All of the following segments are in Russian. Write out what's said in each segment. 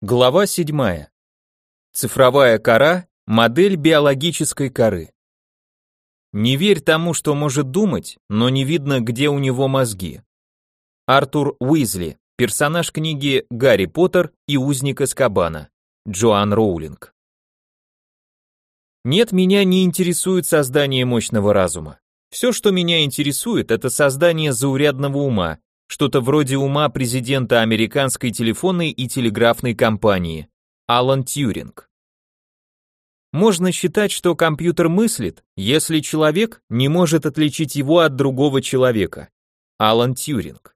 Глава 7. Цифровая кора – модель биологической коры. Не верь тому, что может думать, но не видно, где у него мозги. Артур Уизли, персонаж книги «Гарри Поттер и узник Аскабана», Джоан Роулинг. Нет, меня не интересует создание мощного разума. Все, что меня интересует, это создание заурядного ума, что-то вроде ума президента американской телефонной и телеграфной компании, Алан Тьюринг. Можно считать, что компьютер мыслит, если человек не может отличить его от другого человека. Алан Тьюринг.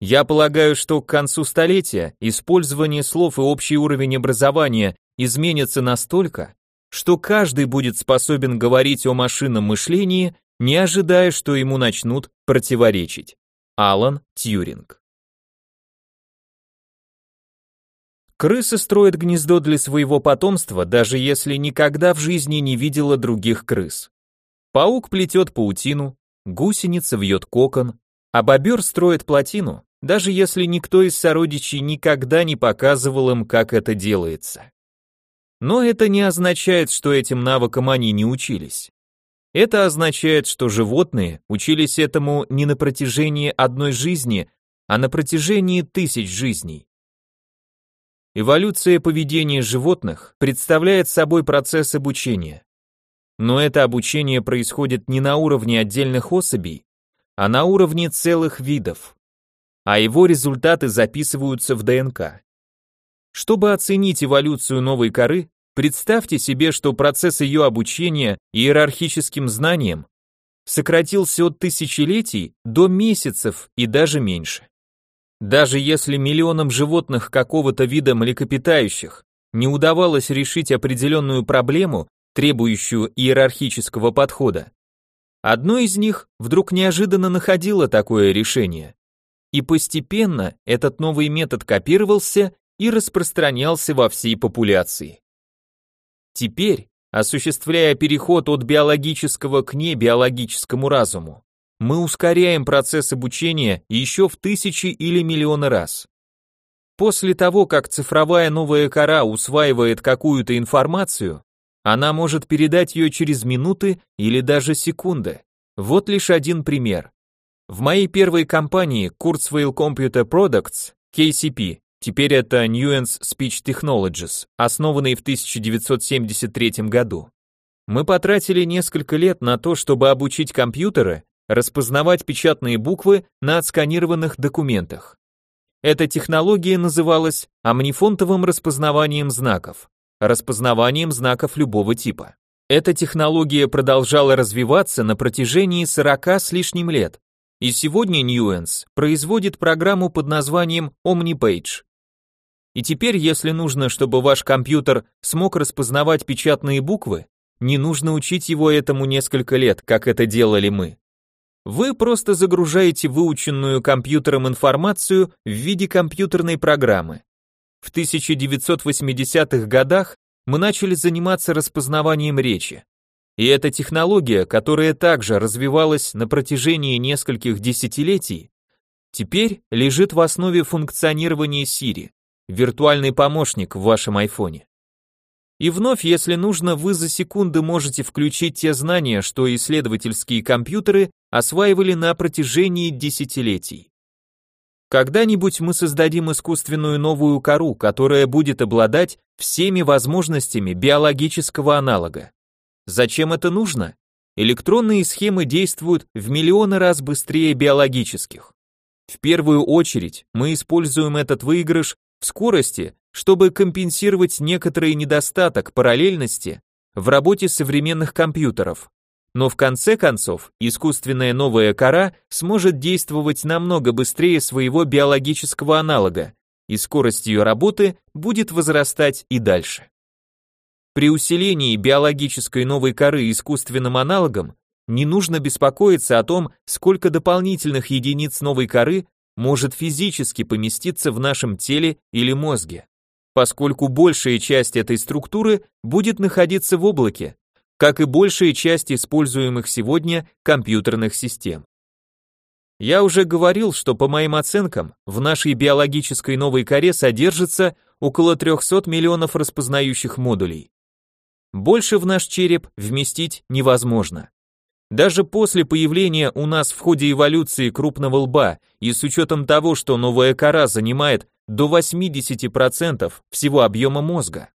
Я полагаю, что к концу столетия использование слов и общий уровень образования изменятся настолько, что каждый будет способен говорить о машинном мышлении, не ожидая, что ему начнут противоречить. Алан Тьюринг. Крыса строит гнездо для своего потомства, даже если никогда в жизни не видела других крыс. Паук плетет паутину, гусеница вьет кокон, а бобер строит плотину, даже если никто из сородичей никогда не показывал им, как это делается. Но это не означает, что этим навыкам они не учились. Это означает, что животные учились этому не на протяжении одной жизни, а на протяжении тысяч жизней. Эволюция поведения животных представляет собой процесс обучения. Но это обучение происходит не на уровне отдельных особей, а на уровне целых видов. А его результаты записываются в ДНК. Чтобы оценить эволюцию новой коры, Представьте себе, что процесс ее обучения иерархическим знаниям сократился от тысячелетий до месяцев и даже меньше. Даже если миллионам животных какого-то вида млекопитающих не удавалось решить определенную проблему, требующую иерархического подхода, одно из них вдруг неожиданно находило такое решение. И постепенно этот новый метод копировался и распространялся во всей популяции. Теперь, осуществляя переход от биологического к небиологическому разуму, мы ускоряем процесс обучения еще в тысячи или миллионы раз. После того, как цифровая новая кора усваивает какую-то информацию, она может передать ее через минуты или даже секунды. Вот лишь один пример. В моей первой компании Kurzweil Computer Products, KCP, Теперь это Nuance Speech Technologies, основанный в 1973 году. Мы потратили несколько лет на то, чтобы обучить компьютеры распознавать печатные буквы на отсканированных документах. Эта технология называлась амнифонтовым распознаванием знаков, распознаванием знаков любого типа. Эта технология продолжала развиваться на протяжении 40 с лишним лет, и сегодня Nuance производит программу под названием OmniPage, и теперь, если нужно, чтобы ваш компьютер смог распознавать печатные буквы, не нужно учить его этому несколько лет, как это делали мы. Вы просто загружаете выученную компьютером информацию в виде компьютерной программы. В 1980-х годах мы начали заниматься распознаванием речи. И эта технология, которая также развивалась на протяжении нескольких десятилетий, теперь лежит в основе функционирования Siri виртуальный помощник в вашем айфоне. И вновь, если нужно, вы за секунды можете включить те знания, что исследовательские компьютеры осваивали на протяжении десятилетий. Когда-нибудь мы создадим искусственную новую кору, которая будет обладать всеми возможностями биологического аналога. Зачем это нужно? Электронные схемы действуют в миллионы раз быстрее биологических. В первую очередь мы используем этот выигрыш в скорости, чтобы компенсировать некоторый недостаток параллельности в работе современных компьютеров. Но в конце концов, искусственная новая кора сможет действовать намного быстрее своего биологического аналога, и скорость ее работы будет возрастать и дальше. При усилении биологической новой коры искусственным аналогом не нужно беспокоиться о том, сколько дополнительных единиц новой коры может физически поместиться в нашем теле или мозге, поскольку большая часть этой структуры будет находиться в облаке, как и большая часть используемых сегодня компьютерных систем. Я уже говорил, что по моим оценкам, в нашей биологической новой коре содержится около 300 миллионов распознающих модулей. Больше в наш череп вместить невозможно. Даже после появления у нас в ходе эволюции крупного лба и с учетом того, что новая кора занимает до 80% всего объема мозга.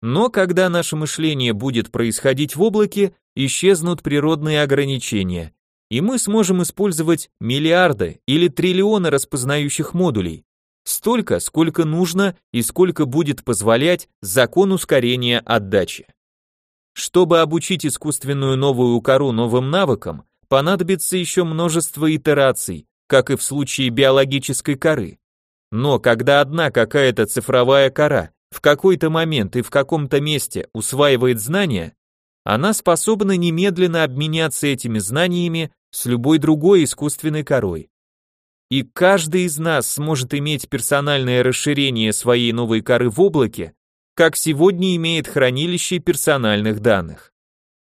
Но когда наше мышление будет происходить в облаке, исчезнут природные ограничения, и мы сможем использовать миллиарды или триллионы распознающих модулей, столько, сколько нужно и сколько будет позволять закон ускорения отдачи. Чтобы обучить искусственную новую кору новым навыкам, понадобится еще множество итераций, как и в случае биологической коры. Но когда одна какая-то цифровая кора в какой-то момент и в каком-то месте усваивает знания, она способна немедленно обменяться этими знаниями с любой другой искусственной корой. И каждый из нас сможет иметь персональное расширение своей новой коры в облаке, как сегодня имеет хранилище персональных данных.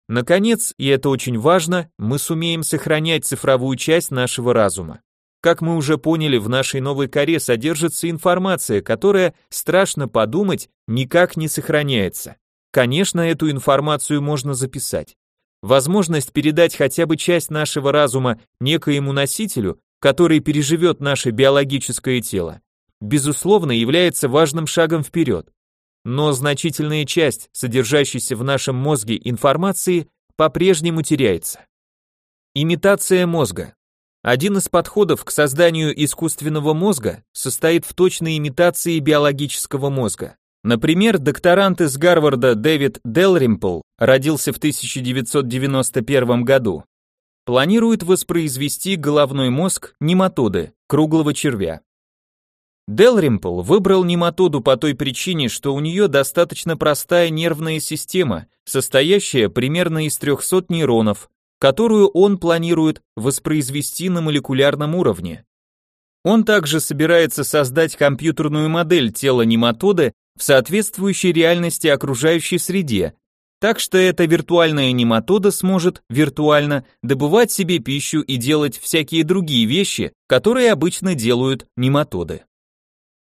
Наконец, и это очень важно, мы сумеем сохранять цифровую часть нашего разума. Как мы уже поняли, в нашей новой коре содержится информация, которая, страшно подумать, никак не сохраняется. Конечно, эту информацию можно записать. Возможность передать хотя бы часть нашего разума некоему носителю, который переживет наше биологическое тело, безусловно, является важным шагом вперед. Но значительная часть, содержащейся в нашем мозге информации, по-прежнему теряется. Имитация мозга. Один из подходов к созданию искусственного мозга состоит в точной имитации биологического мозга. Например, докторант из Гарварда Дэвид Делримпл родился в 1991 году. Планирует воспроизвести головной мозг нематоды, круглого червя. Делримпл выбрал нематоду по той причине, что у нее достаточно простая нервная система, состоящая примерно из 300 нейронов, которую он планирует воспроизвести на молекулярном уровне. Он также собирается создать компьютерную модель тела нематоды в соответствующей реальности окружающей среде, так что эта виртуальная нематода сможет виртуально добывать себе пищу и делать всякие другие вещи, которые обычно делают нематоды.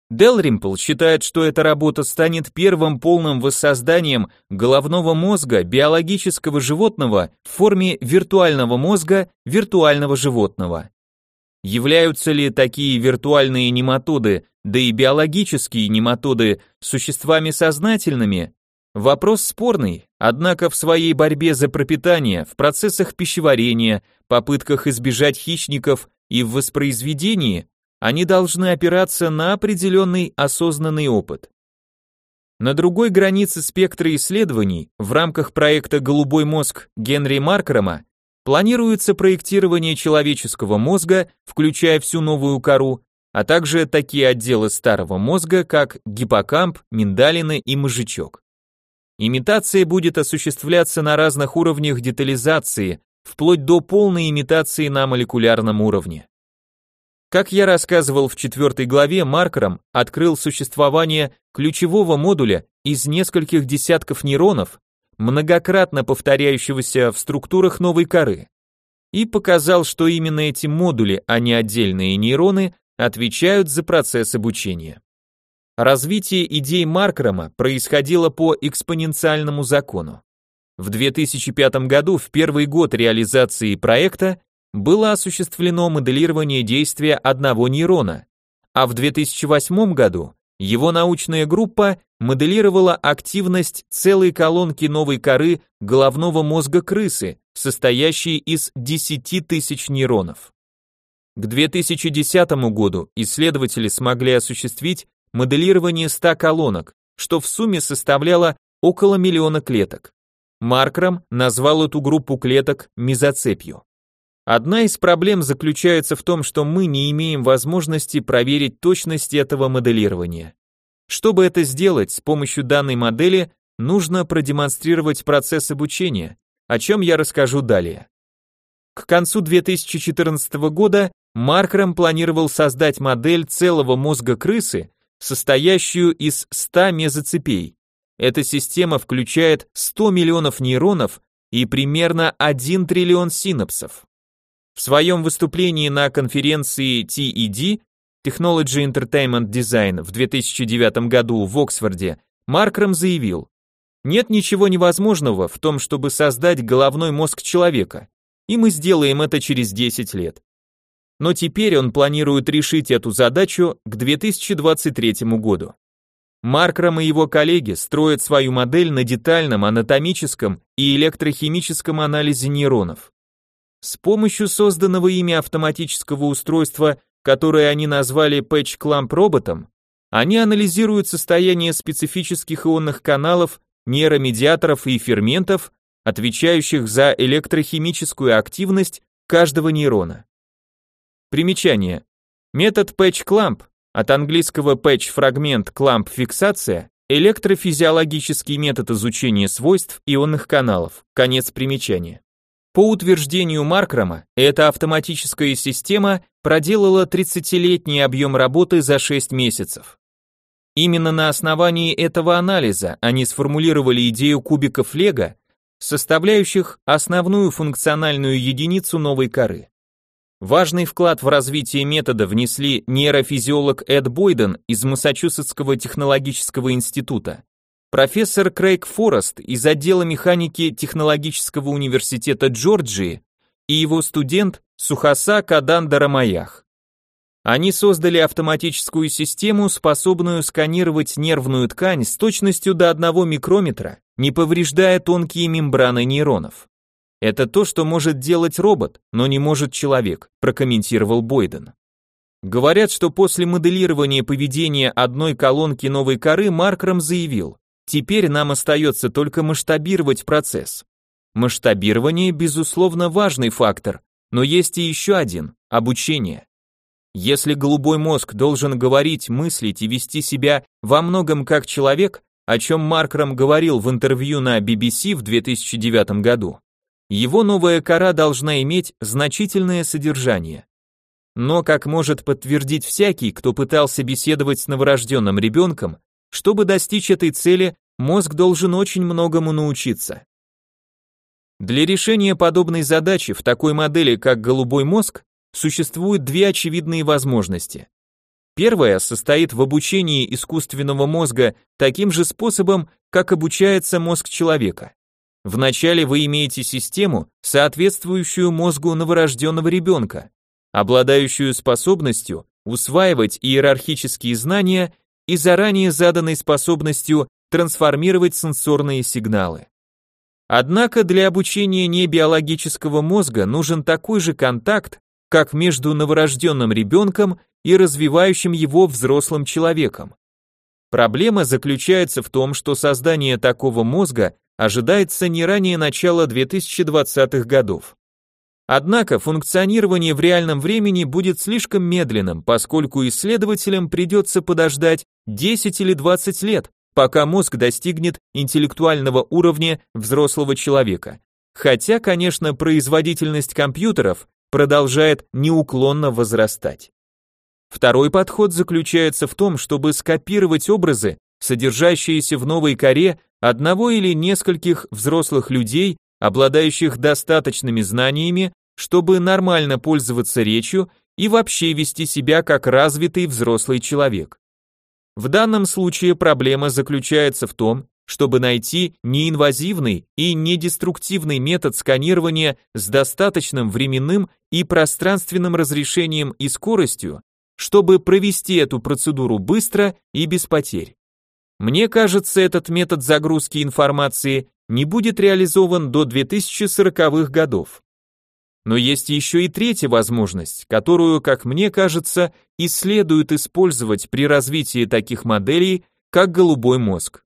Делримпл считает, что эта работа станет первым полным воссозданием головного мозга биологического животного в форме виртуального мозга виртуального животного. Являются ли такие виртуальные нематоды, да и биологические нематоды, существами сознательными? Вопрос спорный, однако в своей борьбе за пропитание, в процессах пищеварения, попытках избежать хищников и в воспроизведении они должны опираться на определенный осознанный опыт. На другой границе спектра исследований, в рамках проекта «Голубой мозг» Генри Маркрома, планируется проектирование человеческого мозга, включая всю новую кору, а также такие отделы старого мозга, как гиппокамп, миндалины и мозжечок. Имитация будет осуществляться на разных уровнях детализации, вплоть до полной имитации на молекулярном уровне. Как я рассказывал в четвертой главе, маркером открыл существование ключевого модуля из нескольких десятков нейронов, многократно повторяющегося в структурах новой коры, и показал, что именно эти модули, а не отдельные нейроны, отвечают за процесс обучения. Развитие идей Маркрома происходило по экспоненциальному закону. В 2005 году, в первый год реализации проекта, было осуществлено моделирование действия одного нейрона, а в 2008 году его научная группа моделировала активность целой колонки новой коры головного мозга крысы, состоящей из 10 тысяч нейронов. К 2010 году исследователи смогли осуществить моделирование 100 колонок, что в сумме составляло около миллиона клеток. Маркром назвал эту группу клеток мезоцепью. Одна из проблем заключается в том, что мы не имеем возможности проверить точность этого моделирования. Чтобы это сделать, с помощью данной модели нужно продемонстрировать процесс обучения, о чем я расскажу далее. К концу 2014 года Маркром планировал создать модель целого мозга крысы, состоящую из 100 мезоцепей. Эта система включает 100 миллионов нейронов и примерно 1 триллион синапсов. В своем выступлении на конференции TED Technology Entertainment Design в 2009 году в Оксфорде Маркрам заявил, нет ничего невозможного в том, чтобы создать головной мозг человека, и мы сделаем это через 10 лет. Но теперь он планирует решить эту задачу к 2023 году. Маркрам и его коллеги строят свою модель на детальном анатомическом и электрохимическом анализе нейронов. С помощью созданного ими автоматического устройства, которое они назвали Patch Clamp роботом, они анализируют состояние специфических ионных каналов, нейромедиаторов и ферментов, отвечающих за электрохимическую активность каждого нейрона. Примечание. Метод Patch Clamp от английского patch фрагмент clamp фиксация электрофизиологический метод изучения свойств ионных каналов. Конец примечания. По утверждению Маркрама, эта автоматическая система проделала 30-летний объем работы за 6 месяцев. Именно на основании этого анализа они сформулировали идею кубиков Лего, составляющих основную функциональную единицу новой коры. Важный вклад в развитие метода внесли нейрофизиолог Эд Бойден из Массачусетского технологического института, профессор Крейг Форест из отдела механики Технологического университета Джорджии и его студент Сухаса Каданда Рамаях. Они создали автоматическую систему, способную сканировать нервную ткань с точностью до 1 микрометра, не повреждая тонкие мембраны нейронов. Это то, что может делать робот, но не может человек, прокомментировал Бойден. Говорят, что после моделирования поведения одной колонки новой коры Маркром заявил, теперь нам остается только масштабировать процесс. Масштабирование, безусловно, важный фактор, но есть и еще один – обучение. Если голубой мозг должен говорить, мыслить и вести себя во многом как человек, о чем Маркром говорил в интервью на BBC в 2009 году, его новая кора должна иметь значительное содержание. Но, как может подтвердить всякий, кто пытался беседовать с новорожденным ребенком, чтобы достичь этой цели, мозг должен очень многому научиться. Для решения подобной задачи в такой модели, как голубой мозг, существуют две очевидные возможности. Первая состоит в обучении искусственного мозга таким же способом, как обучается мозг человека. Вначале вы имеете систему, соответствующую мозгу новорожденного ребенка, обладающую способностью усваивать иерархические знания и заранее заданной способностью трансформировать сенсорные сигналы. Однако для обучения небиологического мозга нужен такой же контакт, как между новорожденным ребенком и развивающим его взрослым человеком. Проблема заключается в том, что создание такого мозга ожидается не ранее начала 2020-х годов. Однако функционирование в реальном времени будет слишком медленным, поскольку исследователям придется подождать 10 или 20 лет, пока мозг достигнет интеллектуального уровня взрослого человека. Хотя, конечно, производительность компьютеров продолжает неуклонно возрастать. Второй подход заключается в том, чтобы скопировать образы, содержащиеся в новой коре одного или нескольких взрослых людей, обладающих достаточными знаниями, чтобы нормально пользоваться речью и вообще вести себя как развитый взрослый человек. В данном случае проблема заключается в том, чтобы найти неинвазивный и недеструктивный метод сканирования с достаточным временным и пространственным разрешением и скоростью, чтобы провести эту процедуру быстро и без потерь. Мне кажется, этот метод загрузки информации не будет реализован до 2040-х годов. Но есть еще и третья возможность, которую, как мне кажется, и следует использовать при развитии таких моделей, как голубой мозг.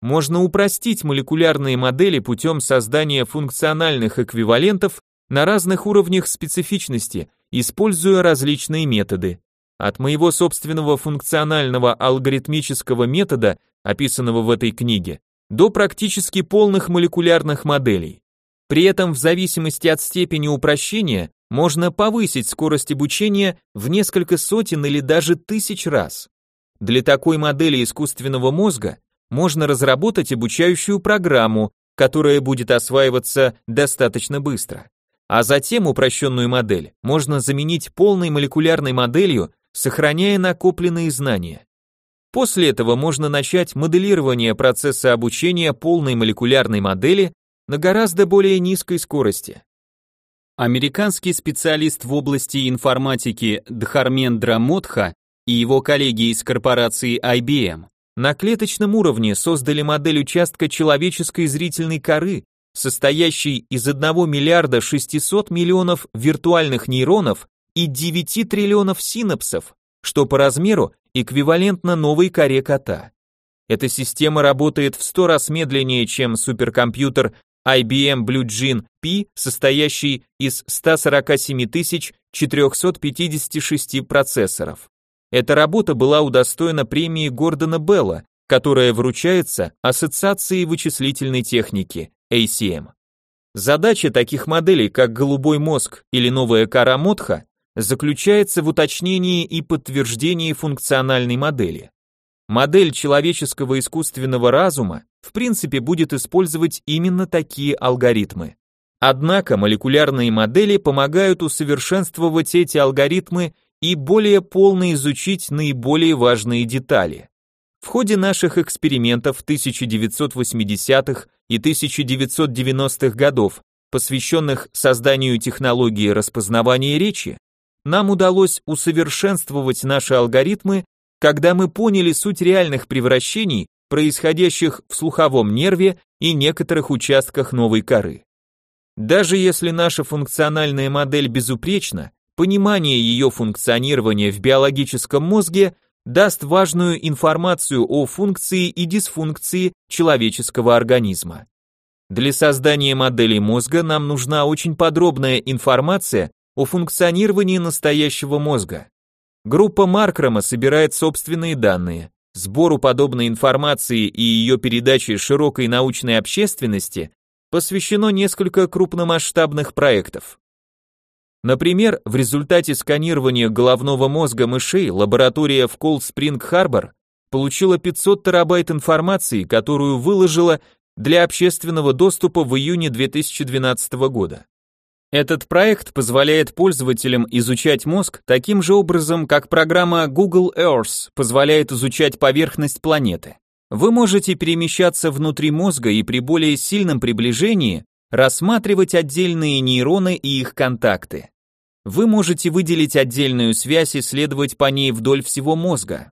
Можно упростить молекулярные модели путем создания функциональных эквивалентов на разных уровнях специфичности, используя различные методы от моего собственного функционального алгоритмического метода, описанного в этой книге, до практически полных молекулярных моделей. При этом в зависимости от степени упрощения можно повысить скорость обучения в несколько сотен или даже тысяч раз. Для такой модели искусственного мозга можно разработать обучающую программу, которая будет осваиваться достаточно быстро. а затем упрощенную модель можно заменить полной молекулярной моделью, сохраняя накопленные знания. После этого можно начать моделирование процесса обучения полной молекулярной модели на гораздо более низкой скорости. Американский специалист в области информатики Дхармендра Модха и его коллеги из корпорации IBM на клеточном уровне создали модель участка человеческой зрительной коры, состоящей из 1 миллиарда 600 миллионов виртуальных нейронов и 9 триллионов синапсов, что по размеру эквивалентно новой коре кота. Эта система работает в 100 раз медленнее, чем суперкомпьютер IBM Blue Gene P, состоящий из 147 456 процессоров. Эта работа была удостоена премии Гордона Белла, которая вручается Ассоциации вычислительной техники, ACM. Задача таких моделей, как голубой мозг или новая кора Мотха, заключается в уточнении и подтверждении функциональной модели. Модель человеческого искусственного разума в принципе будет использовать именно такие алгоритмы. Однако молекулярные модели помогают усовершенствовать эти алгоритмы и более полно изучить наиболее важные детали. В ходе наших экспериментов 1980-х и 1990-х годов, посвященных созданию технологии распознавания речи, нам удалось усовершенствовать наши алгоритмы когда мы поняли суть реальных превращений, происходящих в слуховом нерве и некоторых участках новой коры. Даже если наша функциональная модель безупречна, понимание ее функционирования в биологическом мозге даст важную информацию о функции и дисфункции человеческого организма. Для создания модели мозга нам нужна очень подробная информация о функционировании настоящего мозга. Группа Маркрома собирает собственные данные. Сбору подобной информации и ее передаче широкой научной общественности посвящено несколько крупномасштабных проектов. Например, в результате сканирования головного мозга мышей лаборатория в Колд-Спринг-Харбор получила 500 терабайт информации, которую выложила для общественного доступа в июне 2012 года. Этот проект позволяет пользователям изучать мозг таким же образом, как программа Google Earth позволяет изучать поверхность планеты. Вы можете перемещаться внутри мозга и при более сильном приближении рассматривать отдельные нейроны и их контакты. Вы можете выделить отдельную связь и следовать по ней вдоль всего мозга.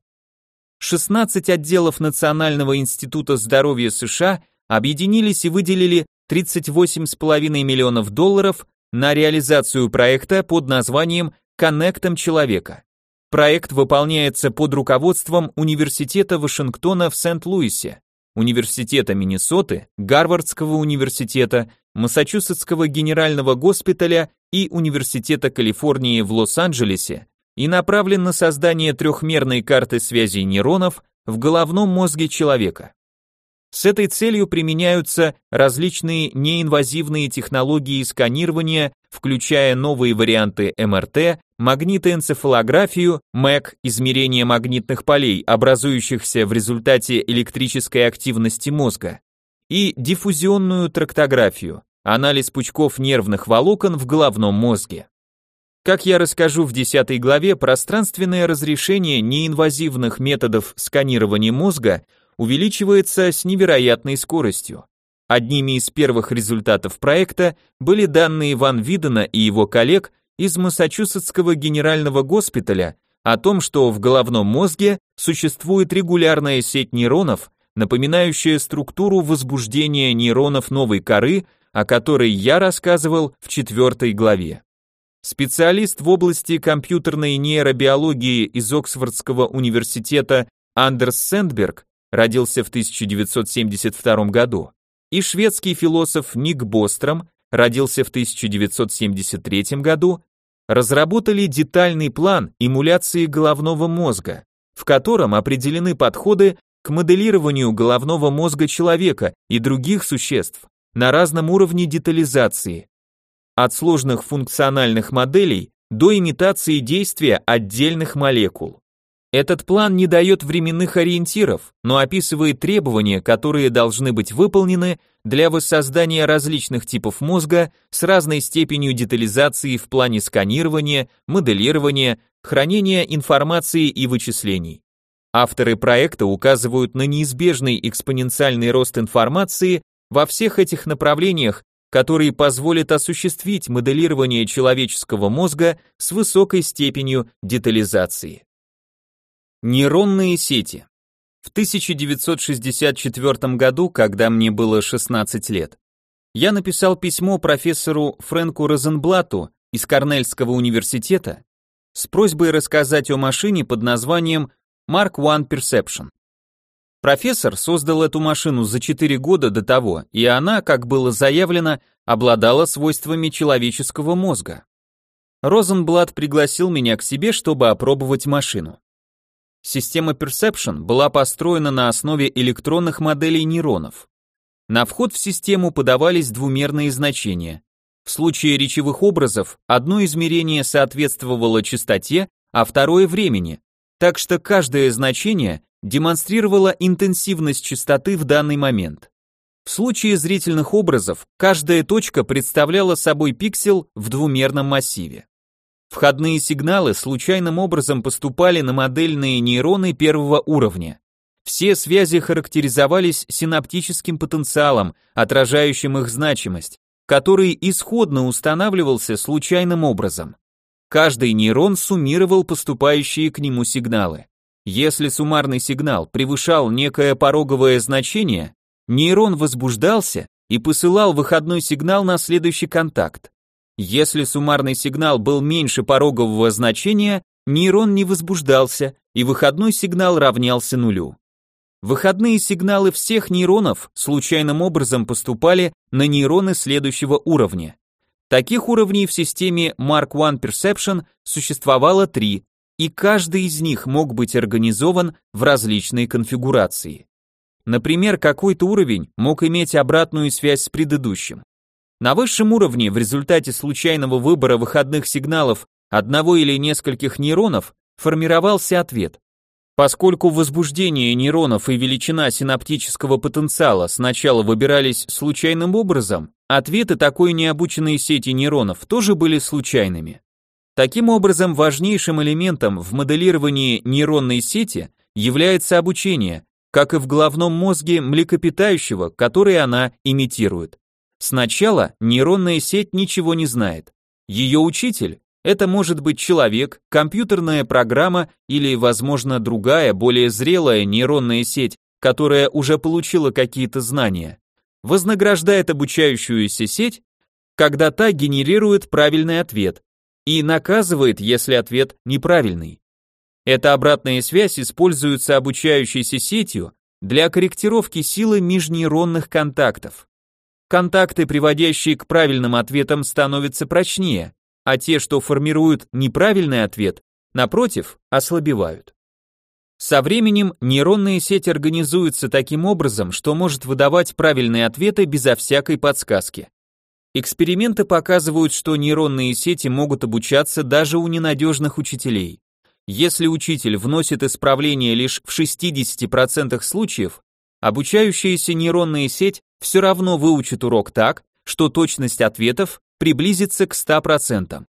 16 отделов Национального института здоровья США объединились и выделили 38,5 миллионов долларов на реализацию проекта под названием «Коннектом человека». Проект выполняется под руководством Университета Вашингтона в Сент-Луисе, Университета Миннесоты, Гарвардского университета, Массачусетского генерального госпиталя и Университета Калифорнии в Лос-Анджелесе и направлен на создание трехмерной карты связей нейронов в головном мозге человека. С этой целью применяются различные неинвазивные технологии сканирования, включая новые варианты МРТ, магнитоэнцефалографию, МЭК, измерение магнитных полей, образующихся в результате электрической активности мозга, и диффузионную трактографию, анализ пучков нервных волокон в головном мозге. Как я расскажу в 10 главе, пространственное разрешение неинвазивных методов сканирования мозга увеличивается с невероятной скоростью. Одними из первых результатов проекта были данные Ван Видена и его коллег из Массачусетского генерального госпиталя о том, что в головном мозге существует регулярная сеть нейронов, напоминающая структуру возбуждения нейронов новой коры, о которой я рассказывал в четвертой главе. Специалист в области компьютерной нейробиологии из Оксфордского университета Андерс Сэндберг родился в 1972 году, и шведский философ Ник Бостром родился в 1973 году, разработали детальный план эмуляции головного мозга, в котором определены подходы к моделированию головного мозга человека и других существ на разном уровне детализации, от сложных функциональных моделей до имитации действия отдельных молекул. Этот план не дает временных ориентиров, но описывает требования, которые должны быть выполнены для воссоздания различных типов мозга с разной степенью детализации в плане сканирования, моделирования, хранения информации и вычислений. Авторы проекта указывают на неизбежный экспоненциальный рост информации во всех этих направлениях, которые позволят осуществить моделирование человеческого мозга с высокой степенью детализации. Нейронные сети. В 1964 году, когда мне было 16 лет, я написал письмо профессору Фрэнку Розенблату из Корнельского университета с просьбой рассказать о машине под названием Mark One Perception. Профессор создал эту машину за 4 года до того, и она, как было заявлено, обладала свойствами человеческого мозга. Розенблат пригласил меня к себе, чтобы опробовать машину. Система Perception была построена на основе электронных моделей нейронов. На вход в систему подавались двумерные значения. В случае речевых образов одно измерение соответствовало частоте, а второе времени, так что каждое значение демонстрировало интенсивность частоты в данный момент. В случае зрительных образов каждая точка представляла собой пиксель в двумерном массиве. Входные сигналы случайным образом поступали на модельные нейроны первого уровня. Все связи характеризовались синаптическим потенциалом, отражающим их значимость, который исходно устанавливался случайным образом. Каждый нейрон суммировал поступающие к нему сигналы. Если суммарный сигнал превышал некое пороговое значение, нейрон возбуждался и посылал выходной сигнал на следующий контакт. Если суммарный сигнал был меньше порогового значения, нейрон не возбуждался, и выходной сигнал равнялся нулю. Выходные сигналы всех нейронов случайным образом поступали на нейроны следующего уровня. Таких уровней в системе Mark I Perception существовало три, и каждый из них мог быть организован в различной конфигурации. Например, какой-то уровень мог иметь обратную связь с предыдущим. На высшем уровне в результате случайного выбора выходных сигналов одного или нескольких нейронов формировался ответ. Поскольку возбуждение нейронов и величина синаптического потенциала сначала выбирались случайным образом, ответы такой необученной сети нейронов тоже были случайными. Таким образом, важнейшим элементом в моделировании нейронной сети является обучение, как и в головном мозге млекопитающего, который она имитирует. Сначала нейронная сеть ничего не знает. Ее учитель – это может быть человек, компьютерная программа или, возможно, другая, более зрелая нейронная сеть, которая уже получила какие-то знания. Вознаграждает обучающуюся сеть, когда та генерирует правильный ответ, и наказывает, если ответ неправильный. Эта обратная связь используется обучающейся сетью для корректировки силы межнейронных контактов. Контакты, приводящие к правильным ответам, становятся прочнее, а те, что формируют неправильный ответ, напротив, ослабевают. Со временем нейронная сеть организуется таким образом, что может выдавать правильные ответы безо всякой подсказки. Эксперименты показывают, что нейронные сети могут обучаться даже у ненадежных учителей. Если учитель вносит исправление лишь в 60% случаев, обучающаяся нейронная сеть все равно выучит урок так, что точность ответов приблизится к 100%.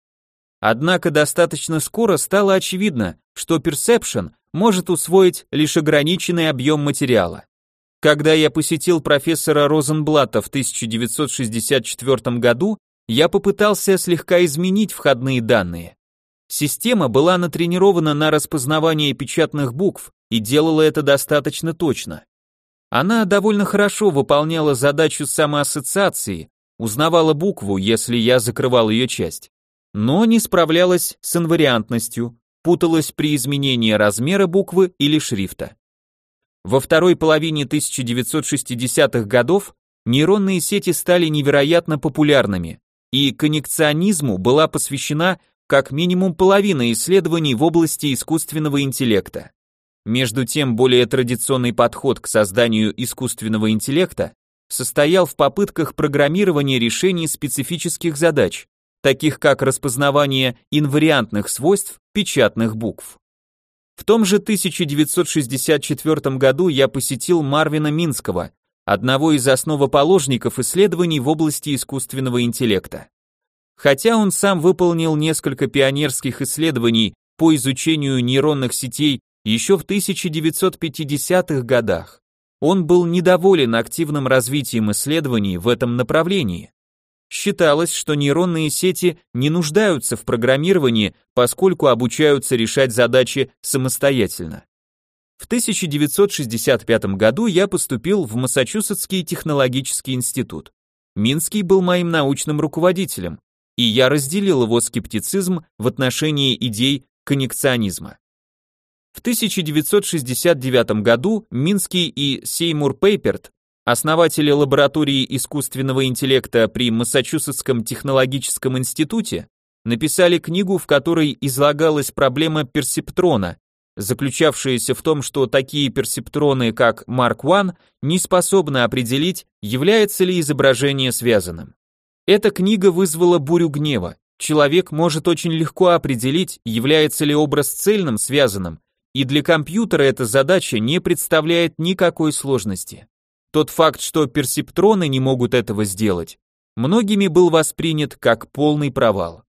Однако достаточно скоро стало очевидно, что Perception может усвоить лишь ограниченный объем материала. Когда я посетил профессора Розенблата в 1964 году, я попытался слегка изменить входные данные. Система была натренирована на распознавание печатных букв и делала это достаточно точно. Она довольно хорошо выполняла задачу самоассоциации, узнавала букву, если я закрывал ее часть, но не справлялась с инвариантностью, путалась при изменении размера буквы или шрифта. Во второй половине 1960-х годов нейронные сети стали невероятно популярными, и коннекционизму была посвящена как минимум половина исследований в области искусственного интеллекта. Между тем, более традиционный подход к созданию искусственного интеллекта состоял в попытках программирования решений специфических задач, таких как распознавание инвариантных свойств печатных букв. В том же 1964 году я посетил Марвина Минского, одного из основоположников исследований в области искусственного интеллекта. Хотя он сам выполнил несколько пионерских исследований по изучению нейронных сетей еще в 1950-х годах, он был недоволен активным развитием исследований в этом направлении. Считалось, что нейронные сети не нуждаются в программировании, поскольку обучаются решать задачи самостоятельно. В 1965 году я поступил в Массачусетский технологический институт. Минский был моим научным руководителем, и я разделил его скептицизм в отношении идей коннекционизма. В 1969 году Минский и Сеймур Пейперт, основатели лаборатории искусственного интеллекта при Массачусетском технологическом институте, написали книгу, в которой излагалась проблема персептрона, заключавшаяся в том, что такие персептроны, как Mark I, не способны определить, является ли изображение связанным. Эта книга вызвала бурю гнева. Человек может очень легко определить, является ли образ цельным связанным, и для компьютера эта задача не представляет никакой сложности. Тот факт, что персептроны не могут этого сделать, многими был воспринят как полный провал.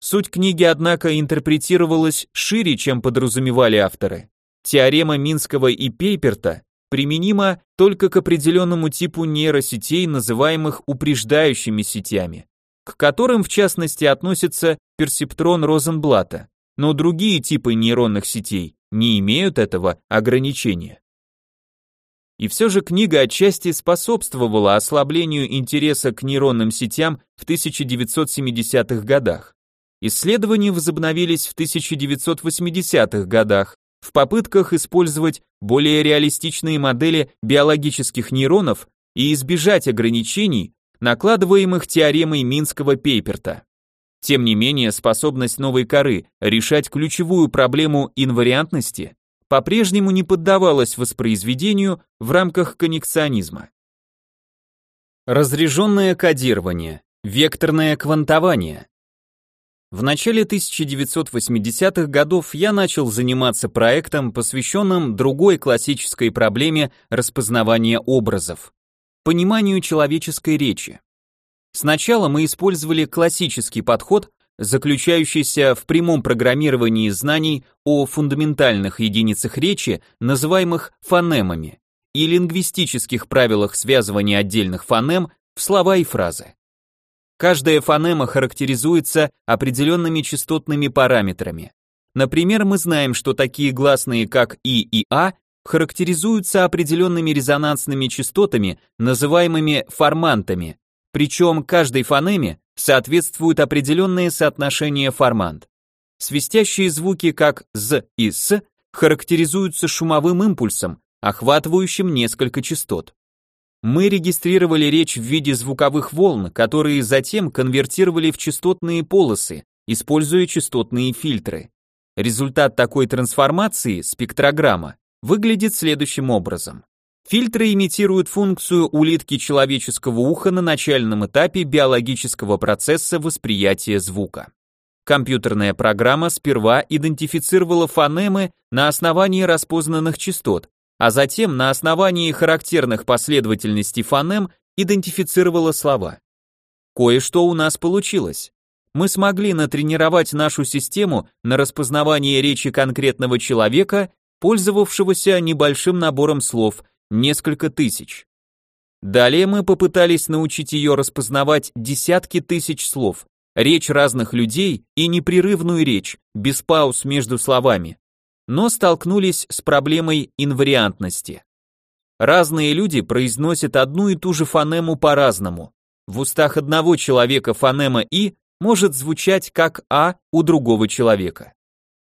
Суть книги, однако, интерпретировалась шире, чем подразумевали авторы. Теорема Минского и Пейперта применима только к определенному типу нейросетей, называемых упреждающими сетями, к которым в частности относится персептрон Розенблата, но другие типы нейронных сетей не имеют этого ограничения. И все же книга отчасти способствовала ослаблению интереса к нейронным сетям в 1970-х годах. Исследования возобновились в 1980-х годах в попытках использовать более реалистичные модели биологических нейронов и избежать ограничений, накладываемых теоремой Минского-Пейперта. Тем не менее, способность новой коры решать ключевую проблему инвариантности по-прежнему не поддавалась воспроизведению в рамках коннекционизма. Разряженное кодирование, векторное квантование, в начале 1980-х годов я начал заниматься проектом, посвященным другой классической проблеме распознавания образов – пониманию человеческой речи. Сначала мы использовали классический подход, заключающийся в прямом программировании знаний о фундаментальных единицах речи, называемых фонемами, и лингвистических правилах связывания отдельных фонем в слова и фразы. Каждая фонема характеризуется определенными частотными параметрами. Например, мы знаем, что такие гласные, как И и А, характеризуются определенными резонансными частотами, называемыми формантами, причем каждой фонеме соответствует определенное соотношение формант. Свистящие звуки, как «з» и «с», характеризуются шумовым импульсом, охватывающим несколько частот. Мы регистрировали речь в виде звуковых волн, которые затем конвертировали в частотные полосы, используя частотные фильтры. Результат такой трансформации, спектрограмма, выглядит следующим образом. Фильтры имитируют функцию улитки человеческого уха на начальном этапе биологического процесса восприятия звука. Компьютерная программа сперва идентифицировала фонемы на основании распознанных частот, а затем на основании характерных последовательностей фонем идентифицировала слова. Кое-что у нас получилось. Мы смогли натренировать нашу систему на распознавание речи конкретного человека, пользовавшегося небольшим набором слов, несколько тысяч. Далее мы попытались научить ее распознавать десятки тысяч слов, речь разных людей и непрерывную речь, без пауз между словами но столкнулись с проблемой инвариантности. Разные люди произносят одну и ту же фонему по-разному. В устах одного человека фонема «и» может звучать как «а» у другого человека.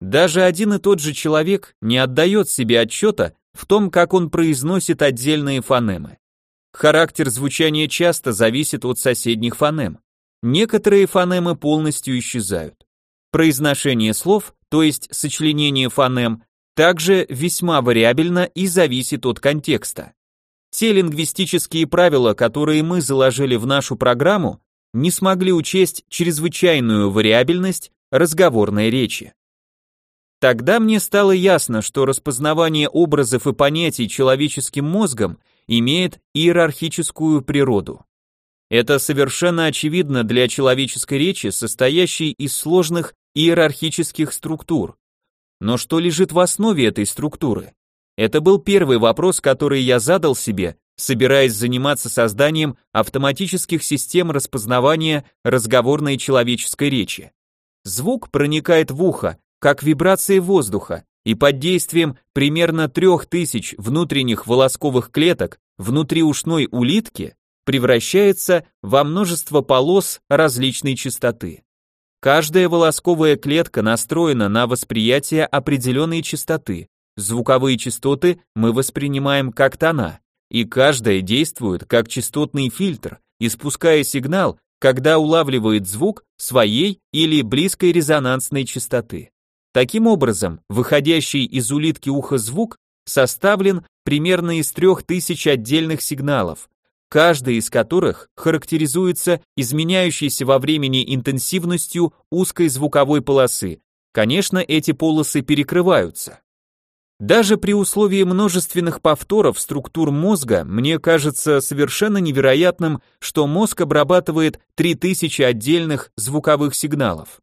Даже один и тот же человек не отдает себе отчета в том, как он произносит отдельные фонемы. Характер звучания часто зависит от соседних фонем. Некоторые фонемы полностью исчезают. Произношение слов то есть сочленение фонем, также весьма вариабельно и зависит от контекста. Те лингвистические правила, которые мы заложили в нашу программу, не смогли учесть чрезвычайную вариабельность разговорной речи. Тогда мне стало ясно, что распознавание образов и понятий человеческим мозгом имеет иерархическую природу. Это совершенно очевидно для человеческой речи, состоящей из сложных иерархических структур. Но что лежит в основе этой структуры? Это был первый вопрос, который я задал себе, собираясь заниматься созданием автоматических систем распознавания разговорной человеческой речи. Звук проникает в ухо, как вибрации воздуха, и под действием примерно 3000 внутренних волосковых клеток внутри ушной улитки превращается во множество полос различной частоты. Каждая волосковая клетка настроена на восприятие определенной частоты. Звуковые частоты мы воспринимаем как тона, и каждая действует как частотный фильтр, испуская сигнал, когда улавливает звук своей или близкой резонансной частоты. Таким образом, выходящий из улитки уха звук составлен примерно из трех тысяч отдельных сигналов, каждый из которых характеризуется изменяющейся во времени интенсивностью узкой звуковой полосы. Конечно, эти полосы перекрываются. Даже при условии множественных повторов структур мозга мне кажется совершенно невероятным, что мозг обрабатывает 3000 отдельных звуковых сигналов.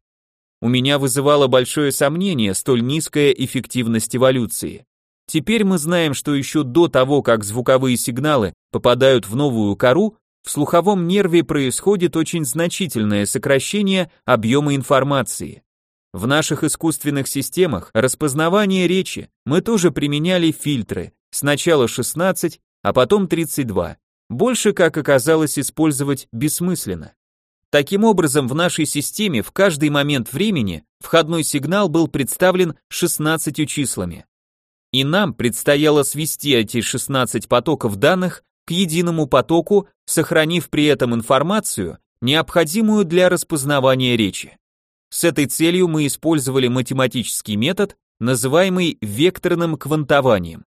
У меня вызывало большое сомнение столь низкая эффективность эволюции. Теперь мы знаем, что еще до того, как звуковые сигналы попадают в новую кору, в слуховом нерве происходит очень значительное сокращение объема информации. В наших искусственных системах распознавания речи мы тоже применяли фильтры, сначала 16, а потом 32. Больше, как оказалось, использовать бессмысленно. Таким образом, в нашей системе в каждый момент времени входной сигнал был представлен 16 числами и нам предстояло свести эти 16 потоков данных к единому потоку, сохранив при этом информацию, необходимую для распознавания речи. С этой целью мы использовали математический метод, называемый векторным квантованием.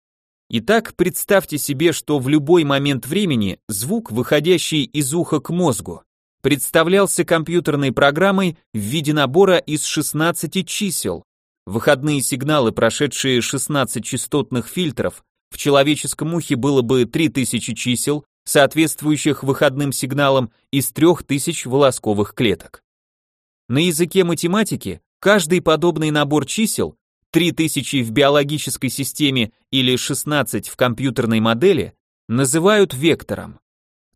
Итак, представьте себе, что в любой момент времени звук, выходящий из уха к мозгу, представлялся компьютерной программой в виде набора из 16 чисел, Выходные сигналы, прошедшие 16 частотных фильтров, в человеческом ухе было бы 3000 чисел, соответствующих выходным сигналам из 3000 волосковых клеток. На языке математики каждый подобный набор чисел, 3000 в биологической системе или 16 в компьютерной модели, называют вектором.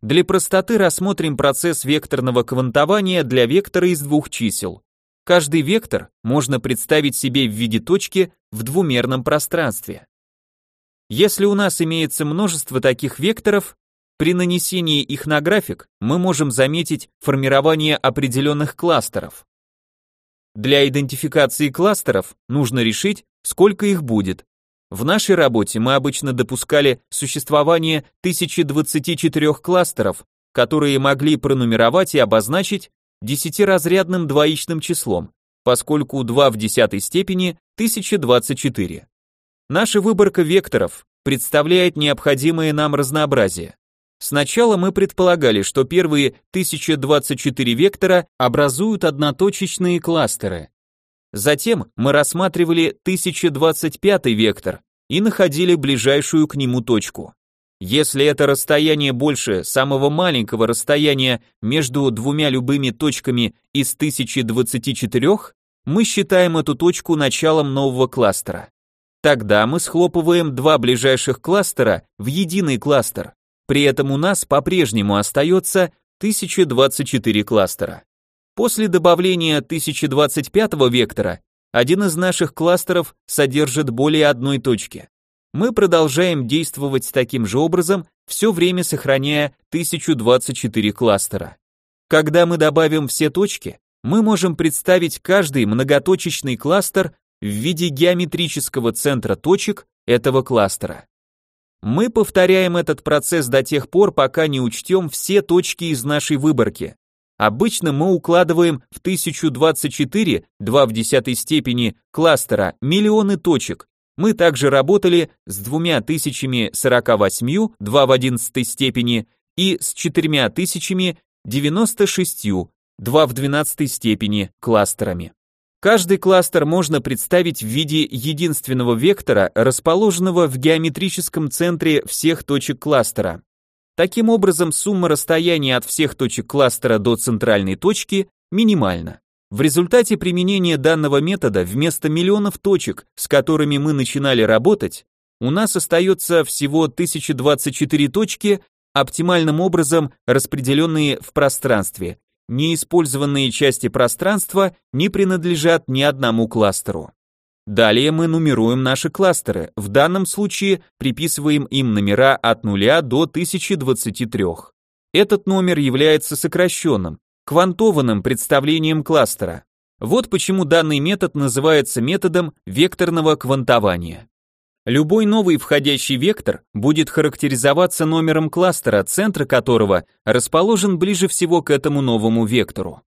Для простоты рассмотрим процесс векторного квантования для вектора из двух чисел. Каждый вектор можно представить себе в виде точки в двумерном пространстве. Если у нас имеется множество таких векторов, при нанесении их на график мы можем заметить формирование определенных кластеров. Для идентификации кластеров нужно решить, сколько их будет. В нашей работе мы обычно допускали существование 1024 кластеров, которые могли пронумеровать и обозначить десятиразрядным двоичным числом, поскольку 2 в десятой степени 1024. Наша выборка векторов представляет необходимое нам разнообразие. Сначала мы предполагали, что первые 1024 вектора образуют одноточечные кластеры. Затем мы рассматривали 1025 вектор и находили ближайшую к нему точку. Если это расстояние больше самого маленького расстояния между двумя любыми точками из 1024, мы считаем эту точку началом нового кластера. Тогда мы схлопываем два ближайших кластера в единый кластер. При этом у нас по-прежнему остается 1024 кластера. После добавления 1025 вектора один из наших кластеров содержит более одной точки мы продолжаем действовать таким же образом, все время сохраняя 1024 кластера. Когда мы добавим все точки, мы можем представить каждый многоточечный кластер в виде геометрического центра точек этого кластера. Мы повторяем этот процесс до тех пор, пока не учтем все точки из нашей выборки. Обычно мы укладываем в 1024, 2 в десятой степени кластера, миллионы точек, мы также работали с двумя тысячами сорока восьмью, два в одиннадцатой степени, и с четырьмя тысячами девяносто шестью, два в двенадцатой степени кластерами. Каждый кластер можно представить в виде единственного вектора, расположенного в геометрическом центре всех точек кластера. Таким образом, сумма расстояния от всех точек кластера до центральной точки минимальна. В результате применения данного метода вместо миллионов точек, с которыми мы начинали работать, у нас остается всего 1024 точки, оптимальным образом распределенные в пространстве, неиспользованные части пространства не принадлежат ни одному кластеру. Далее мы нумеруем наши кластеры, в данном случае приписываем им номера от 0 до 1023. Этот номер является сокращенным, квантованным представлением кластера. Вот почему данный метод называется методом векторного квантования. Любой новый входящий вектор будет характеризоваться номером кластера, центр которого расположен ближе всего к этому новому вектору.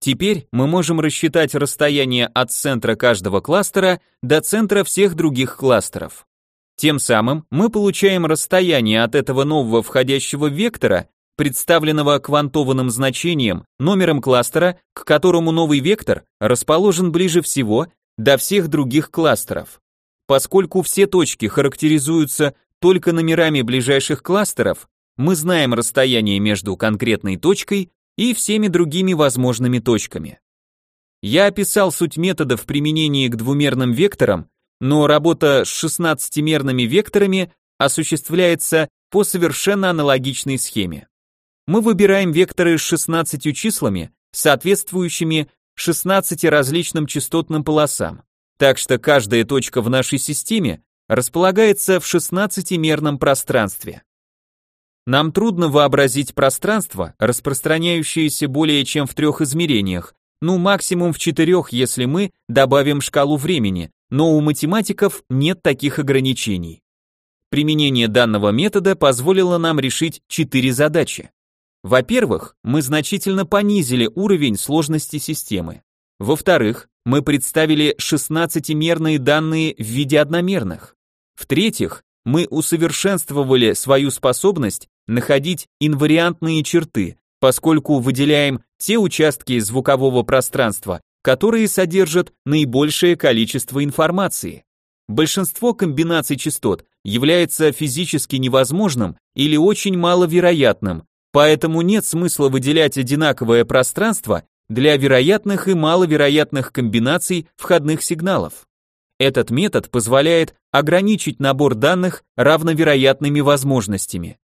Теперь мы можем рассчитать расстояние от центра каждого кластера до центра всех других кластеров. Тем самым мы получаем расстояние от этого нового входящего вектора, представленного квантованным значением, номером кластера, к которому новый вектор расположен ближе всего, до всех других кластеров. Поскольку все точки характеризуются только номерами ближайших кластеров, мы знаем расстояние между конкретной точкой и всеми другими возможными точками. Я описал суть метода в применении к двумерным векторам, но работа с 16-мерными векторами осуществляется по совершенно аналогичной схеме. Мы выбираем векторы с 16 числами, соответствующими 16 различным частотным полосам. Так что каждая точка в нашей системе располагается в 16-мерном пространстве. Нам трудно вообразить пространство, распространяющееся более чем в трех измерениях, ну максимум в четырех, если мы добавим шкалу времени, но у математиков нет таких ограничений. Применение данного метода позволило нам решить четыре задачи. Во-первых, мы значительно понизили уровень сложности системы. Во-вторых, мы представили 16-мерные данные в виде одномерных. В-третьих, мы усовершенствовали свою способность находить инвариантные черты, поскольку выделяем те участки звукового пространства, которые содержат наибольшее количество информации. Большинство комбинаций частот является физически невозможным или очень маловероятным, поэтому нет смысла выделять одинаковое пространство для вероятных и маловероятных комбинаций входных сигналов. Этот метод позволяет ограничить набор данных равновероятными возможностями.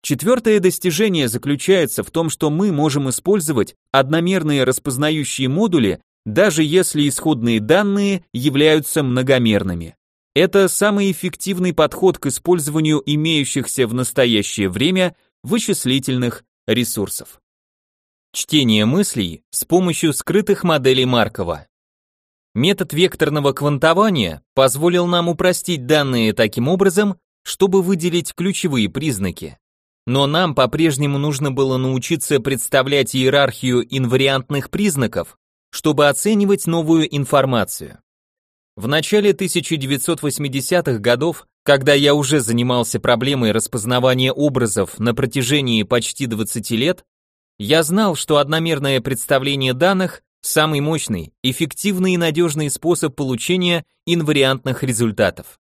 Четвертое достижение заключается в том, что мы можем использовать одномерные распознающие модули, даже если исходные данные являются многомерными. Это самый эффективный подход к использованию имеющихся в настоящее время вычислительных ресурсов. Чтение мыслей с помощью скрытых моделей Маркова. Метод векторного квантования позволил нам упростить данные таким образом, чтобы выделить ключевые признаки. Но нам по-прежнему нужно было научиться представлять иерархию инвариантных признаков, чтобы оценивать новую информацию. В начале 1980-х годов, когда я уже занимался проблемой распознавания образов на протяжении почти 20 лет, я знал, что одномерное представление данных – самый мощный, эффективный и надежный способ получения инвариантных результатов.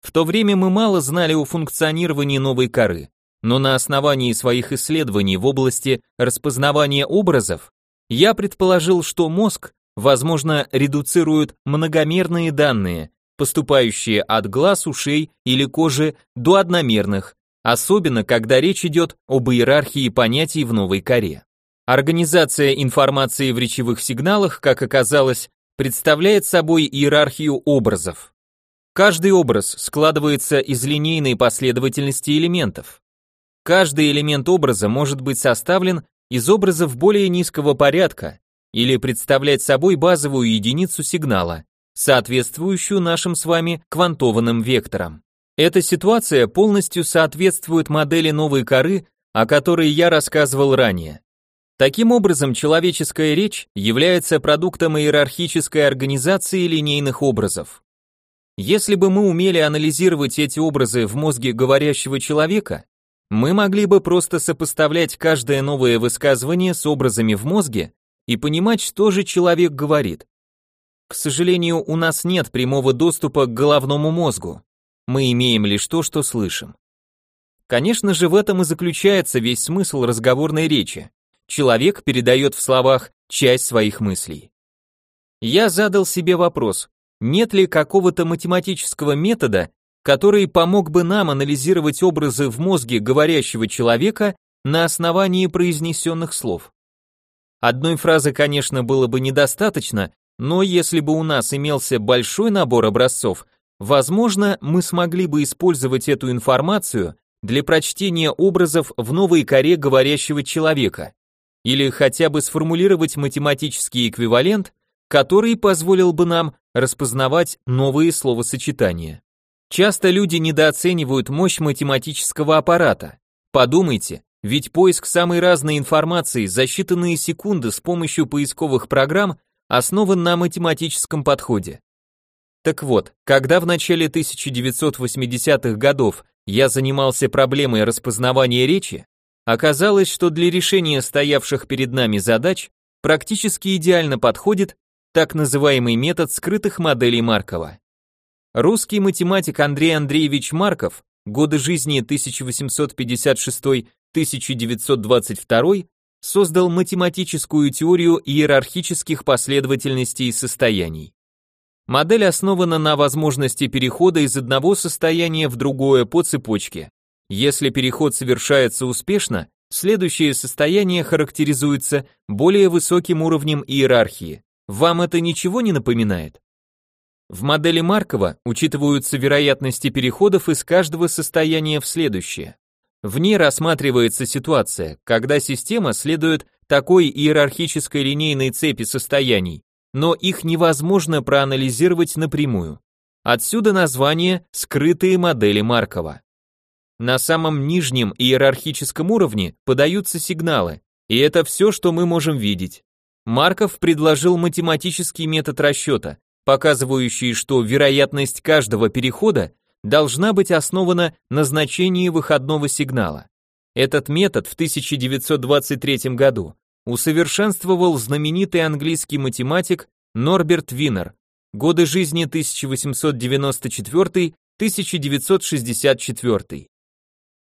В то время мы мало знали о функционировании новой коры, но на основании своих исследований в области распознавания образов я предположил, что мозг, возможно, редуцирует многомерные данные, поступающие от глаз, ушей или кожи до одномерных, особенно когда речь идет об иерархии понятий в новой коре. Организация информации в речевых сигналах, как оказалось, представляет собой иерархию образов. Каждый образ складывается из линейной последовательности элементов. Каждый элемент образа может быть составлен из образов более низкого порядка или представлять собой базовую единицу сигнала, соответствующую нашим с вами квантованным векторам. Эта ситуация полностью соответствует модели новой коры, о которой я рассказывал ранее. Таким образом, человеческая речь является продуктом иерархической организации линейных образов. Если бы мы умели анализировать эти образы в мозге говорящего человека, мы могли бы просто сопоставлять каждое новое высказывание с образами в мозге и понимать, что же человек говорит. К сожалению, у нас нет прямого доступа к головному мозгу. Мы имеем лишь то, что слышим. Конечно же, в этом и заключается весь смысл разговорной речи. Человек передает в словах часть своих мыслей. Я задал себе вопрос, нет ли какого-то математического метода, который помог бы нам анализировать образы в мозге говорящего человека на основании произнесенных слов. Одной фразы, конечно, было бы недостаточно, но если бы у нас имелся большой набор образцов, возможно, мы смогли бы использовать эту информацию для прочтения образов в новой коре говорящего человека, или хотя бы сформулировать математический эквивалент, который позволил бы нам распознавать новые словосочетания. Часто люди недооценивают мощь математического аппарата. Подумайте, ведь поиск самой разной информации за считанные секунды с помощью поисковых программ основан на математическом подходе. Так вот, когда в начале 1980-х годов я занимался проблемой распознавания речи, оказалось, что для решения стоявших перед нами задач практически идеально подходит так называемый метод скрытых моделей Маркова. Русский математик Андрей Андреевич Марков, годы жизни 1856-1922, создал математическую теорию иерархических последовательностей состояний. Модель основана на возможности перехода из одного состояния в другое по цепочке. Если переход совершается успешно, следующее состояние характеризуется более высоким уровнем иерархии. Вам это ничего не напоминает? В модели Маркова учитываются вероятности переходов из каждого состояния в следующее. В ней рассматривается ситуация, когда система следует такой иерархической линейной цепи состояний, но их невозможно проанализировать напрямую. Отсюда название «скрытые модели Маркова». На самом нижнем иерархическом уровне подаются сигналы, и это все, что мы можем видеть. Марков предложил математический метод расчета, показывающий, что вероятность каждого перехода должна быть основана на значении выходного сигнала. Этот метод в 1923 году усовершенствовал знаменитый английский математик Норберт Винер, годы жизни 1894-1964.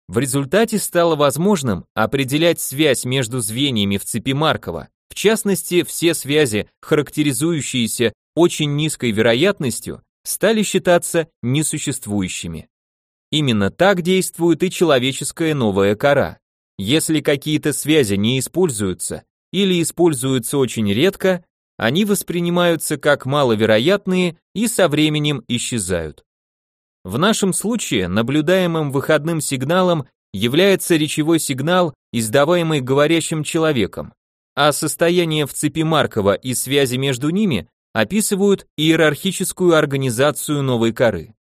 В результате стало возможным определять связь между звеньями в цепи Маркова, в частности, все связи, характеризующиеся очень низкой вероятностью, стали считаться несуществующими. Именно так действует и человеческая новая кора. Если какие-то связи не используются или используются очень редко, они воспринимаются как маловероятные и со временем исчезают. В нашем случае наблюдаемым выходным сигналом является речевой сигнал, издаваемый говорящим человеком, а состояние в цепи Маркова и связи между ними описывают иерархическую организацию новой коры.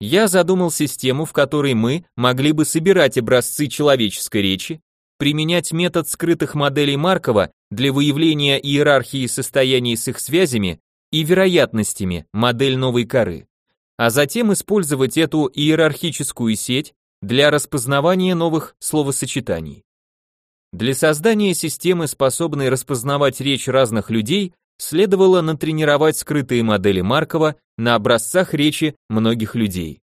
Я задумал систему, в которой мы могли бы собирать образцы человеческой речи, применять метод скрытых моделей Маркова для выявления иерархии состояний с их связями и вероятностями, модель новой коры, а затем использовать эту иерархическую сеть для распознавания новых словосочетаний. Для создания системы, способной распознавать речь разных людей, следовало натренировать скрытые модели Маркова на образцах речи многих людей.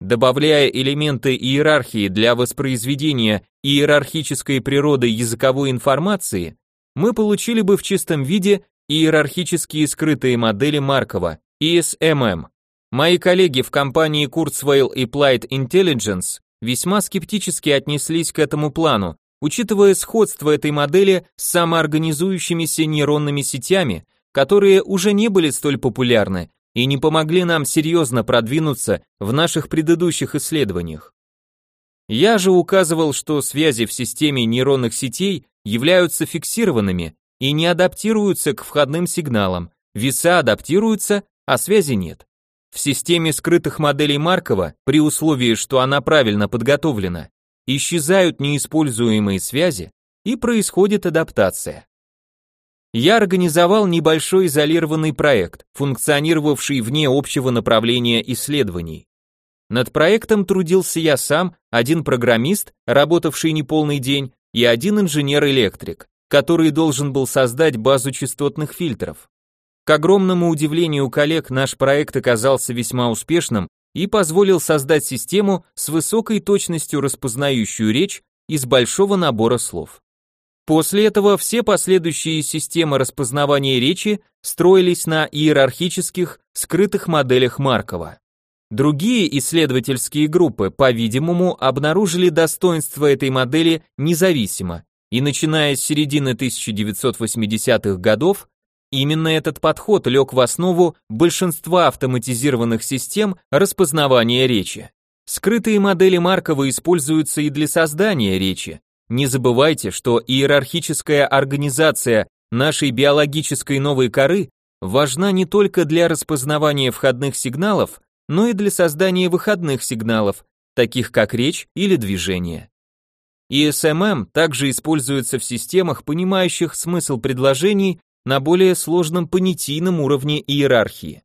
Добавляя элементы иерархии для воспроизведения иерархической природы языковой информации, мы получили бы в чистом виде иерархические скрытые модели Маркова, ESMM. Мои коллеги в компании Kurzweil и Applied Intelligence весьма скептически отнеслись к этому плану, учитывая сходство этой модели с самоорганизующимися нейронными сетями, которые уже не были столь популярны и не помогли нам серьезно продвинуться в наших предыдущих исследованиях. Я же указывал, что связи в системе нейронных сетей являются фиксированными и не адаптируются к входным сигналам, веса адаптируются, а связи нет. В системе скрытых моделей Маркова, при условии, что она правильно подготовлена, исчезают неиспользуемые связи и происходит адаптация. Я организовал небольшой изолированный проект, функционировавший вне общего направления исследований. Над проектом трудился я сам, один программист, работавший неполный день, и один инженер-электрик, который должен был создать базу частотных фильтров. К огромному удивлению коллег наш проект оказался весьма успешным и позволил создать систему с высокой точностью распознающую речь из большого набора слов. После этого все последующие системы распознавания речи строились на иерархических, скрытых моделях Маркова. Другие исследовательские группы, по-видимому, обнаружили достоинство этой модели независимо, и начиная с середины 1980-х годов, именно этот подход лег в основу большинства автоматизированных систем распознавания речи. Скрытые модели Маркова используются и для создания речи, не забывайте, что иерархическая организация нашей биологической новой коры важна не только для распознавания входных сигналов, но и для создания выходных сигналов, таких как речь или движение. ESMM также используется в системах, понимающих смысл предложений на более сложном понятийном уровне иерархии.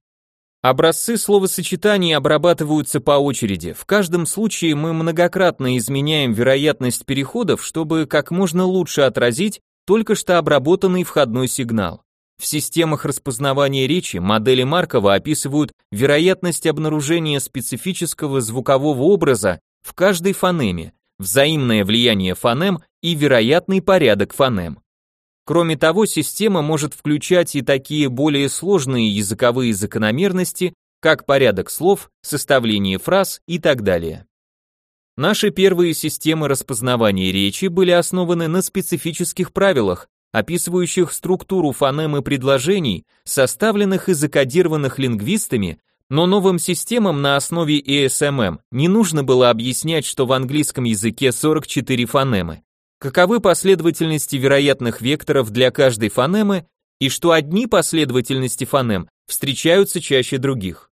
Образцы словосочетаний обрабатываются по очереди. В каждом случае мы многократно изменяем вероятность переходов, чтобы как можно лучше отразить только что обработанный входной сигнал. В системах распознавания речи модели Маркова описывают вероятность обнаружения специфического звукового образа в каждой фонеме, взаимное влияние фонем и вероятный порядок фонем. Кроме того, система может включать и такие более сложные языковые закономерности, как порядок слов, составление фраз и так далее. Наши первые системы распознавания речи были основаны на специфических правилах, описывающих структуру фонем и предложений, составленных и закодированных лингвистами, но новым системам на основе ESMM не нужно было объяснять, что в английском языке 44 фонемы каковы последовательности вероятных векторов для каждой фонемы и что одни последовательности фонем встречаются чаще других.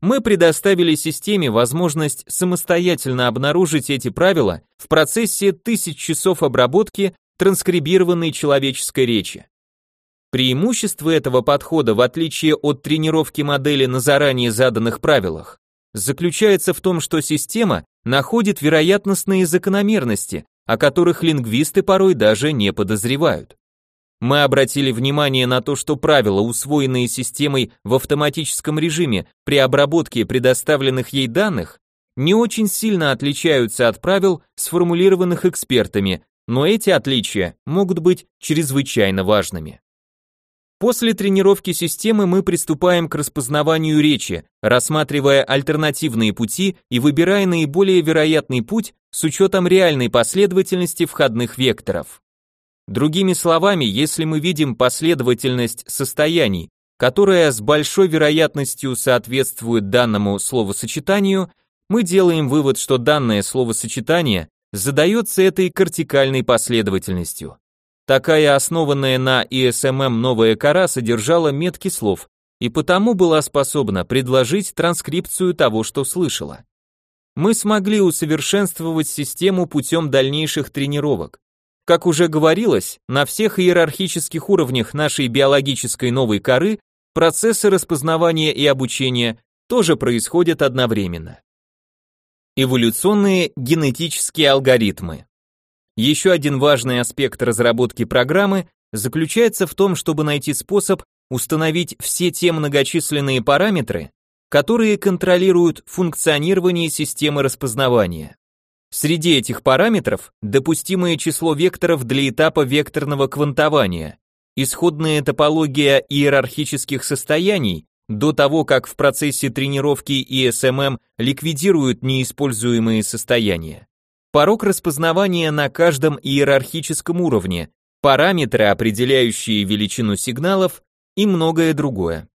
Мы предоставили системе возможность самостоятельно обнаружить эти правила в процессе тысяч часов обработки транскрибированной человеческой речи. Преимущество этого подхода, в отличие от тренировки модели на заранее заданных правилах, заключается в том, что система находит вероятностные закономерности, о которых лингвисты порой даже не подозревают. Мы обратили внимание на то, что правила, усвоенные системой в автоматическом режиме при обработке предоставленных ей данных, не очень сильно отличаются от правил, сформулированных экспертами, но эти отличия могут быть чрезвычайно важными. После тренировки системы мы приступаем к распознаванию речи, рассматривая альтернативные пути и выбирая наиболее вероятный путь с учетом реальной последовательности входных векторов. Другими словами, если мы видим последовательность состояний, которая с большой вероятностью соответствует данному словосочетанию, мы делаем вывод, что данное словосочетание задается этой кортикальной последовательностью. Такая основанная на ESMM новая кора содержала метки слов и потому была способна предложить транскрипцию того, что слышала. Мы смогли усовершенствовать систему путем дальнейших тренировок. Как уже говорилось, на всех иерархических уровнях нашей биологической новой коры процессы распознавания и обучения тоже происходят одновременно. Эволюционные генетические алгоритмы. Еще один важный аспект разработки программы заключается в том, чтобы найти способ установить все те многочисленные параметры, которые контролируют функционирование системы распознавания. Среди этих параметров допустимое число векторов для этапа векторного квантования, исходная топология иерархических состояний до того, как в процессе тренировки ESMM ликвидируют неиспользуемые состояния порог распознавания на каждом иерархическом уровне, параметры, определяющие величину сигналов и многое другое.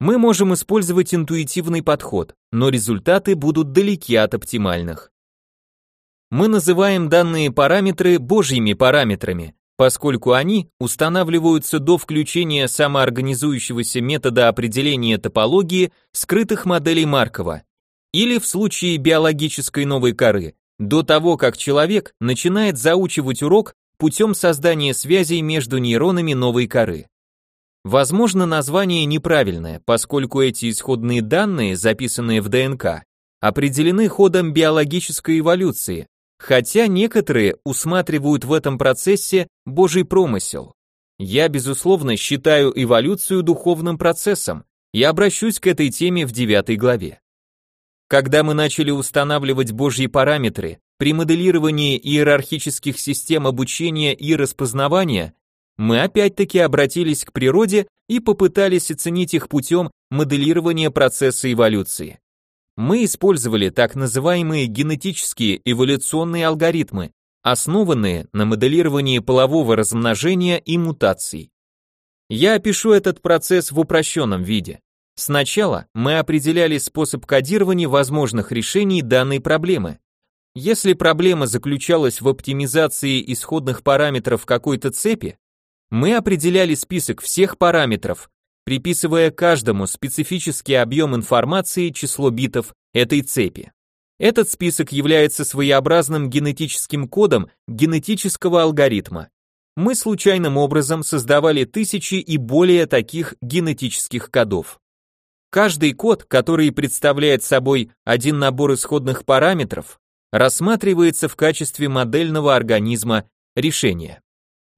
Мы можем использовать интуитивный подход, но результаты будут далеки от оптимальных. Мы называем данные параметры божьими параметрами, поскольку они устанавливаются до включения самоорганизующегося метода определения топологии скрытых моделей Маркова, или в случае биологической новой коры, до того, как человек начинает заучивать урок путем создания связей между нейронами новой коры. Возможно, название неправильное, поскольку эти исходные данные, записанные в ДНК, определены ходом биологической эволюции, хотя некоторые усматривают в этом процессе божий промысел. Я, безусловно, считаю эволюцию духовным процессом и обращусь к этой теме в девятой главе. Когда мы начали устанавливать Божьи параметры при моделировании иерархических систем обучения и распознавания, мы опять-таки обратились к природе и попытались оценить их путем моделирования процесса эволюции. Мы использовали так называемые генетические эволюционные алгоритмы, основанные на моделировании полового размножения и мутаций. Я опишу этот процесс в упрощенном виде. Сначала мы определяли способ кодирования возможных решений данной проблемы. Если проблема заключалась в оптимизации исходных параметров какой-то цепи, мы определяли список всех параметров, приписывая каждому специфический объем информации число битов этой цепи. Этот список является своеобразным генетическим кодом генетического алгоритма. Мы случайным образом создавали тысячи и более таких генетических кодов. Каждый код, который представляет собой один набор исходных параметров, рассматривается в качестве модельного организма решения.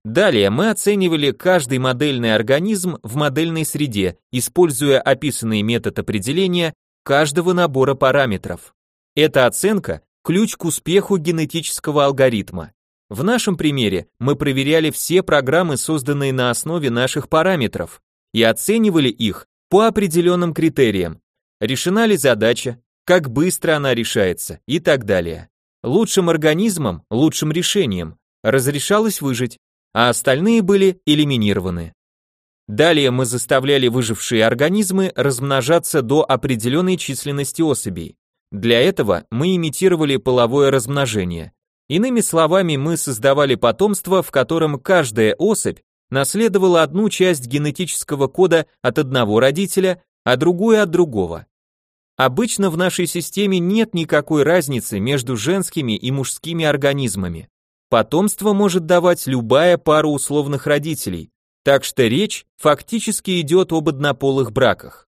Далее мы оценивали каждый модельный организм в модельной среде, используя описанный метод определения каждого набора параметров. Эта оценка – ключ к успеху генетического алгоритма. В нашем примере мы проверяли все программы, созданные на основе наших параметров, и оценивали их по определенным критериям. Решена ли задача, как быстро она решается и так далее. Лучшим организмом, лучшим решением разрешалось выжить, а остальные были элиминированы. Далее мы заставляли выжившие организмы размножаться до определенной численности особей. Для этого мы имитировали половое размножение. Иными словами, мы создавали потомство, в котором каждая особь наследовала одну часть генетического кода от одного родителя, а другую от другого. Обычно в нашей системе нет никакой разницы между женскими и мужскими организмами. Потомство может давать любая пара условных родителей, так что речь фактически идет об однополых браках.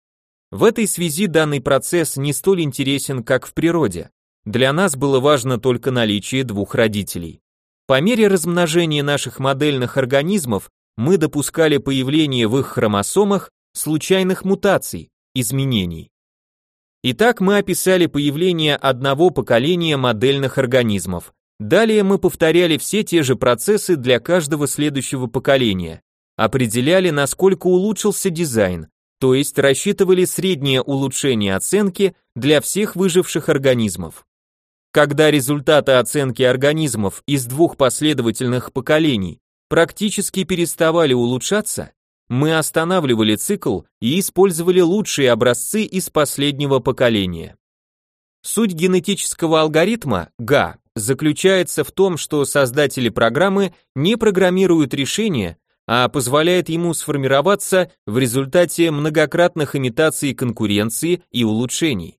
В этой связи данный процесс не столь интересен, как в природе. Для нас было важно только наличие двух родителей. По мере размножения наших модельных организмов мы допускали появление в их хромосомах случайных мутаций, изменений. Итак, мы описали появление одного поколения модельных организмов, Далее мы повторяли все те же процессы для каждого следующего поколения, определяли, насколько улучшился дизайн, то есть рассчитывали среднее улучшение оценки для всех выживших организмов. Когда результаты оценки организмов из двух последовательных поколений практически переставали улучшаться, мы останавливали цикл и использовали лучшие образцы из последнего поколения. Суть генетического алгоритма ГА заключается в том, что создатели программы не программируют решение, а позволяет ему сформироваться в результате многократных имитаций конкуренции и улучшений.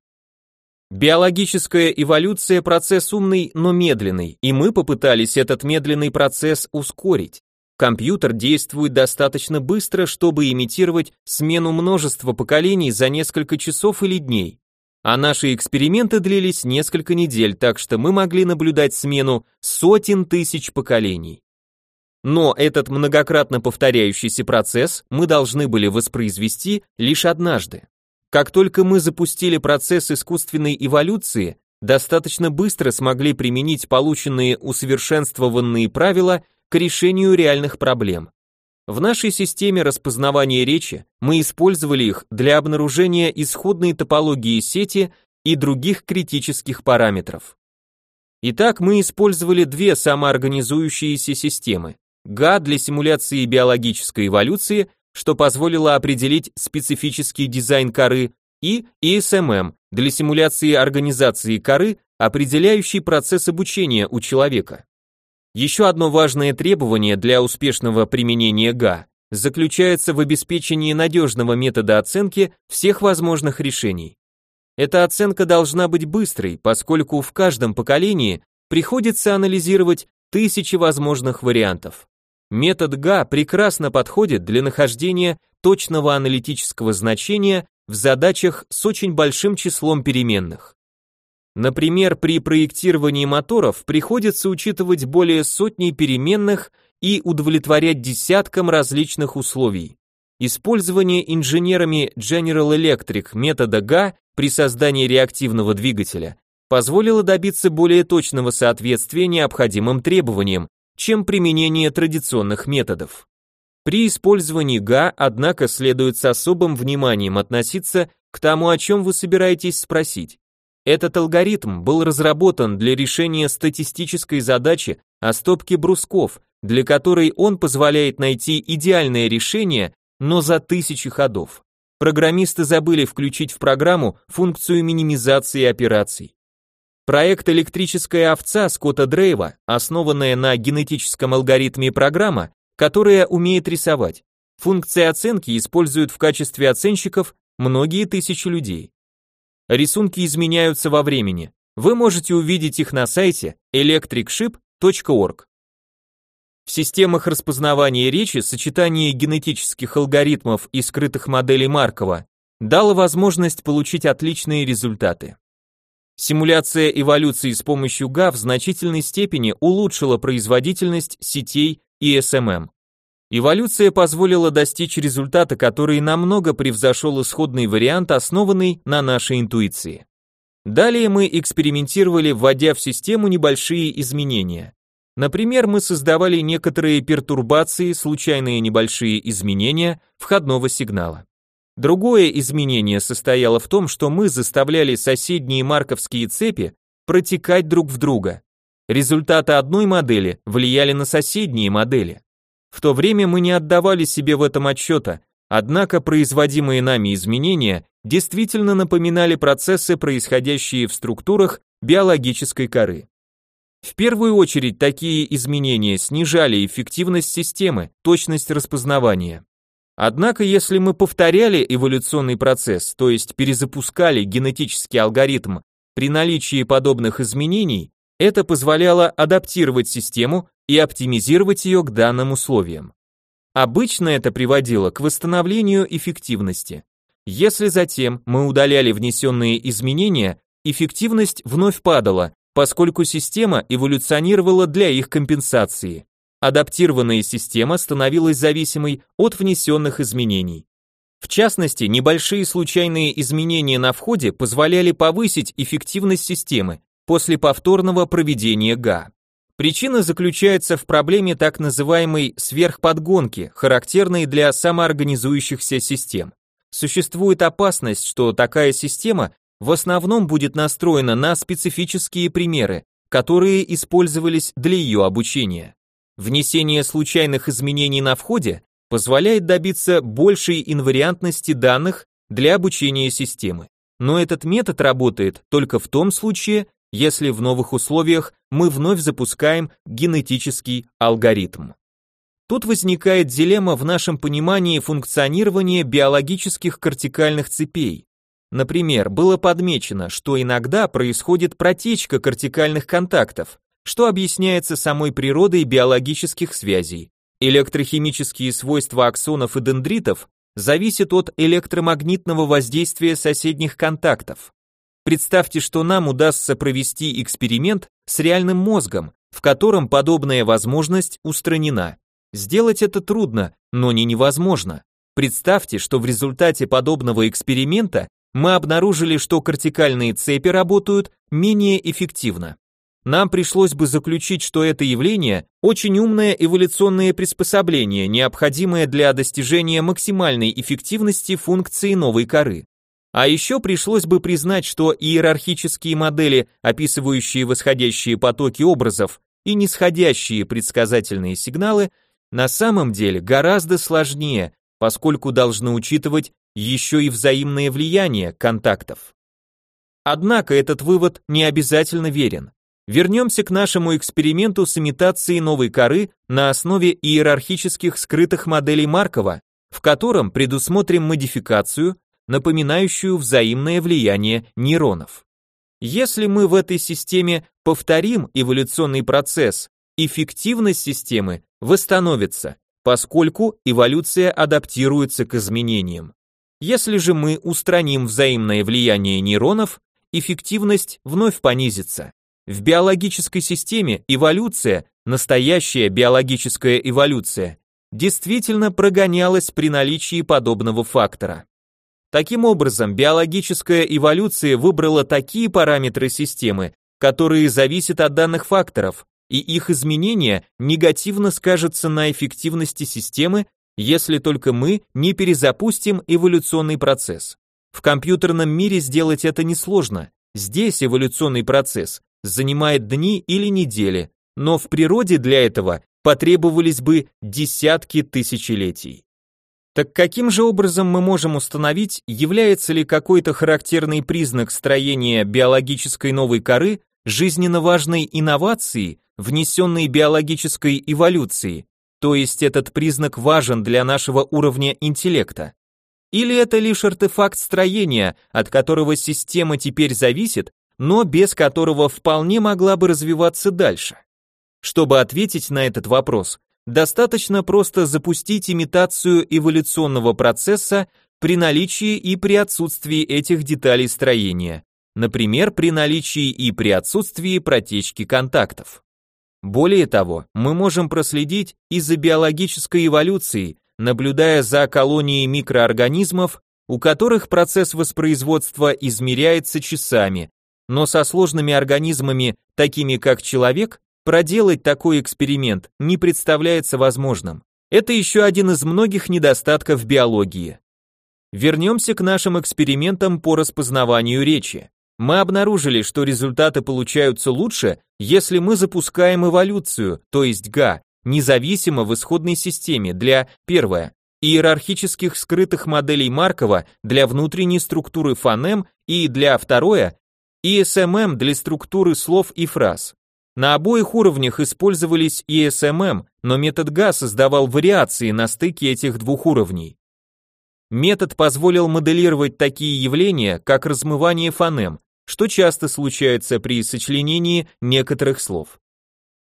Биологическая эволюция – процесс умный, но медленный, и мы попытались этот медленный процесс ускорить. Компьютер действует достаточно быстро, чтобы имитировать смену множества поколений за несколько часов или дней. А наши эксперименты длились несколько недель, так что мы могли наблюдать смену сотен тысяч поколений. Но этот многократно повторяющийся процесс мы должны были воспроизвести лишь однажды. Как только мы запустили процесс искусственной эволюции, достаточно быстро смогли применить полученные усовершенствованные правила к решению реальных проблем. В нашей системе распознавания речи мы использовали их для обнаружения исходной топологии сети и других критических параметров. Итак, мы использовали две самоорганизующиеся системы. ГА для симуляции биологической эволюции, что позволило определить специфический дизайн коры, и ESMM для симуляции организации коры, определяющий процесс обучения у человека. Еще одно важное требование для успешного применения ГА заключается в обеспечении надежного метода оценки всех возможных решений. Эта оценка должна быть быстрой, поскольку в каждом поколении приходится анализировать тысячи возможных вариантов. Метод ГА прекрасно подходит для нахождения точного аналитического значения в задачах с очень большим числом переменных. Например, при проектировании моторов приходится учитывать более сотни переменных и удовлетворять десяткам различных условий. Использование инженерами General Electric метода ГА при создании реактивного двигателя позволило добиться более точного соответствия необходимым требованиям, чем применение традиционных методов. При использовании ГА, однако, следует с особым вниманием относиться к тому, о чем вы собираетесь спросить. Этот алгоритм был разработан для решения статистической задачи о стопке брусков, для которой он позволяет найти идеальное решение, но за тысячи ходов. Программисты забыли включить в программу функцию минимизации операций. Проект «Электрическая овца» Скотта Дрейва, основанная на генетическом алгоритме программа, которая умеет рисовать. Функции оценки используют в качестве оценщиков многие тысячи людей. Рисунки изменяются во времени. Вы можете увидеть их на сайте electricship.org. В системах распознавания речи сочетание генетических алгоритмов и скрытых моделей Маркова дало возможность получить отличные результаты. Симуляция эволюции с помощью ГА в значительной степени улучшила производительность сетей и SMM. Эволюция позволила достичь результата, который намного превзошел исходный вариант, основанный на нашей интуиции. Далее мы экспериментировали, вводя в систему небольшие изменения. Например, мы создавали некоторые пертурбации, случайные небольшие изменения входного сигнала. Другое изменение состояло в том, что мы заставляли соседние марковские цепи протекать друг в друга. Результаты одной модели влияли на соседние модели. В то время мы не отдавали себе в этом отчета, однако производимые нами изменения действительно напоминали процессы, происходящие в структурах биологической коры. В первую очередь такие изменения снижали эффективность системы, точность распознавания. Однако, если мы повторяли эволюционный процесс, то есть перезапускали генетический алгоритм при наличии подобных изменений, это позволяло адаптировать систему и оптимизировать ее к данным условиям. Обычно это приводило к восстановлению эффективности. Если затем мы удаляли внесенные изменения, эффективность вновь падала, поскольку система эволюционировала для их компенсации. Адаптированная система становилась зависимой от внесенных изменений. В частности, небольшие случайные изменения на входе позволяли повысить эффективность системы после повторного проведения ГА. Причина заключается в проблеме так называемой сверхподгонки, характерной для самоорганизующихся систем. Существует опасность, что такая система в основном будет настроена на специфические примеры, которые использовались для ее обучения. Внесение случайных изменений на входе позволяет добиться большей инвариантности данных для обучения системы. Но этот метод работает только в том случае, если в новых условиях мы вновь запускаем генетический алгоритм. Тут возникает дилемма в нашем понимании функционирования биологических кортикальных цепей. Например, было подмечено, что иногда происходит протечка кортикальных контактов, что объясняется самой природой биологических связей. Электрохимические свойства аксонов и дендритов зависят от электромагнитного воздействия соседних контактов. Представьте, что нам удастся провести эксперимент с реальным мозгом, в котором подобная возможность устранена. Сделать это трудно, но не невозможно. Представьте, что в результате подобного эксперимента мы обнаружили, что кортикальные цепи работают менее эффективно нам пришлось бы заключить, что это явление очень умное эволюционное приспособление, необходимое для достижения максимальной эффективности функции новой коры. А еще пришлось бы признать, что иерархические модели, описывающие восходящие потоки образов и нисходящие предсказательные сигналы, на самом деле гораздо сложнее, поскольку должны учитывать еще и взаимное влияние контактов. Однако этот вывод не обязательно верен. Вернемся к нашему эксперименту с имитацией новой коры на основе иерархических скрытых моделей Маркова, в котором предусмотрим модификацию, напоминающую взаимное влияние нейронов. Если мы в этой системе повторим эволюционный процесс, эффективность системы восстановится, поскольку эволюция адаптируется к изменениям. Если же мы устраним взаимное влияние нейронов, эффективность вновь понизится. В биологической системе эволюция, настоящая биологическая эволюция, действительно прогонялась при наличии подобного фактора. Таким образом, биологическая эволюция выбрала такие параметры системы, которые зависят от данных факторов, и их изменение негативно скажется на эффективности системы, если только мы не перезапустим эволюционный процесс. В компьютерном мире сделать это несложно. Здесь эволюционный процесс занимает дни или недели, но в природе для этого потребовались бы десятки тысячелетий. Так каким же образом мы можем установить, является ли какой-то характерный признак строения биологической новой коры жизненно важной инновацией, внесенной биологической эволюцией, то есть этот признак важен для нашего уровня интеллекта? Или это лишь артефакт строения, от которого система теперь зависит, но без которого вполне могла бы развиваться дальше? Чтобы ответить на этот вопрос, достаточно просто запустить имитацию эволюционного процесса при наличии и при отсутствии этих деталей строения, например, при наличии и при отсутствии протечки контактов. Более того, мы можем проследить и за биологической эволюцией, наблюдая за колонией микроорганизмов, у которых процесс воспроизводства измеряется часами, но со сложными организмами, такими как человек, проделать такой эксперимент не представляется возможным. Это еще один из многих недостатков биологии. Вернемся к нашим экспериментам по распознаванию речи. Мы обнаружили, что результаты получаются лучше, если мы запускаем эволюцию, то есть ГА, независимо в исходной системе для, первое, иерархических скрытых моделей Маркова для внутренней структуры фонем и для, второе, ESMM для структуры слов и фраз. На обоих уровнях использовались ESMM, но метод ГА создавал вариации на стыке этих двух уровней. Метод позволил моделировать такие явления, как размывание фонем, что часто случается при сочленении некоторых слов.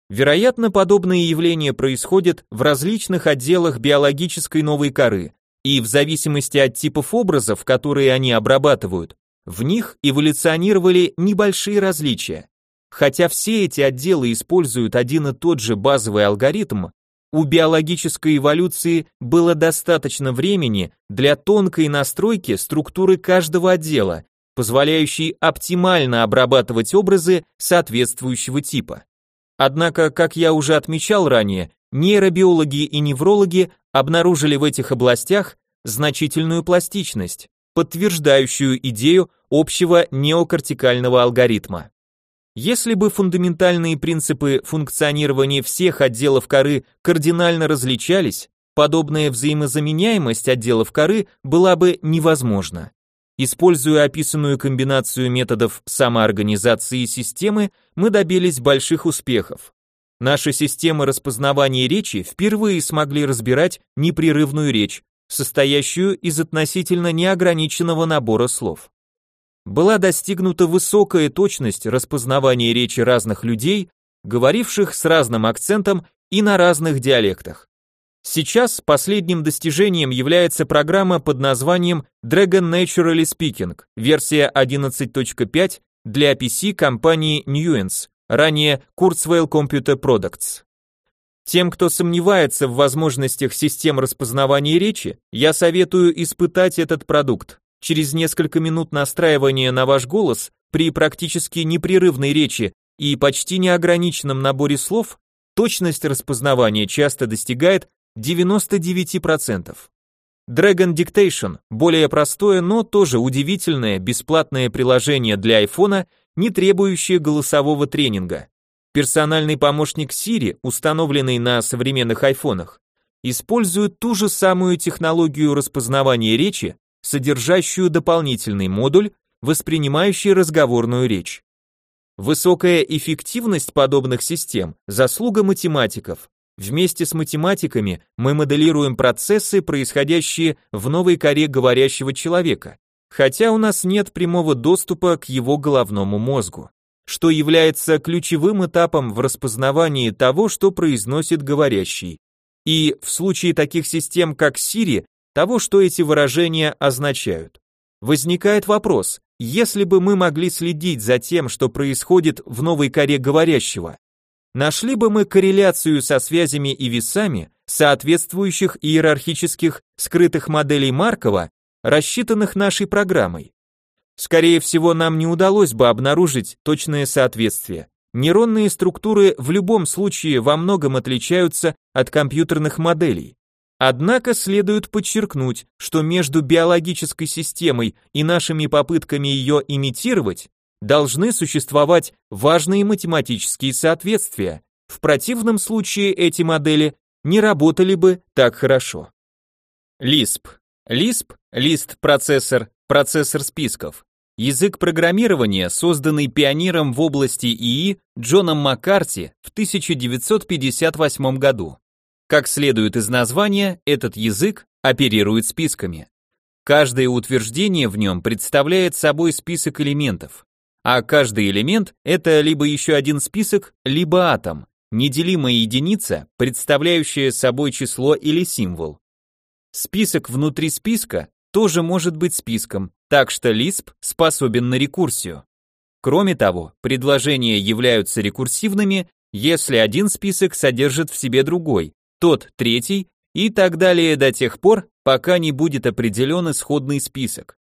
Вероятно, подобные явления происходят в различных отделах биологической новой коры, и в зависимости от типов образов, которые они обрабатывают, в них эволюционировали небольшие различия. Хотя все эти отделы используют один и тот же базовый алгоритм, у биологической эволюции было достаточно времени для тонкой настройки структуры каждого отдела, позволяющей оптимально обрабатывать образы соответствующего типа. Однако, как я уже отмечал ранее, нейробиологи и неврологи обнаружили в этих областях значительную пластичность, подтверждающую идею общего неокортикального алгоритма. Если бы фундаментальные принципы функционирования всех отделов коры кардинально различались, подобная взаимозаменяемость отделов коры была бы невозможна. Используя описанную комбинацию методов самоорганизации системы, мы добились больших успехов. Наши системы распознавания речи впервые смогли разбирать непрерывную речь, состоящую из относительно неограниченного набора слов. Была достигнута высокая точность распознавания речи разных людей, говоривших с разным акцентом и на разных диалектах. Сейчас последним достижением является программа под названием Dragon Naturally Speaking, версия 11.5 для PC компании Nuance, ранее Kurzweil Computer Products. Тем, кто сомневается в возможностях систем распознавания речи, я советую испытать этот продукт. Через несколько минут настраивания на ваш голос при практически непрерывной речи и почти неограниченном наборе слов точность распознавания часто достигает 99%. Dragon Dictation – более простое, но тоже удивительное бесплатное приложение для iPhone, не требующее голосового тренинга. Персональный помощник Siri, установленный на современных айфонах, использует ту же самую технологию распознавания речи, содержащую дополнительный модуль, воспринимающий разговорную речь. Высокая эффективность подобных систем – заслуга математиков, Вместе с математиками мы моделируем процессы, происходящие в новой коре говорящего человека, хотя у нас нет прямого доступа к его головному мозгу, что является ключевым этапом в распознавании того, что произносит говорящий. И в случае таких систем, как Siri, того, что эти выражения означают. Возникает вопрос, если бы мы могли следить за тем, что происходит в новой коре говорящего, нашли бы мы корреляцию со связями и весами соответствующих иерархических скрытых моделей Маркова, рассчитанных нашей программой. Скорее всего, нам не удалось бы обнаружить точное соответствие. Нейронные структуры в любом случае во многом отличаются от компьютерных моделей. Однако следует подчеркнуть, что между биологической системой и нашими попытками ее имитировать должны существовать важные математические соответствия. В противном случае эти модели не работали бы так хорошо. Lisp. Lisp – лист-процессор, процессор списков. Язык программирования, созданный пионером в области ИИ Джоном Маккарти в 1958 году. Как следует из названия, этот язык оперирует списками. Каждое утверждение в нем представляет собой список элементов, а каждый элемент – это либо еще один список, либо атом, неделимая единица, представляющая собой число или символ. Список внутри списка тоже может быть списком, так что Lisp способен на рекурсию. Кроме того, предложения являются рекурсивными, если один список содержит в себе другой, тот третий и так далее до тех пор, пока не будет определен исходный список.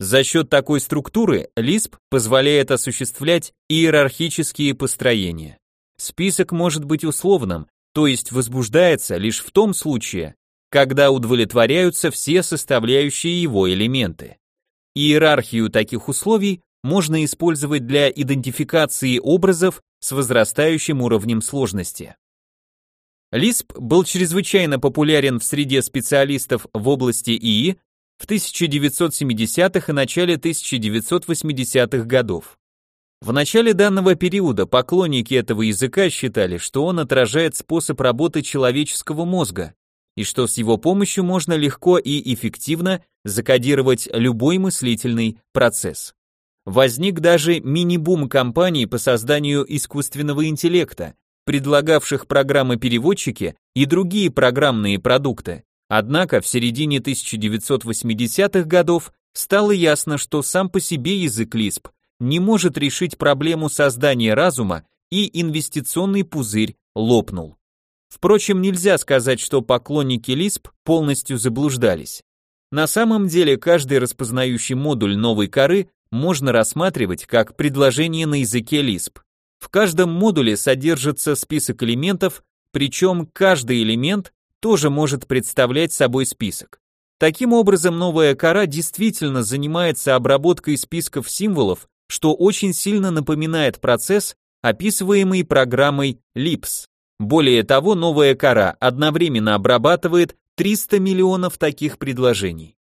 За счет такой структуры Lisp позволяет осуществлять иерархические построения. Список может быть условным, то есть возбуждается лишь в том случае, когда удовлетворяются все составляющие его элементы. Иерархию таких условий можно использовать для идентификации образов с возрастающим уровнем сложности. Lisp был чрезвычайно популярен в среде специалистов в области ИИ в 1970-х и начале 1980-х годов. В начале данного периода поклонники этого языка считали, что он отражает способ работы человеческого мозга, и что с его помощью можно легко и эффективно закодировать любой мыслительный процесс. Возник даже мини-бум компаний по созданию искусственного интеллекта, предлагавших программы-переводчики и другие программные продукты. Однако в середине 1980-х годов стало ясно, что сам по себе язык Lisp не может решить проблему создания разума, и инвестиционный пузырь лопнул. Впрочем, нельзя сказать, что поклонники Lisp полностью заблуждались. На самом деле, каждый распознающий модуль новой коры можно рассматривать как предложение на языке Lisp. В каждом модуле содержится список элементов, причем каждый элемент тоже может представлять собой список. Таким образом, новая кора действительно занимается обработкой списков символов, что очень сильно напоминает процесс, описываемый программой LIPS. Более того, новая кора одновременно обрабатывает 300 миллионов таких предложений.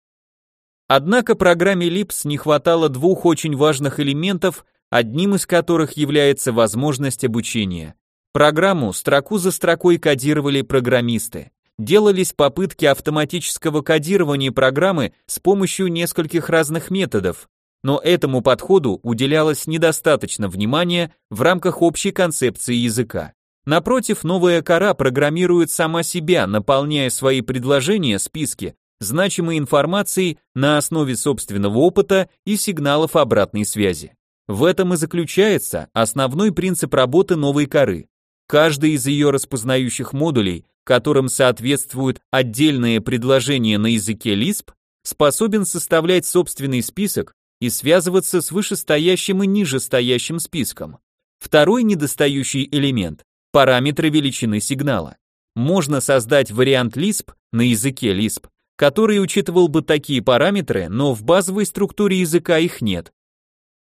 Однако программе LIPS не хватало двух очень важных элементов, одним из которых является возможность обучения. Программу строку за строкой кодировали программисты. Делались попытки автоматического кодирования программы с помощью нескольких разных методов, но этому подходу уделялось недостаточно внимания в рамках общей концепции языка. Напротив, новая кора программирует сама себя, наполняя свои предложения, списки, значимой информацией на основе собственного опыта и сигналов обратной связи. В этом и заключается основной принцип работы новой коры. Каждый из ее распознающих модулей, которым соответствуют отдельные предложения на языке Lisp, способен составлять собственный список и связываться с вышестоящим и нижестоящим списком. Второй недостающий элемент параметры величины сигнала. Можно создать вариант Lisp на языке Lisp, который учитывал бы такие параметры, но в базовой структуре языка их нет.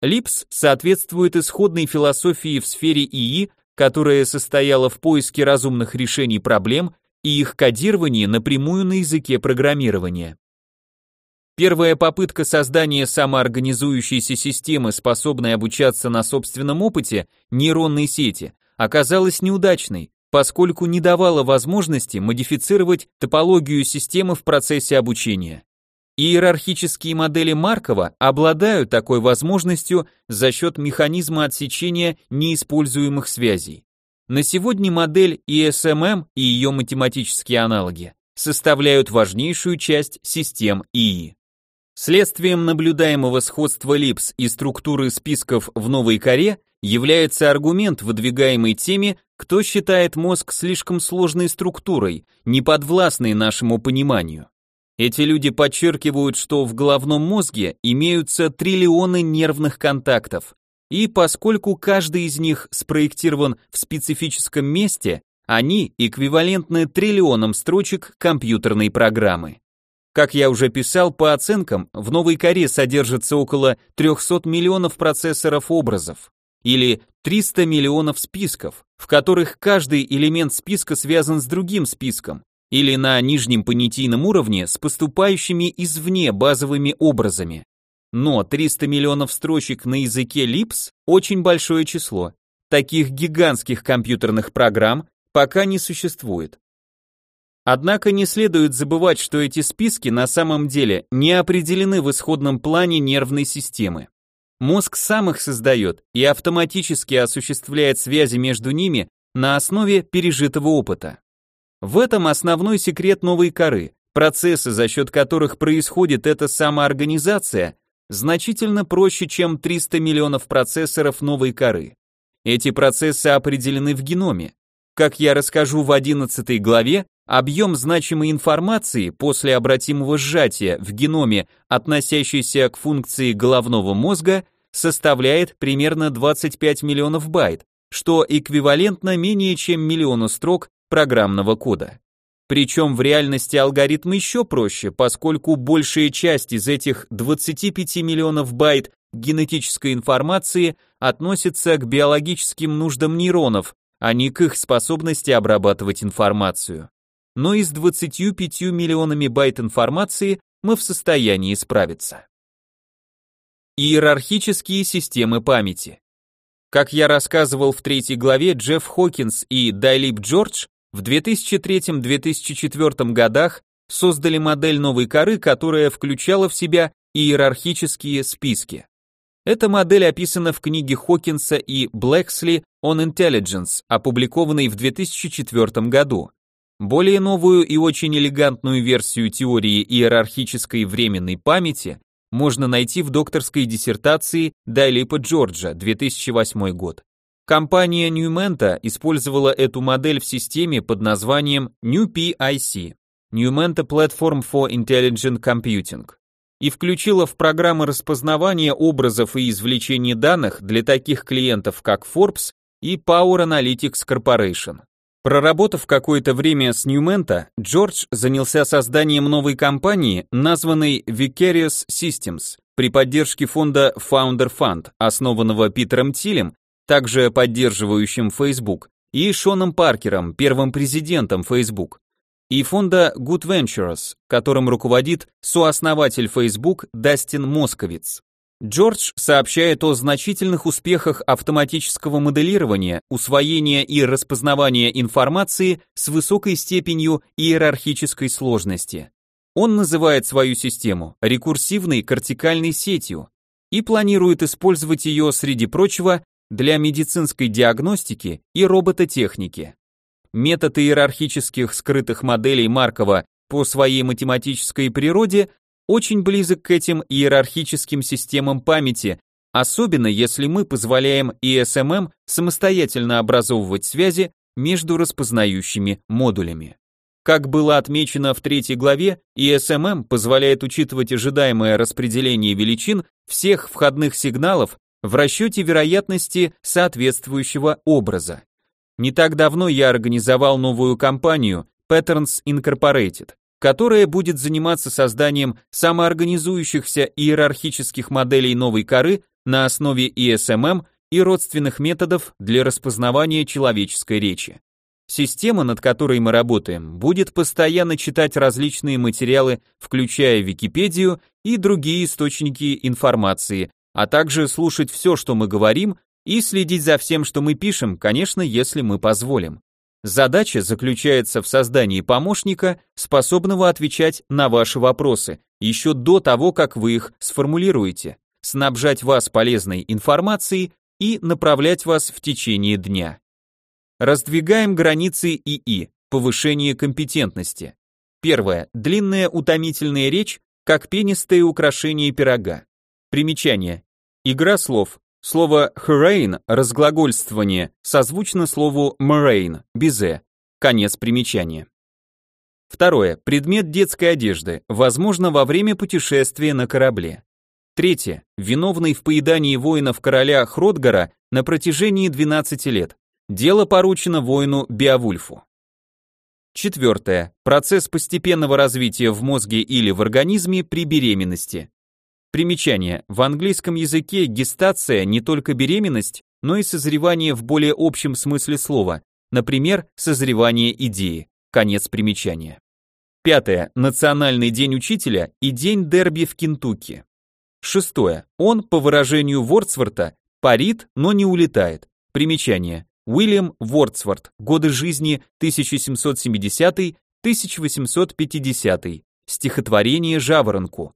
Lisp соответствует исходной философии в сфере ИИ, которая состояла в поиске разумных решений проблем и их кодировании напрямую на языке программирования. Первая попытка создания самоорганизующейся системы, способной обучаться на собственном опыте, нейронной сети, оказалась неудачной, поскольку не давала возможности модифицировать топологию системы в процессе обучения. Иерархические модели Маркова обладают такой возможностью за счет механизма отсечения неиспользуемых связей. На сегодня модель ESMM и ее математические аналоги составляют важнейшую часть систем ИИ. Следствием наблюдаемого сходства липс и структуры списков в новой коре является аргумент, выдвигаемый теми, кто считает мозг слишком сложной структурой, не подвластной нашему пониманию. Эти люди подчеркивают, что в головном мозге имеются триллионы нервных контактов, и поскольку каждый из них спроектирован в специфическом месте, они эквивалентны триллионам строчек компьютерной программы. Как я уже писал, по оценкам, в новой коре содержится около 300 миллионов процессоров образов, или 300 миллионов списков, в которых каждый элемент списка связан с другим списком, или на нижнем понятийном уровне с поступающими извне базовыми образами. Но 300 миллионов строчек на языке Lisp очень большое число. Таких гигантских компьютерных программ пока не существует. Однако не следует забывать, что эти списки на самом деле не определены в исходном плане нервной системы. Мозг сам их создает и автоматически осуществляет связи между ними на основе пережитого опыта. В этом основной секрет новой коры. Процессы, за счет которых происходит эта самоорганизация, значительно проще, чем 300 миллионов процессоров новой коры. Эти процессы определены в геноме. Как я расскажу в 11 главе, Объем значимой информации после обратимого сжатия в геноме, относящейся к функции головного мозга, составляет примерно 25 миллионов байт, что эквивалентно менее чем миллиону строк программного кода. Причем в реальности алгоритм еще проще, поскольку большая часть из этих 25 миллионов байт генетической информации относится к биологическим нуждам нейронов, а не к их способности обрабатывать информацию но и с 25 миллионами байт информации мы в состоянии справиться. Иерархические системы памяти. Как я рассказывал в третьей главе, Джефф Хокинс и Дайлип Джордж в 2003-2004 годах создали модель новой коры, которая включала в себя иерархические списки. Эта модель описана в книге Хокинса и Блэксли on Intelligence, опубликованной в 2004 году. Более новую и очень элегантную версию теории иерархической временной памяти можно найти в докторской диссертации Дайлипа Джорджа, 2008 год. Компания Newmenta использовала эту модель в системе под названием NewPIC Newmenta Platform for Intelligent Computing и включила в программы распознавания образов и извлечения данных для таких клиентов, как Forbes и Power Analytics Corporation. Проработав какое-то время с Ньюмента, Джордж занялся созданием новой компании, названной Vicarious Systems, при поддержке фонда Founder Fund, основанного Питером Тилем, также поддерживающим Facebook, и Шоном Паркером, первым президентом Facebook, и фонда Good Ventures, которым руководит сооснователь Facebook Дастин Московиц. Джордж сообщает о значительных успехах автоматического моделирования, усвоения и распознавания информации с высокой степенью иерархической сложности. Он называет свою систему рекурсивной кортикальной сетью и планирует использовать ее, среди прочего, для медицинской диагностики и робототехники. Метод иерархических скрытых моделей Маркова по своей математической природе очень близок к этим иерархическим системам памяти, особенно если мы позволяем ESMM самостоятельно образовывать связи между распознающими модулями. Как было отмечено в третьей главе, ESMM позволяет учитывать ожидаемое распределение величин всех входных сигналов в расчете вероятности соответствующего образа. Не так давно я организовал новую компанию Patterns Incorporated, которая будет заниматься созданием самоорганизующихся иерархических моделей новой коры на основе ESMM и родственных методов для распознавания человеческой речи. Система, над которой мы работаем, будет постоянно читать различные материалы, включая Википедию и другие источники информации, а также слушать все, что мы говорим, и следить за всем, что мы пишем, конечно, если мы позволим. Задача заключается в создании помощника, способного отвечать на ваши вопросы, еще до того, как вы их сформулируете, снабжать вас полезной информацией и направлять вас в течение дня. Раздвигаем границы ИИ, повышение компетентности. Первое. Длинная утомительная речь как пенистое украшение пирога. Примечание. Игра слов. Слово «хрейн» – разглагольствование, созвучно слову «мрейн» – безе. Конец примечания. Второе. Предмет детской одежды, возможно, во время путешествия на корабле. Третье. Виновный в поедании воинов короля Хродгара на протяжении 12 лет. Дело поручено воину Беовульфу. Четвертое. Процесс постепенного развития в мозге или в организме при беременности. Примечание. В английском языке гестация не только беременность, но и созревание в более общем смысле слова, например, созревание идеи. Конец примечания. Пятое. Национальный день учителя и день дерби в Кентукки. Шестое. Он, по выражению Вордсворта, парит, но не улетает. Примечание. Уильям Вордсворт. Годы жизни 1770-1850. Стихотворение «Жаворонку».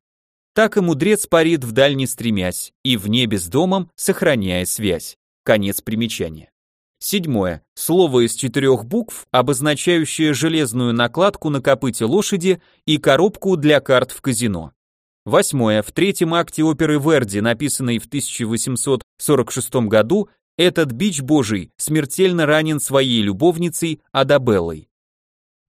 Так и мудрец парит вдаль не стремясь, и в небе с домом сохраняя связь. Конец примечания. Седьмое. Слово из четырех букв, обозначающее железную накладку на копыте лошади и коробку для карт в казино. Восьмое. В третьем акте оперы Верди, написанной в 1846 году, этот бич божий смертельно ранен своей любовницей Адабеллой.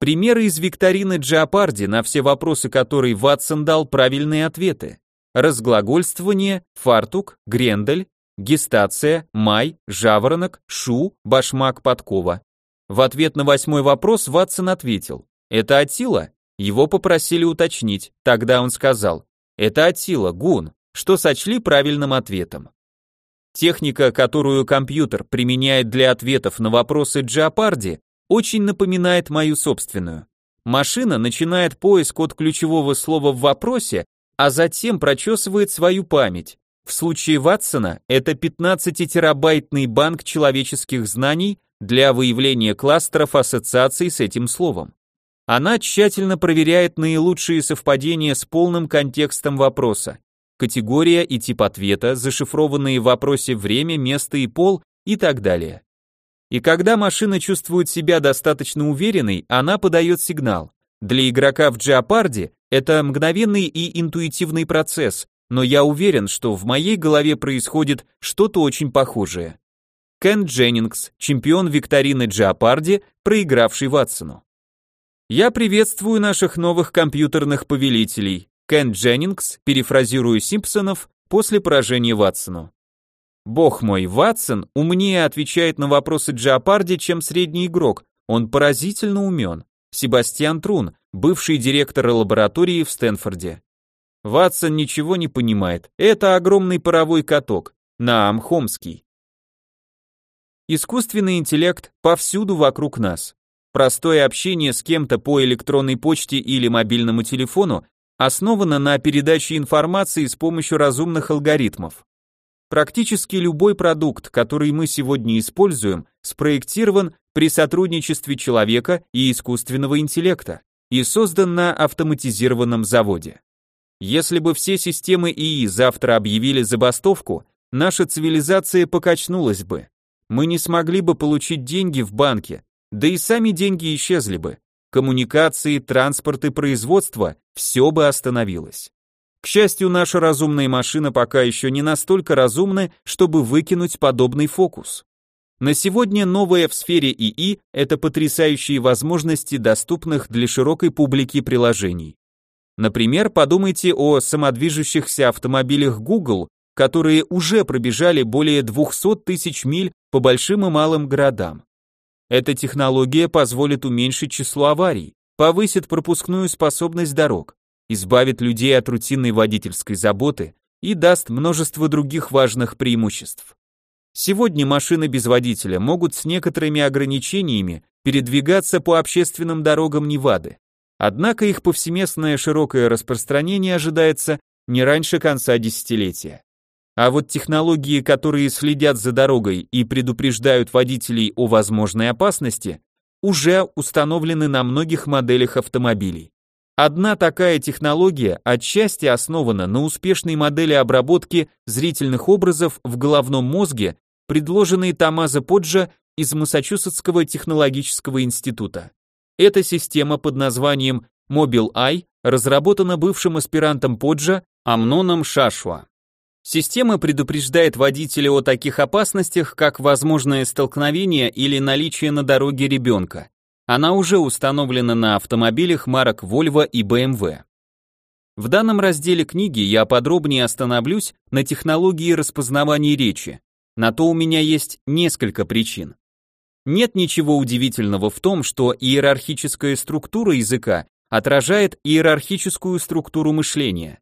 Примеры из викторины Джиапарди, на все вопросы которой Ватсон дал правильные ответы. Разглагольствование, фартук, грендель, гестация, май, жаворонок, шу, башмак, подкова. В ответ на восьмой вопрос Ватсон ответил, это Атила? Его попросили уточнить, тогда он сказал, это Атила, гун, что сочли правильным ответом. Техника, которую компьютер применяет для ответов на вопросы Джиапарди, очень напоминает мою собственную. Машина начинает поиск от ключевого слова в вопросе, а затем прочесывает свою память. В случае Ватсона это 15-терабайтный банк человеческих знаний для выявления кластеров ассоциаций с этим словом. Она тщательно проверяет наилучшие совпадения с полным контекстом вопроса. Категория и тип ответа, зашифрованные в вопросе время, место и пол и так далее. И когда машина чувствует себя достаточно уверенной, она подает сигнал. Для игрока в Джиапарде это мгновенный и интуитивный процесс, но я уверен, что в моей голове происходит что-то очень похожее. Кен Дженнингс, чемпион викторины Джиапарди, проигравший Ватсону. Я приветствую наших новых компьютерных повелителей. Кен Дженнингс, перефразирую Симпсонов, после поражения Ватсону. Бог мой, Ватсон умнее отвечает на вопросы Джапарди, чем средний игрок. Он поразительно умен. Себастьян Трун, бывший директор лаборатории в Стэнфорде. Ватсон ничего не понимает. Это огромный паровой каток. Наам Хомский. Искусственный интеллект повсюду вокруг нас. Простое общение с кем-то по электронной почте или мобильному телефону основано на передаче информации с помощью разумных алгоритмов. Практически любой продукт, который мы сегодня используем, спроектирован при сотрудничестве человека и искусственного интеллекта и создан на автоматизированном заводе. Если бы все системы ИИ завтра объявили забастовку, наша цивилизация покачнулась бы. Мы не смогли бы получить деньги в банке, да и сами деньги исчезли бы. Коммуникации, транспорт и производство – все бы остановилось. К счастью, наша разумная машина пока еще не настолько разумна, чтобы выкинуть подобный фокус. На сегодня новое в сфере ИИ – это потрясающие возможности доступных для широкой публики приложений. Например, подумайте о самодвижущихся автомобилях Google, которые уже пробежали более 200 тысяч миль по большим и малым городам. Эта технология позволит уменьшить число аварий, повысит пропускную способность дорог, избавит людей от рутинной водительской заботы и даст множество других важных преимуществ. Сегодня машины без водителя могут с некоторыми ограничениями передвигаться по общественным дорогам Невады. Однако их повсеместное широкое распространение ожидается не раньше конца десятилетия. А вот технологии, которые следят за дорогой и предупреждают водителей о возможной опасности, уже установлены на многих моделях автомобилей. Одна такая технология отчасти основана на успешной модели обработки зрительных образов в головном мозге, предложенной Томазо Поджа из Массачусетского технологического института. Эта система под названием Mobile Eye разработана бывшим аспирантом Поджа Амноном Шашуа. Система предупреждает водителя о таких опасностях, как возможное столкновение или наличие на дороге ребенка. Она уже установлена на автомобилях марок Volvo и BMW. В данном разделе книги я подробнее остановлюсь на технологии распознавания речи. На то у меня есть несколько причин. Нет ничего удивительного в том, что иерархическая структура языка отражает иерархическую структуру мышления.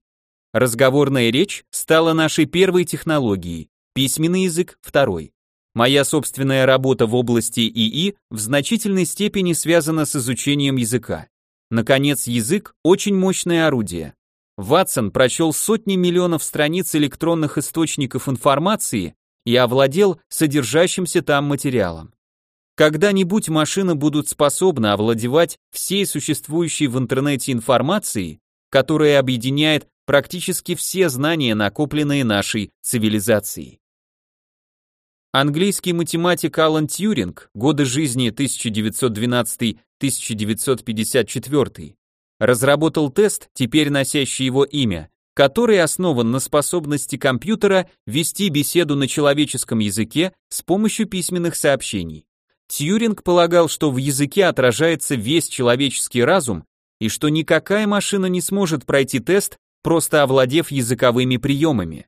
Разговорная речь стала нашей первой технологией, письменный язык – второй. Моя собственная работа в области ИИ в значительной степени связана с изучением языка. Наконец, язык – очень мощное орудие. Ватсон прочел сотни миллионов страниц электронных источников информации и овладел содержащимся там материалом. Когда-нибудь машины будут способны овладевать всей существующей в интернете информацией, которая объединяет практически все знания, накопленные нашей цивилизацией. Английский математик Алан Тьюринг, годы жизни 1912-1954, разработал тест, теперь носящий его имя, который основан на способности компьютера вести беседу на человеческом языке с помощью письменных сообщений. Тьюринг полагал, что в языке отражается весь человеческий разум и что никакая машина не сможет пройти тест, просто овладев языковыми приемами.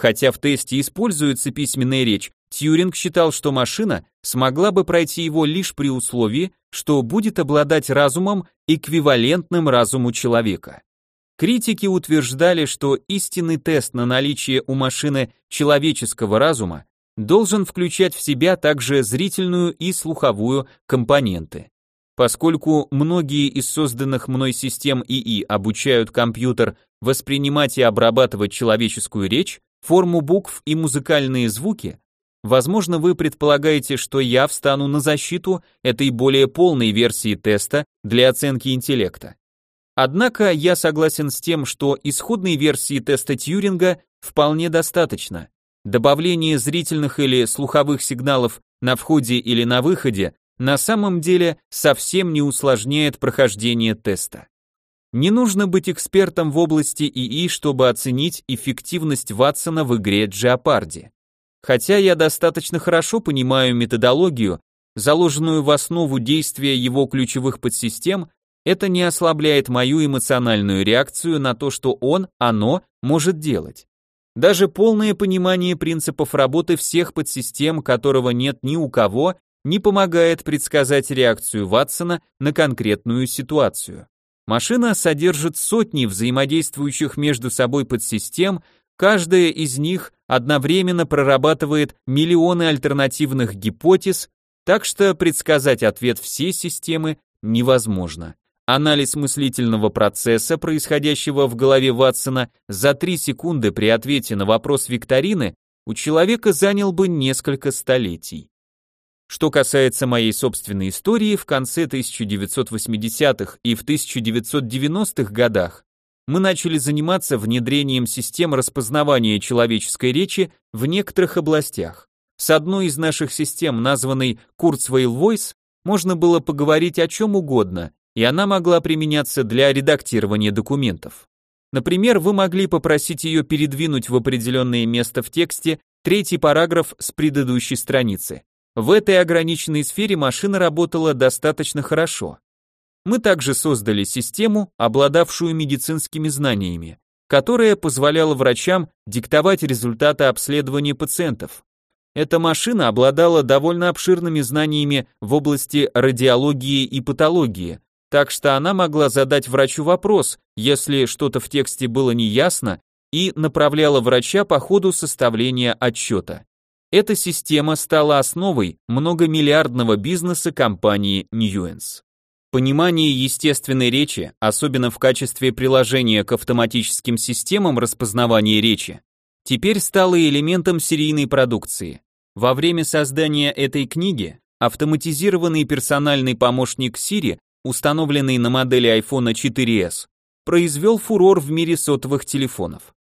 Хотя в тесте используется письменная речь, Тьюринг считал, что машина смогла бы пройти его лишь при условии, что будет обладать разумом, эквивалентным разуму человека. Критики утверждали, что истинный тест на наличие у машины человеческого разума должен включать в себя также зрительную и слуховую компоненты. Поскольку многие из созданных мной систем ИИ обучают компьютер воспринимать и обрабатывать человеческую речь, форму букв и музыкальные звуки, возможно, вы предполагаете, что я встану на защиту этой более полной версии теста для оценки интеллекта. Однако я согласен с тем, что исходной версии теста Тьюринга вполне достаточно. Добавление зрительных или слуховых сигналов на входе или на выходе на самом деле совсем не усложняет прохождение теста. Не нужно быть экспертом в области ИИ, чтобы оценить эффективность Ватсона в игре Джеопарди. Хотя я достаточно хорошо понимаю методологию, заложенную в основу действия его ключевых подсистем, это не ослабляет мою эмоциональную реакцию на то, что он, оно может делать. Даже полное понимание принципов работы всех подсистем, которого нет ни у кого, не помогает предсказать реакцию Ватсона на конкретную ситуацию. Машина содержит сотни взаимодействующих между собой подсистем, каждая из них одновременно прорабатывает миллионы альтернативных гипотез, так что предсказать ответ всей системы невозможно. Анализ мыслительного процесса, происходящего в голове Ватсона, за 3 секунды при ответе на вопрос викторины у человека занял бы несколько столетий. Что касается моей собственной истории, в конце 1980-х и в 1990-х годах мы начали заниматься внедрением систем распознавания человеческой речи в некоторых областях. С одной из наших систем, названной Kurzweil Voice, можно было поговорить о чем угодно, и она могла применяться для редактирования документов. Например, вы могли попросить ее передвинуть в определенное место в тексте третий параграф с предыдущей страницы. В этой ограниченной сфере машина работала достаточно хорошо. Мы также создали систему, обладавшую медицинскими знаниями, которая позволяла врачам диктовать результаты обследования пациентов. Эта машина обладала довольно обширными знаниями в области радиологии и патологии, так что она могла задать врачу вопрос, если что-то в тексте было неясно, и направляла врача по ходу составления отчета. Эта система стала основой многомиллиардного бизнеса компании Nuance. Понимание естественной речи, особенно в качестве приложения к автоматическим системам распознавания речи, теперь стало элементом серийной продукции. Во время создания этой книги автоматизированный персональный помощник Siri, установленный на модели iPhone 4s, произвел фурор в мире сотовых телефонов.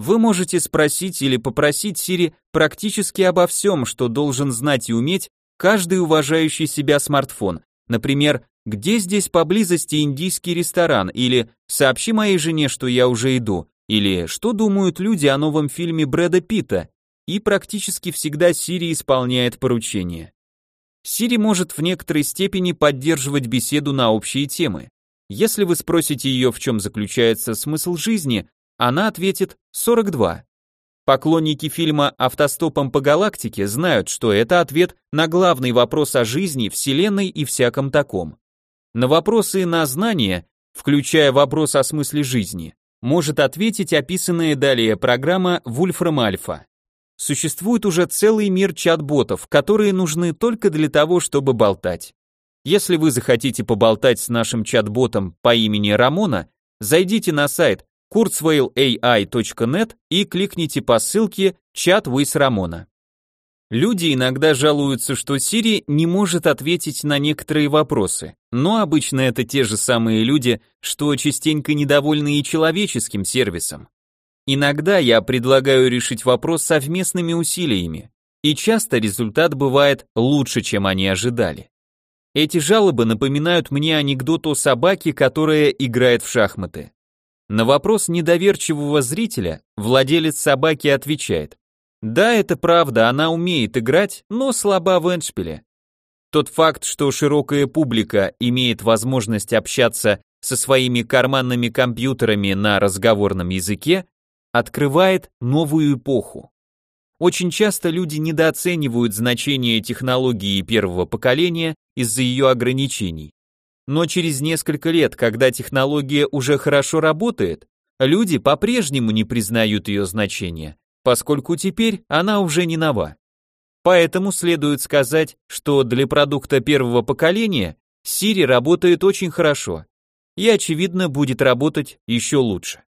Вы можете спросить или попросить Siri практически обо всем, что должен знать и уметь каждый уважающий себя смартфон, Например, где здесь поблизости индийский ресторан или сообщи моей жене, что я уже иду, или что думают люди о новом фильме Брэда Питта, и практически всегда Siri исполняет поручения. Siri может в некоторой степени поддерживать беседу на общие темы. Если вы спросите ее, в чем заключается смысл жизни, она ответит 42. Поклонники фильма «Автостопом по галактике» знают, что это ответ на главный вопрос о жизни, Вселенной и всяком таком. На вопросы на знания, включая вопрос о смысле жизни, может ответить описанная далее программа Вульфрам Альфа. Существует уже целый мир чат-ботов, которые нужны только для того, чтобы болтать. Если вы захотите поболтать с нашим чат-ботом по имени Рамона, зайдите на сайт kurzweilai.net и кликните по ссылке «Чат with Рамона». Люди иногда жалуются, что Siri не может ответить на некоторые вопросы, но обычно это те же самые люди, что частенько недовольны и человеческим сервисом. Иногда я предлагаю решить вопрос совместными усилиями, и часто результат бывает лучше, чем они ожидали. Эти жалобы напоминают мне анекдот о собаке, которая играет в шахматы. На вопрос недоверчивого зрителя владелец собаки отвечает, да, это правда, она умеет играть, но слаба в эндшпиле. Тот факт, что широкая публика имеет возможность общаться со своими карманными компьютерами на разговорном языке, открывает новую эпоху. Очень часто люди недооценивают значение технологии первого поколения из-за ее ограничений. Но через несколько лет, когда технология уже хорошо работает, люди по-прежнему не признают ее значения, поскольку теперь она уже не нова. Поэтому следует сказать, что для продукта первого поколения Siri работает очень хорошо и, очевидно, будет работать еще лучше.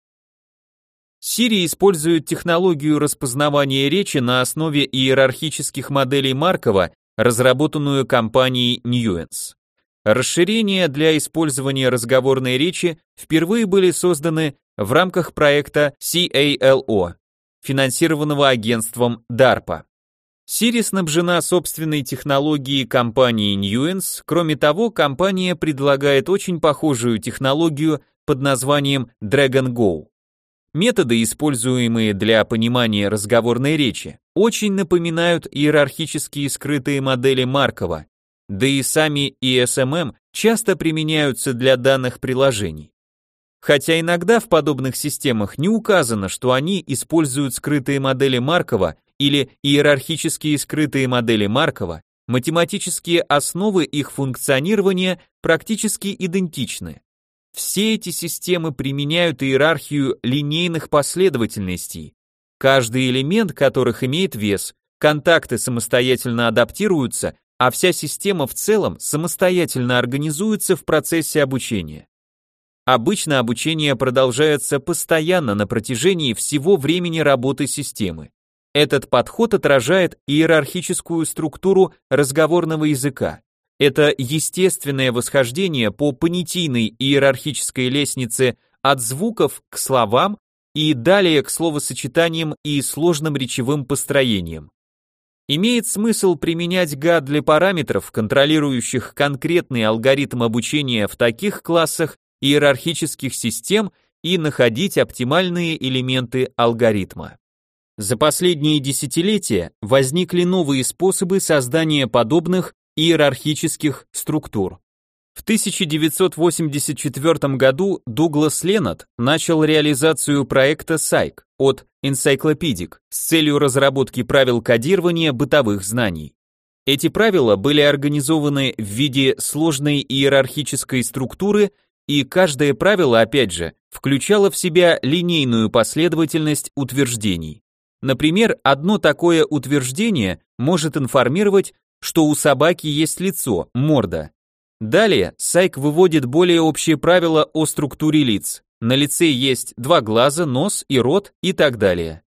Siri использует технологию распознавания речи на основе иерархических моделей Маркова, разработанную компанией Nuance. Расширения для использования разговорной речи впервые были созданы в рамках проекта CALO финансированного агентством DARPA. Siri снабжена собственной технологией компании Nuance, кроме того, компания предлагает очень похожую технологию под названием Dragon Go. Методы, используемые для понимания разговорной речи, очень напоминают иерархические скрытые модели Маркова, да и сами ESMM часто применяются для данных приложений. Хотя иногда в подобных системах не указано, что они используют скрытые модели Маркова или иерархические скрытые модели Маркова, математические основы их функционирования практически идентичны. Все эти системы применяют иерархию линейных последовательностей, каждый элемент которых имеет вес, контакты самостоятельно адаптируются, а вся система в целом самостоятельно организуется в процессе обучения. Обычно обучение продолжается постоянно на протяжении всего времени работы системы. Этот подход отражает иерархическую структуру разговорного языка. Это естественное восхождение по понятийной иерархической лестнице от звуков к словам и далее к словосочетаниям и сложным речевым построениям. Имеет смысл применять GAD для параметров, контролирующих конкретный алгоритм обучения в таких классах иерархических систем и находить оптимальные элементы алгоритма. За последние десятилетия возникли новые способы создания подобных иерархических структур. В 1984 году Дуглас Леннат начал реализацию проекта Psych от Encyclopedic с целью разработки правил кодирования бытовых знаний. Эти правила были организованы в виде сложной иерархической структуры и каждое правило, опять же, включало в себя линейную последовательность утверждений. Например, одно такое утверждение может информировать, что у собаки есть лицо, морда. Далее Сайк выводит более общие правила о структуре лиц. На лице есть два глаза, нос и рот и так далее.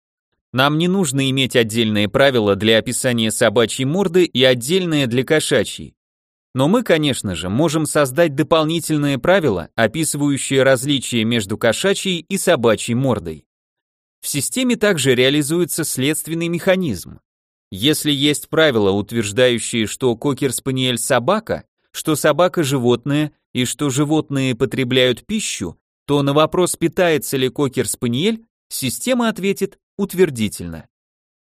Нам не нужно иметь отдельные правила для описания собачьей морды и отдельные для кошачьей. Но мы, конечно же, можем создать дополнительные правила, описывающие различия между кошачьей и собачьей мордой. В системе также реализуется следственный механизм. Если есть правила, утверждающие, что кокер-спаниель собака, что собака животное и что животные потребляют пищу, то на вопрос, питается ли кокер-спаниель, система ответит утвердительно.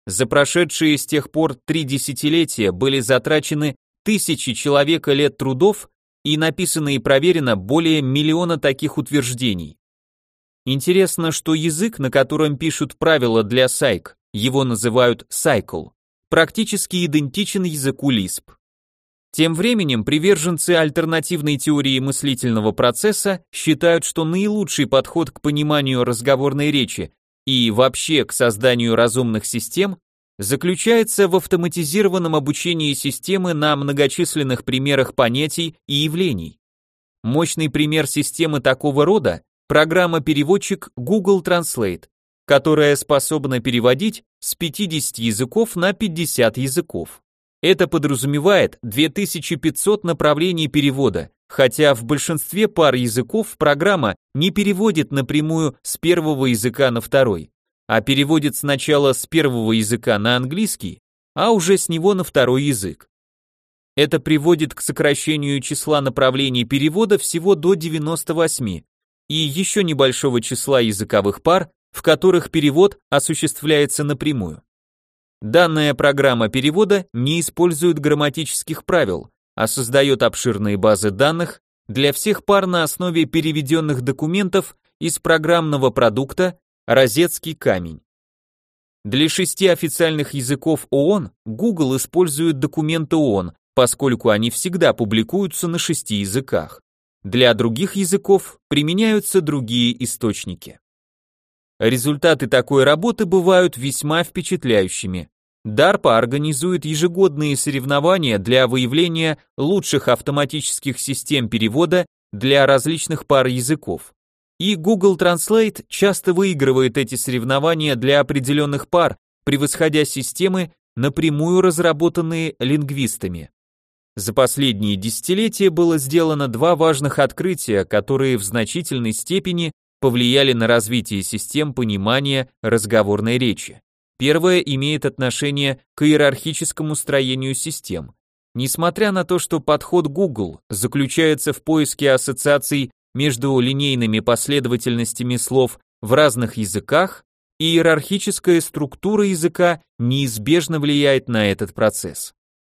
За прошедшие с тех пор три десятилетия были затрачены тысячи человека лет трудов и написано и проверено более миллиона таких утверждений. Интересно, что язык, на котором пишут правила для сайк, его называют cycle, практически идентичен языку Lisp. Тем временем приверженцы альтернативной теории мыслительного процесса считают, что наилучший подход к пониманию разговорной речи и вообще к созданию разумных систем заключается в автоматизированном обучении системы на многочисленных примерах понятий и явлений. Мощный пример системы такого рода – программа-переводчик Google Translate, которая способна переводить с 50 языков на 50 языков. Это подразумевает 2500 направлений перевода, хотя в большинстве пар языков программа не переводит напрямую с первого языка на второй, а переводит сначала с первого языка на английский, а уже с него на второй язык. Это приводит к сокращению числа направлений перевода всего до 98 и еще небольшого числа языковых пар, в которых перевод осуществляется напрямую. Данная программа перевода не использует грамматических правил, а создает обширные базы данных для всех пар на основе переведенных документов из программного продукта «Розетский камень». Для шести официальных языков ООН Google использует документы ООН, поскольку они всегда публикуются на шести языках. Для других языков применяются другие источники. Результаты такой работы бывают весьма впечатляющими. DARPA организует ежегодные соревнования для выявления лучших автоматических систем перевода для различных пар языков. И Google Translate часто выигрывает эти соревнования для определенных пар, превосходя системы, напрямую разработанные лингвистами. За последние десятилетия было сделано два важных открытия, которые в значительной степени повлияли на развитие систем понимания разговорной речи. Первое имеет отношение к иерархическому строению систем. Несмотря на то, что подход Google заключается в поиске ассоциаций между линейными последовательностями слов в разных языках, иерархическая структура языка неизбежно влияет на этот процесс.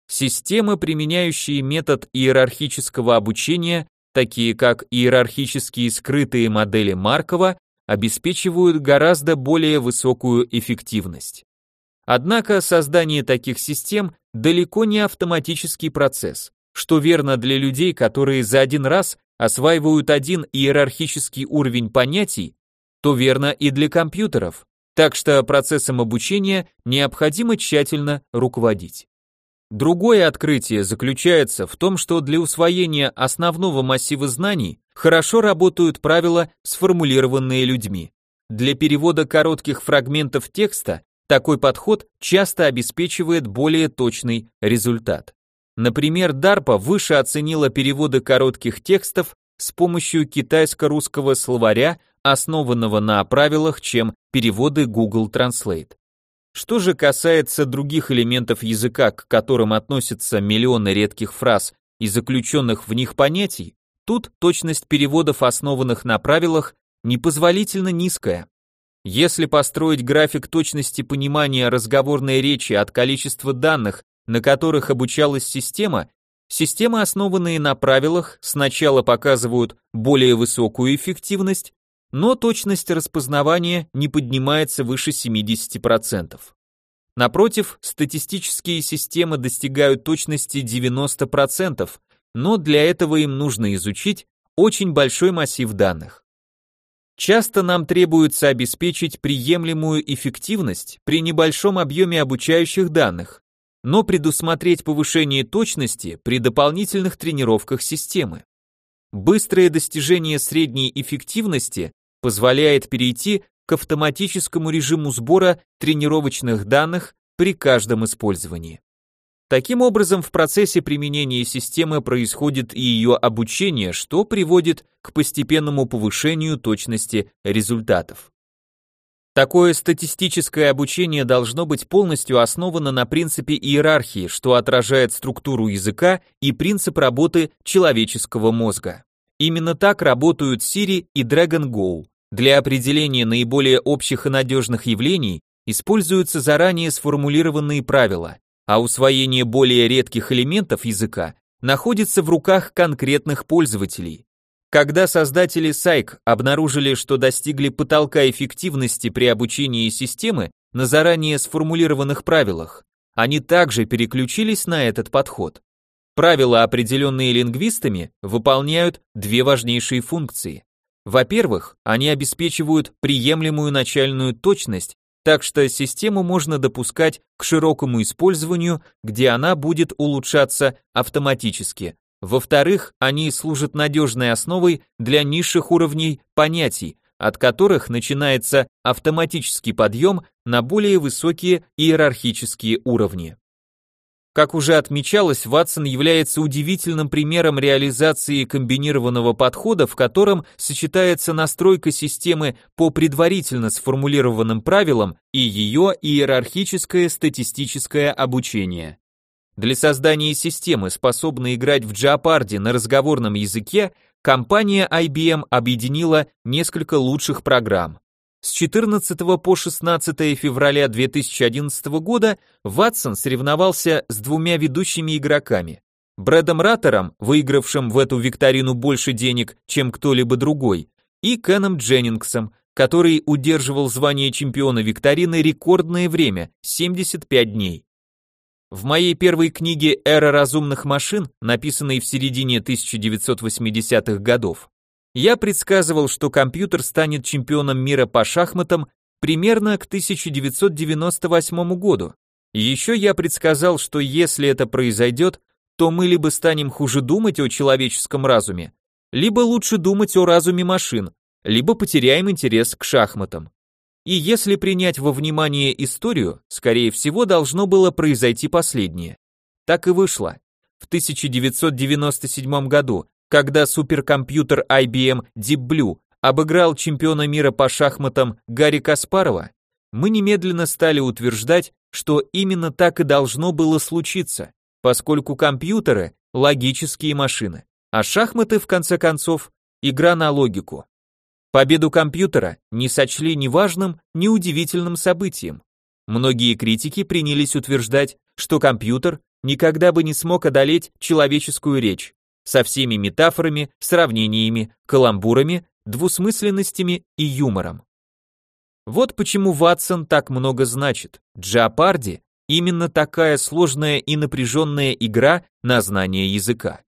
Системы, применяющие метод иерархического обучения, такие как иерархические скрытые модели Маркова, обеспечивают гораздо более высокую эффективность. Однако создание таких систем далеко не автоматический процесс, что верно для людей, которые за один раз осваивают один иерархический уровень понятий, то верно и для компьютеров, так что процессом обучения необходимо тщательно руководить. Другое открытие заключается в том, что для усвоения основного массива знаний хорошо работают правила, сформулированные людьми. Для перевода коротких фрагментов текста такой подход часто обеспечивает более точный результат. Например, DARPA выше оценила переводы коротких текстов с помощью китайско-русского словаря, основанного на правилах, чем переводы Google Translate. Что же касается других элементов языка, к которым относятся миллионы редких фраз и заключенных в них понятий, тут точность переводов, основанных на правилах, непозволительно низкая. Если построить график точности понимания разговорной речи от количества данных, на которых обучалась система, системы, основанные на правилах, сначала показывают более высокую эффективность, но точность распознавания не поднимается выше 70%. Напротив, статистические системы достигают точности 90%, но для этого им нужно изучить очень большой массив данных. Часто нам требуется обеспечить приемлемую эффективность при небольшом объеме обучающих данных, но предусмотреть повышение точности при дополнительных тренировках системы. Быстрое достижение средней эффективности позволяет перейти к автоматическому режиму сбора тренировочных данных при каждом использовании. Таким образом, в процессе применения системы происходит и ее обучение, что приводит к постепенному повышению точности результатов. Такое статистическое обучение должно быть полностью основано на принципе иерархии, что отражает структуру языка и принцип работы человеческого мозга. Именно так работают Siri и Dragon Go. Для определения наиболее общих и надежных явлений используются заранее сформулированные правила, а усвоение более редких элементов языка находится в руках конкретных пользователей. Когда создатели Сайк обнаружили, что достигли потолка эффективности при обучении системы на заранее сформулированных правилах, они также переключились на этот подход. Правила, определенные лингвистами, выполняют две важнейшие функции. Во-первых, они обеспечивают приемлемую начальную точность, так что систему можно допускать к широкому использованию, где она будет улучшаться автоматически, во-вторых, они служат надежной основой для низших уровней понятий, от которых начинается автоматический подъем на более высокие иерархические уровни. Как уже отмечалось, Ватсон является удивительным примером реализации комбинированного подхода, в котором сочетается настройка системы по предварительно сформулированным правилам и ее иерархическое статистическое обучение. Для создания системы, способной играть в Jeopardy на разговорном языке, компания IBM объединила несколько лучших программ. С 14 по 16 февраля 2011 года Ватсон соревновался с двумя ведущими игроками. Брэдом Раттером, выигравшим в эту викторину больше денег, чем кто-либо другой, и Кеном Дженнингсом, который удерживал звание чемпиона викторины рекордное время – 75 дней. В моей первой книге «Эра разумных машин», написанной в середине 1980-х годов, я предсказывал, что компьютер станет чемпионом мира по шахматам примерно к 1998 году. Еще я предсказал, что если это произойдет, то мы либо станем хуже думать о человеческом разуме, либо лучше думать о разуме машин, либо потеряем интерес к шахматам. И если принять во внимание историю, скорее всего, должно было произойти последнее. Так и вышло. В 1997 году, когда суперкомпьютер IBM Deep Blue обыграл чемпиона мира по шахматам Гарри Каспарова, мы немедленно стали утверждать, что именно так и должно было случиться, поскольку компьютеры – логические машины, а шахматы, в конце концов, игра на логику. Победу компьютера не сочли ни важным, ни удивительным событием. Многие критики принялись утверждать, что компьютер никогда бы не смог одолеть человеческую речь со всеми метафорами, сравнениями, каламбурами, двусмысленностями и юмором. Вот почему Ватсон так много значит. Джапарди именно такая сложная и напряженная игра на знание языка.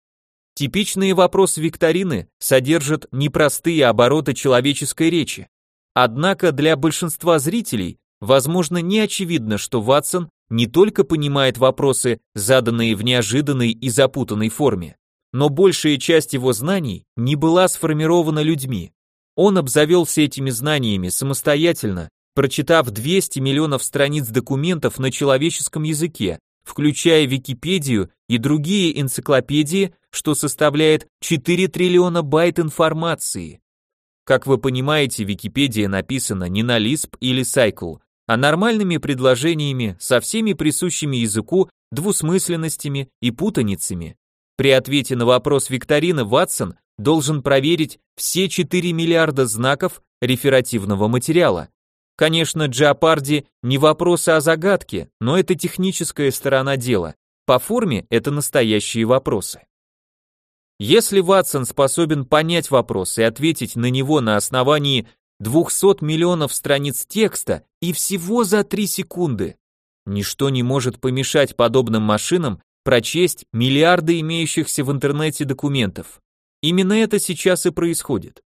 Типичные вопросы викторины содержат непростые обороты человеческой речи. Однако для большинства зрителей, возможно, не очевидно, что Ватсон не только понимает вопросы, заданные в неожиданной и запутанной форме, но большая часть его знаний не была сформирована людьми. Он обзавелся этими знаниями самостоятельно, прочитав 200 миллионов страниц документов на человеческом языке, включая Википедию и другие энциклопедии, что составляет 4 триллиона байт информации. Как вы понимаете, Википедия написана не на Lisp или Cycle, а нормальными предложениями со всеми присущими языку двусмысленностями и путаницами. При ответе на вопрос викторины Ватсон должен проверить все 4 миллиарда знаков реферативного материала, Конечно, Джапарди не вопросы, а загадки, но это техническая сторона дела. По форме это настоящие вопросы. Если Ватсон способен понять вопрос и ответить на него на основании 200 миллионов страниц текста и всего за 3 секунды, ничто не может помешать подобным машинам прочесть миллиарды имеющихся в интернете документов. Именно это сейчас и происходит.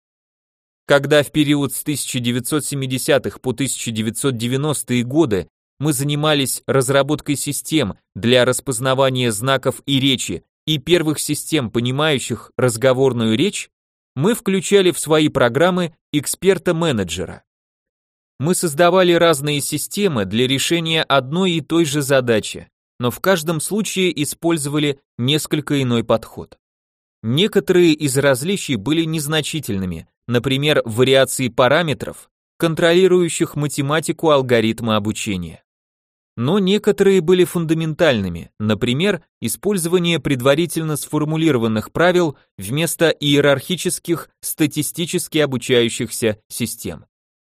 Когда в период с 1970-х по 1990-е годы мы занимались разработкой систем для распознавания знаков и речи и первых систем, понимающих разговорную речь, мы включали в свои программы эксперта-менеджера. Мы создавали разные системы для решения одной и той же задачи, но в каждом случае использовали несколько иной подход. Некоторые из различий были незначительными, например, вариации параметров, контролирующих математику алгоритма обучения. Но некоторые были фундаментальными, например, использование предварительно сформулированных правил вместо иерархических статистически обучающихся систем.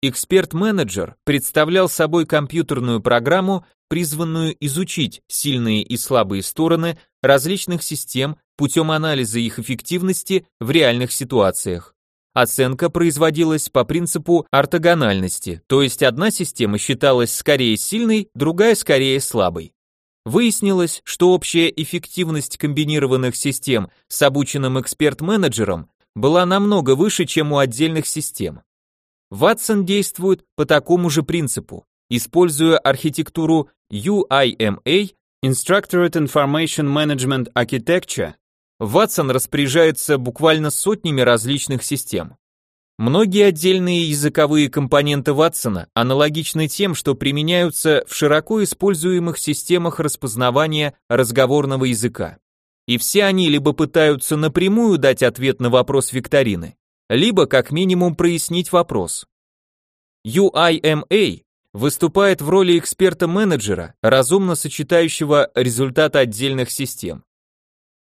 Эксперт-менеджер представлял собой компьютерную программу, призванную изучить сильные и слабые стороны различных систем путем анализа их эффективности в реальных ситуациях. Оценка производилась по принципу ортогональности, то есть одна система считалась скорее сильной, другая скорее слабой. Выяснилось, что общая эффективность комбинированных систем с обученным эксперт-менеджером была намного выше, чем у отдельных систем. Ватсон действует по такому же принципу, используя архитектуру UIMA Instructorate Information Management Architecture. Ватсон распоряжается буквально сотнями различных систем. Многие отдельные языковые компоненты Ватсона аналогичны тем, что применяются в широко используемых системах распознавания разговорного языка. И все они либо пытаются напрямую дать ответ на вопрос викторины, либо как минимум прояснить вопрос. UIMA выступает в роли эксперта-менеджера, разумно сочетающего результаты отдельных систем.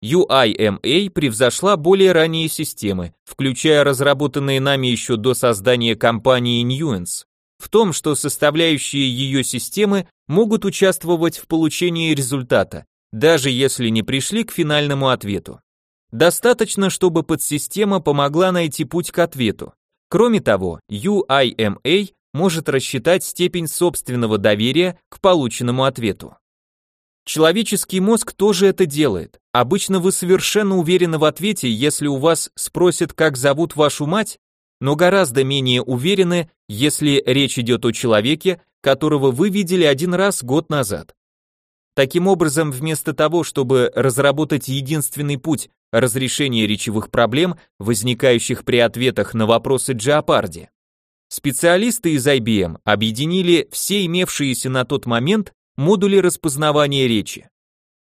UIMA превзошла более ранние системы, включая разработанные нами еще до создания компании Nuance, в том, что составляющие ее системы могут участвовать в получении результата, даже если не пришли к финальному ответу. Достаточно, чтобы подсистема помогла найти путь к ответу. Кроме того, UIMA может рассчитать степень собственного доверия к полученному ответу. Человеческий мозг тоже это делает. Обычно вы совершенно уверены в ответе, если у вас спросят, как зовут вашу мать, но гораздо менее уверены, если речь идет о человеке, которого вы видели один раз год назад. Таким образом, вместо того, чтобы разработать единственный путь разрешения речевых проблем, возникающих при ответах на вопросы Джиапарди, специалисты из IBM объединили все имевшиеся на тот момент модули распознавания речи.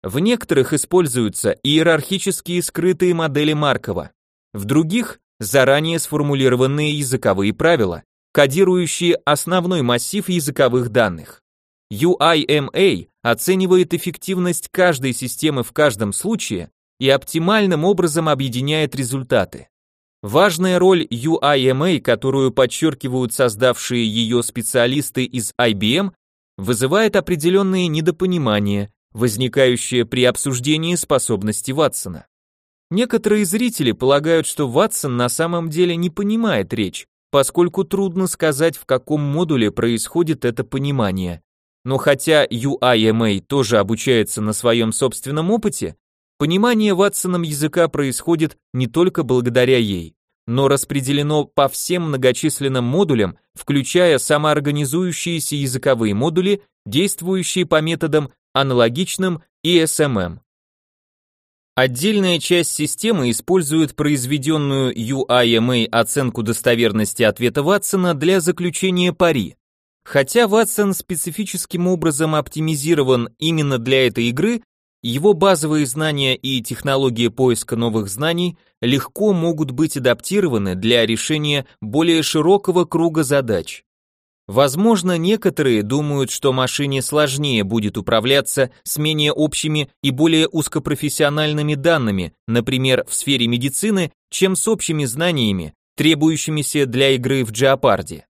В некоторых используются иерархические скрытые модели Маркова, в других – заранее сформулированные языковые правила, кодирующие основной массив языковых данных. UIMA оценивает эффективность каждой системы в каждом случае и оптимальным образом объединяет результаты. Важная роль UIMA, которую подчеркивают создавшие ее специалисты из IBM, вызывает определенные недопонимания, возникающие при обсуждении способности Ватсона. Некоторые зрители полагают, что Ватсон на самом деле не понимает речь, поскольку трудно сказать, в каком модуле происходит это понимание. Но хотя UIMA тоже обучается на своем собственном опыте, понимание Ватсоном языка происходит не только благодаря ей, но распределено по всем многочисленным модулям, включая самоорганизующиеся языковые модули, действующие по методам аналогичным ESMM. Отдельная часть системы использует произведенную UIMA оценку достоверности ответа Ватсона для заключения пари. Хотя Ватсон специфическим образом оптимизирован именно для этой игры, его базовые знания и технологии поиска новых знаний легко могут быть адаптированы для решения более широкого круга задач. Возможно, некоторые думают, что машине сложнее будет управляться с менее общими и более узкопрофессиональными данными, например, в сфере медицины, чем с общими знаниями, требующимися для игры в Джеопарде.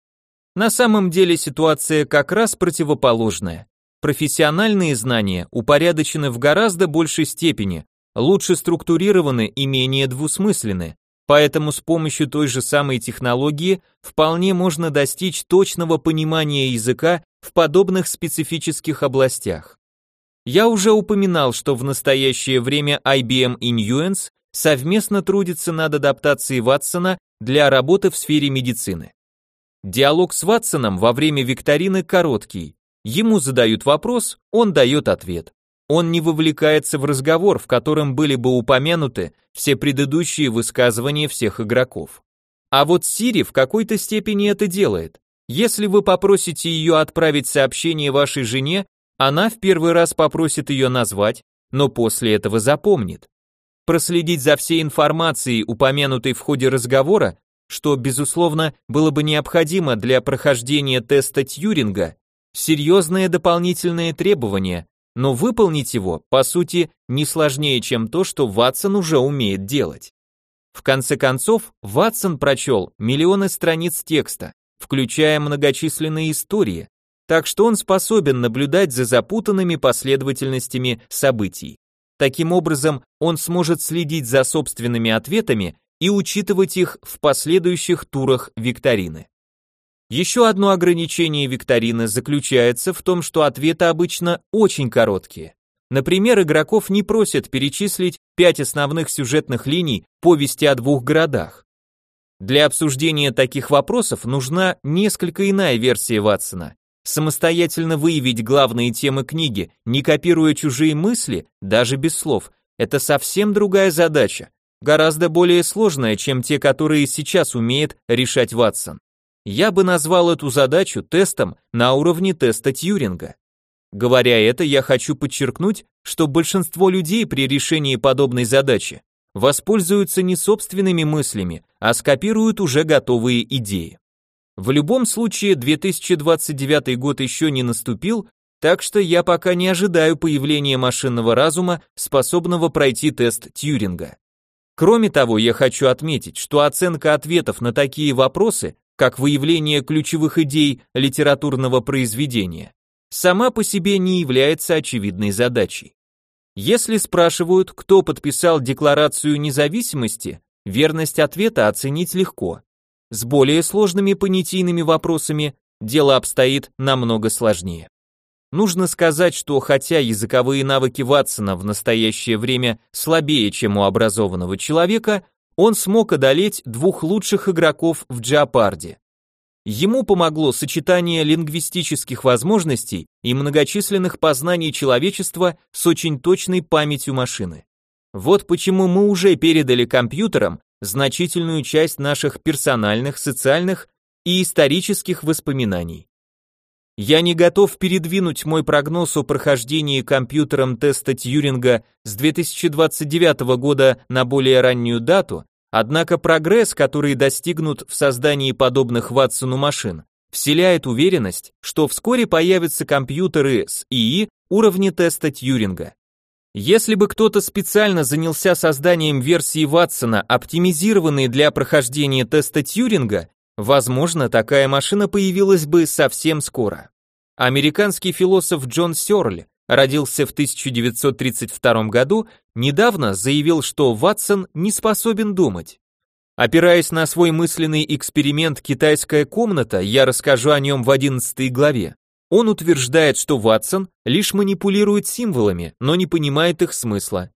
На самом деле ситуация как раз противоположная. Профессиональные знания упорядочены в гораздо большей степени, лучше структурированы и менее двусмысленны, поэтому с помощью той же самой технологии вполне можно достичь точного понимания языка в подобных специфических областях. Я уже упоминал, что в настоящее время IBM и Nuance совместно трудятся над адаптацией Ватсона для работы в сфере медицины. Диалог с Ватсоном во время викторины короткий. Ему задают вопрос, он дает ответ. Он не вовлекается в разговор, в котором были бы упомянуты все предыдущие высказывания всех игроков. А вот Сири в какой-то степени это делает. Если вы попросите ее отправить сообщение вашей жене, она в первый раз попросит ее назвать, но после этого запомнит. Проследить за всей информацией, упомянутой в ходе разговора, что, безусловно, было бы необходимо для прохождения теста Тьюринга, серьезное дополнительное требование, но выполнить его, по сути, не сложнее, чем то, что Ватсон уже умеет делать. В конце концов, Ватсон прочел миллионы страниц текста, включая многочисленные истории, так что он способен наблюдать за запутанными последовательностями событий. Таким образом, он сможет следить за собственными ответами и учитывать их в последующих турах викторины. Еще одно ограничение викторины заключается в том, что ответы обычно очень короткие. Например, игроков не просят перечислить пять основных сюжетных линий повести о двух городах. Для обсуждения таких вопросов нужна несколько иная версия Ватсона. Самостоятельно выявить главные темы книги, не копируя чужие мысли, даже без слов, это совсем другая задача, гораздо более сложная, чем те, которые сейчас умеет решать Ватсон. Я бы назвал эту задачу тестом на уровне теста Тьюринга. Говоря это, я хочу подчеркнуть, что большинство людей при решении подобной задачи воспользуются не собственными мыслями, а скопируют уже готовые идеи. В любом случае 2029 год еще не наступил, так что я пока не ожидаю появления машинного разума, способного пройти тест Тьюринга. Кроме того, я хочу отметить, что оценка ответов на такие вопросы как выявление ключевых идей литературного произведения, сама по себе не является очевидной задачей. Если спрашивают, кто подписал Декларацию независимости, верность ответа оценить легко. С более сложными понятийными вопросами дело обстоит намного сложнее. Нужно сказать, что хотя языковые навыки Ватсона в настоящее время слабее, чем у образованного человека, он смог одолеть двух лучших игроков в Джапарде. Ему помогло сочетание лингвистических возможностей и многочисленных познаний человечества с очень точной памятью машины. Вот почему мы уже передали компьютерам значительную часть наших персональных, социальных и исторических воспоминаний. Я не готов передвинуть мой прогноз о прохождении компьютером теста Тьюринга с 2029 года на более раннюю дату, однако прогресс, который достигнут в создании подобных Ватсону машин, вселяет уверенность, что вскоре появятся компьютеры с ИИ уровня теста Тьюринга. Если бы кто-то специально занялся созданием версии Ватсона, оптимизированной для прохождения теста Тьюринга, Возможно, такая машина появилась бы совсем скоро. Американский философ Джон Сёрль родился в 1932 году, недавно заявил, что Ватсон не способен думать. Опираясь на свой мысленный эксперимент «Китайская комната», я расскажу о нем в 11 главе. Он утверждает, что Ватсон лишь манипулирует символами, но не понимает их смысла.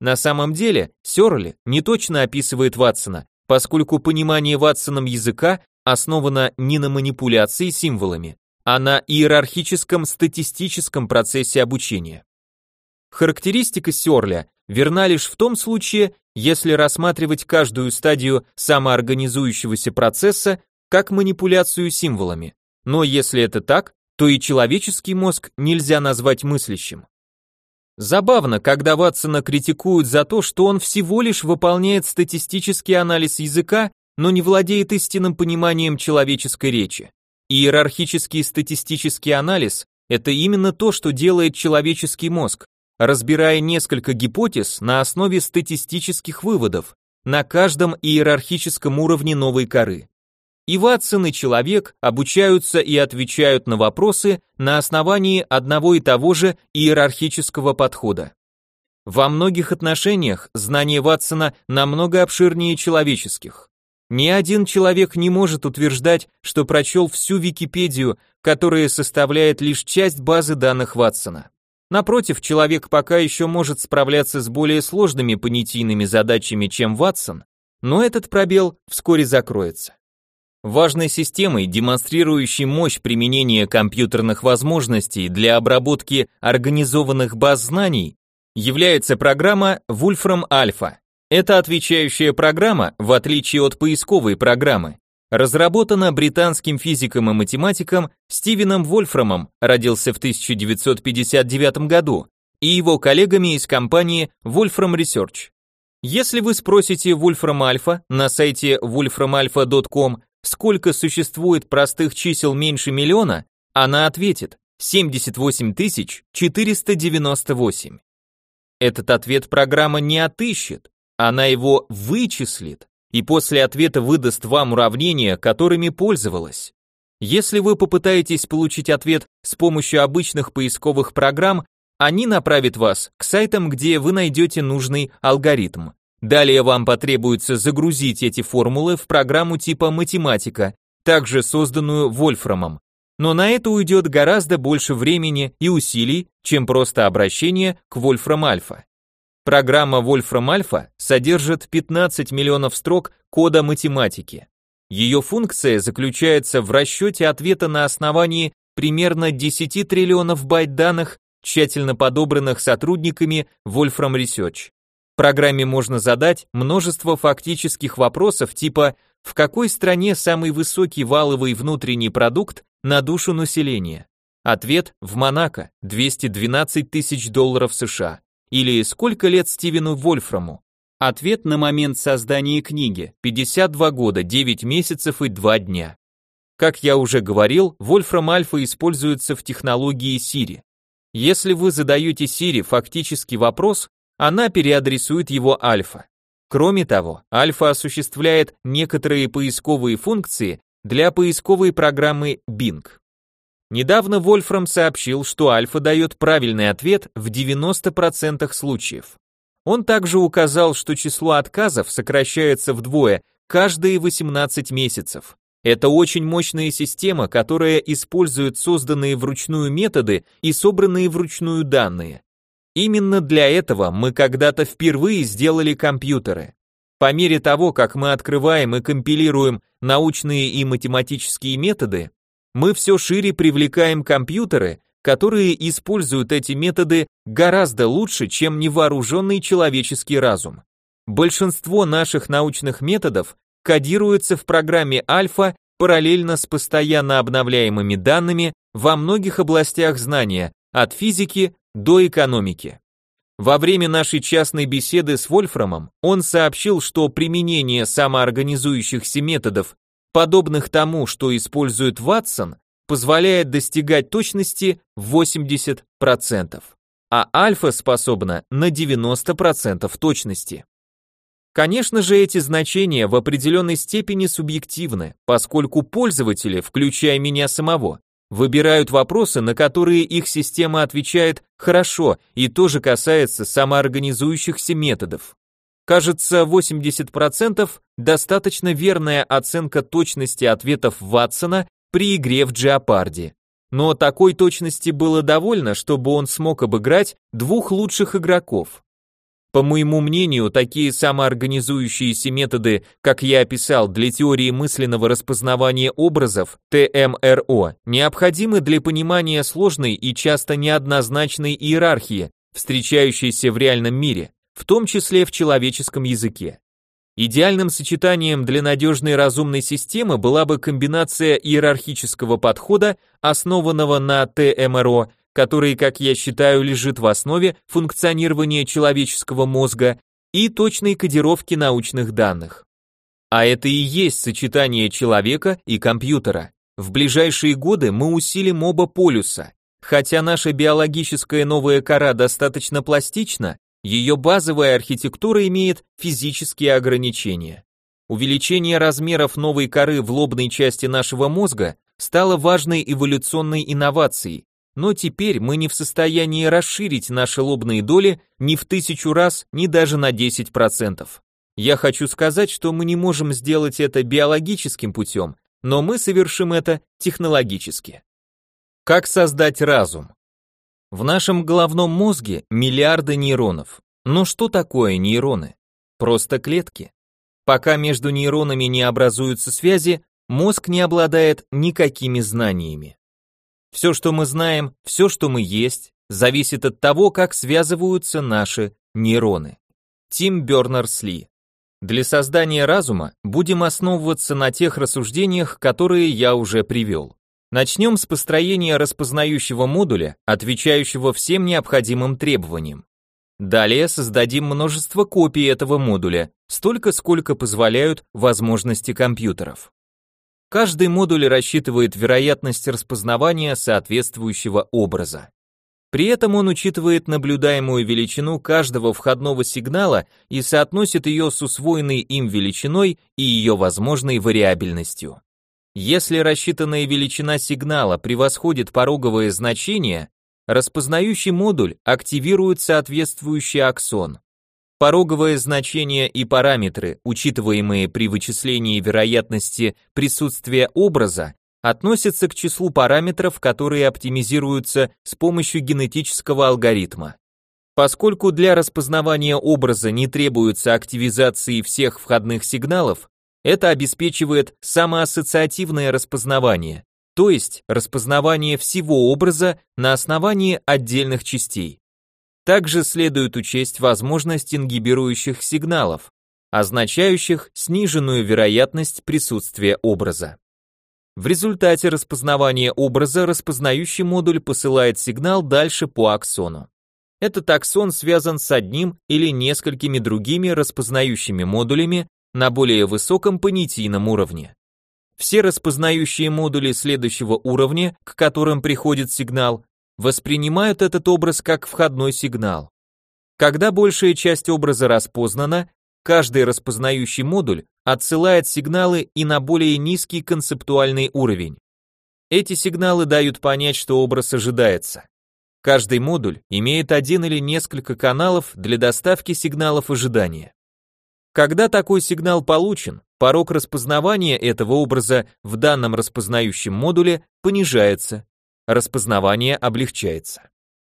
На самом деле, Сёрли не точно описывает Ватсона, поскольку понимание Ватсоном языка основано не на манипуляции символами, а на иерархическом статистическом процессе обучения. Характеристика Сёрля верна лишь в том случае, если рассматривать каждую стадию самоорганизующегося процесса как манипуляцию символами. Но если это так, то и человеческий мозг нельзя назвать мыслящим. Забавно, когда Ватсона критикуют за то, что он всего лишь выполняет статистический анализ языка, но не владеет истинным пониманием человеческой речи. Иерархический статистический анализ – это именно то, что делает человеческий мозг, разбирая несколько гипотез на основе статистических выводов на каждом иерархическом уровне новой коры. И Ватсон и человек обучаются и отвечают на вопросы на основании одного и того же иерархического подхода. Во многих отношениях знания Ватсона намного обширнее человеческих. Ни один человек не может утверждать, что прочел всю Википедию, которая составляет лишь часть базы данных Ватсона. Напротив, человек пока еще может справляться с более сложными понятийными задачами, чем Ватсон, но этот пробел вскоре закроется. Важной системой, демонстрирующей мощь применения компьютерных возможностей для обработки организованных баз знаний, является программа Wolfram Alpha. Эта отвечающая программа, в отличие от поисковой программы, разработана британским физиком и математиком Стивеном Вольфрамом, родился в 1959 году, и его коллегами из компании Wolfram Research. Если вы спросите Wolfram Alpha на сайте wolframalpha.com, сколько существует простых чисел меньше миллиона, она ответит 78 498. Этот ответ программа не отыщет, она его вычислит и после ответа выдаст вам уравнения, которыми пользовалась. Если вы попытаетесь получить ответ с помощью обычных поисковых программ, они направят вас к сайтам, где вы найдете нужный алгоритм. Далее вам потребуется загрузить эти формулы в программу типа математика, также созданную Вольфрамом. Но на это уйдет гораздо больше времени и усилий, чем просто обращение к Вольфрам Альфа. Программа Вольфрам Альфа содержит 15 миллионов строк кода математики. Ее функция заключается в расчете ответа на основании примерно 10 триллионов байт данных, тщательно подобранных сотрудниками Wolfram Research. Программе можно задать множество фактических вопросов типа «В какой стране самый высокий валовый внутренний продукт на душу населения?» Ответ – в Монако, 212 тысяч долларов США. Или сколько лет Стивену Вольфраму? Ответ на момент создания книги – 52 года, 9 месяцев и 2 дня. Как я уже говорил, Вольфрам Альфа используется в технологии Siri. Если вы задаете Siri фактический вопрос, она переадресует его альфа. Кроме того, альфа осуществляет некоторые поисковые функции для поисковой программы Bing. Недавно Вольфрам сообщил, что альфа дает правильный ответ в 90% случаев. Он также указал, что число отказов сокращается вдвое каждые 18 месяцев. Это очень мощная система, которая использует созданные вручную методы и собранные вручную данные. Именно для этого мы когда-то впервые сделали компьютеры. По мере того, как мы открываем и компилируем научные и математические методы, мы все шире привлекаем компьютеры, которые используют эти методы гораздо лучше, чем невооруженный человеческий разум. Большинство наших научных методов кодируется в программе Альфа параллельно с постоянно обновляемыми данными во многих областях знания, от физики до экономики. Во время нашей частной беседы с Вольфрамом он сообщил, что применение самоорганизующихся методов, подобных тому, что использует Ватсон, позволяет достигать точности 80%, а альфа способна на 90% точности. Конечно же, эти значения в определенной степени субъективны, поскольку пользователи, включая меня самого, выбирают вопросы, на которые их система отвечает хорошо, и тоже касается самоорганизующихся методов. Кажется, 80% достаточно верная оценка точности ответов Ватсона при игре в Джеопарде. Но такой точности было довольно, чтобы он смог обыграть двух лучших игроков. По моему мнению, такие самоорганизующиеся методы, как я описал для теории мысленного распознавания образов, ТМРО, необходимы для понимания сложной и часто неоднозначной иерархии, встречающейся в реальном мире, в том числе в человеческом языке. Идеальным сочетанием для надежной разумной системы была бы комбинация иерархического подхода, основанного на ТМРО, который, как я считаю, лежит в основе функционирования человеческого мозга и точной кодировки научных данных. А это и есть сочетание человека и компьютера. В ближайшие годы мы усилим оба полюса. Хотя наша биологическая новая кора достаточно пластична, ее базовая архитектура имеет физические ограничения. Увеличение размеров новой коры в лобной части нашего мозга стало важной эволюционной инновацией, но теперь мы не в состоянии расширить наши лобные доли ни в тысячу раз, ни даже на 10%. Я хочу сказать, что мы не можем сделать это биологическим путем, но мы совершим это технологически. Как создать разум? В нашем головном мозге миллиарды нейронов. Но что такое нейроны? Просто клетки. Пока между нейронами не образуются связи, мозг не обладает никакими знаниями. Все, что мы знаем, все, что мы есть, зависит от того, как связываются наши нейроны. Тим Бернерс-Ли. Для создания разума будем основываться на тех рассуждениях, которые я уже привел. Начнем с построения распознающего модуля, отвечающего всем необходимым требованиям. Далее создадим множество копий этого модуля, столько, сколько позволяют возможности компьютеров. Каждый модуль рассчитывает вероятность распознавания соответствующего образа. При этом он учитывает наблюдаемую величину каждого входного сигнала и соотносит ее с усвоенной им величиной и ее возможной вариабельностью. Если рассчитанная величина сигнала превосходит пороговое значение, распознающий модуль активирует соответствующий аксон. Пороговое значение и параметры, учитываемые при вычислении вероятности присутствия образа, относятся к числу параметров, которые оптимизируются с помощью генетического алгоритма. Поскольку для распознавания образа не требуется активизации всех входных сигналов, это обеспечивает самоассоциативное распознавание, то есть распознавание всего образа на основании отдельных частей. Также следует учесть возможность ингибирующих сигналов, означающих сниженную вероятность присутствия образа. В результате распознавания образа распознающий модуль посылает сигнал дальше по аксону. Этот аксон связан с одним или несколькими другими распознающими модулями на более высоком понятийном уровне. Все распознающие модули следующего уровня, к которым приходит сигнал, воспринимают этот образ как входной сигнал. Когда большая часть образа распознана, Каждый распознающий модуль отсылает сигналы и на более низкий концептуальный уровень. Эти сигналы дают понять, что образ ожидается. Каждый модуль имеет один или несколько каналов для доставки сигналов ожидания. Когда такой сигнал получен, порог распознавания этого образа в данном распознающем модуле понижается, распознавание облегчается.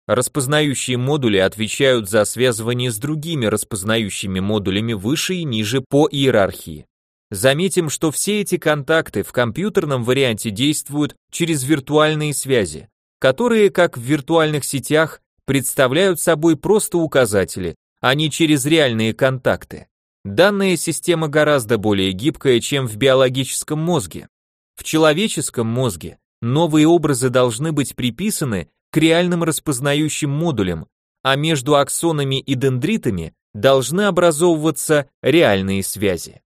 Распознающие модули отвечают за связывание с другими распознающими модулями выше и ниже по иерархии. Заметим, что все эти контакты в компьютерном варианте действуют через виртуальные связи, которые, как в виртуальных сетях, представляют собой просто указатели, а не через реальные контакты. Данная система гораздо более гибкая, чем в биологическом мозге. В человеческом мозге новые образы должны быть приписаны к реальным распознающим модулям, а между аксонами и дендритами должны образовываться реальные связи.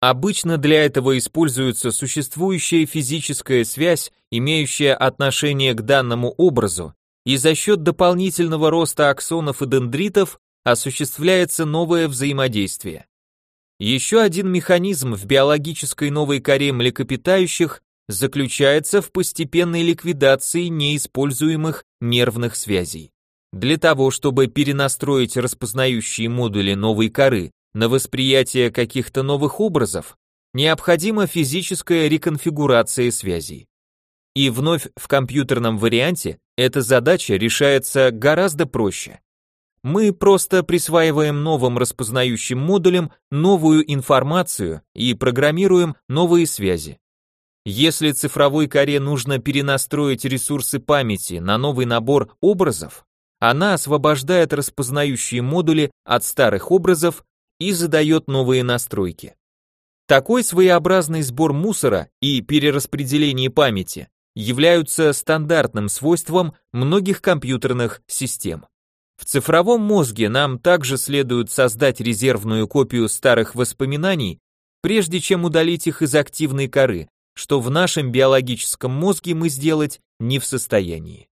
Обычно для этого используется существующая физическая связь, имеющая отношение к данному образу, и за счет дополнительного роста аксонов и дендритов осуществляется новое взаимодействие. Еще один механизм в биологической новой коре млекопитающих заключается в постепенной ликвидации неиспользуемых нервных связей. Для того, чтобы перенастроить распознающие модули новой коры на восприятие каких-то новых образов, необходима физическая реконфигурация связей. И вновь в компьютерном варианте эта задача решается гораздо проще. Мы просто присваиваем новым распознающим модулям новую информацию и программируем новые связи. Если цифровой коре нужно перенастроить ресурсы памяти на новый набор образов, она освобождает распознающие модули от старых образов и задает новые настройки. Такой своеобразный сбор мусора и перераспределение памяти являются стандартным свойством многих компьютерных систем. В цифровом мозге нам также следует создать резервную копию старых воспоминаний, прежде чем удалить их из активной коры, что в нашем биологическом мозге мы сделать не в состоянии.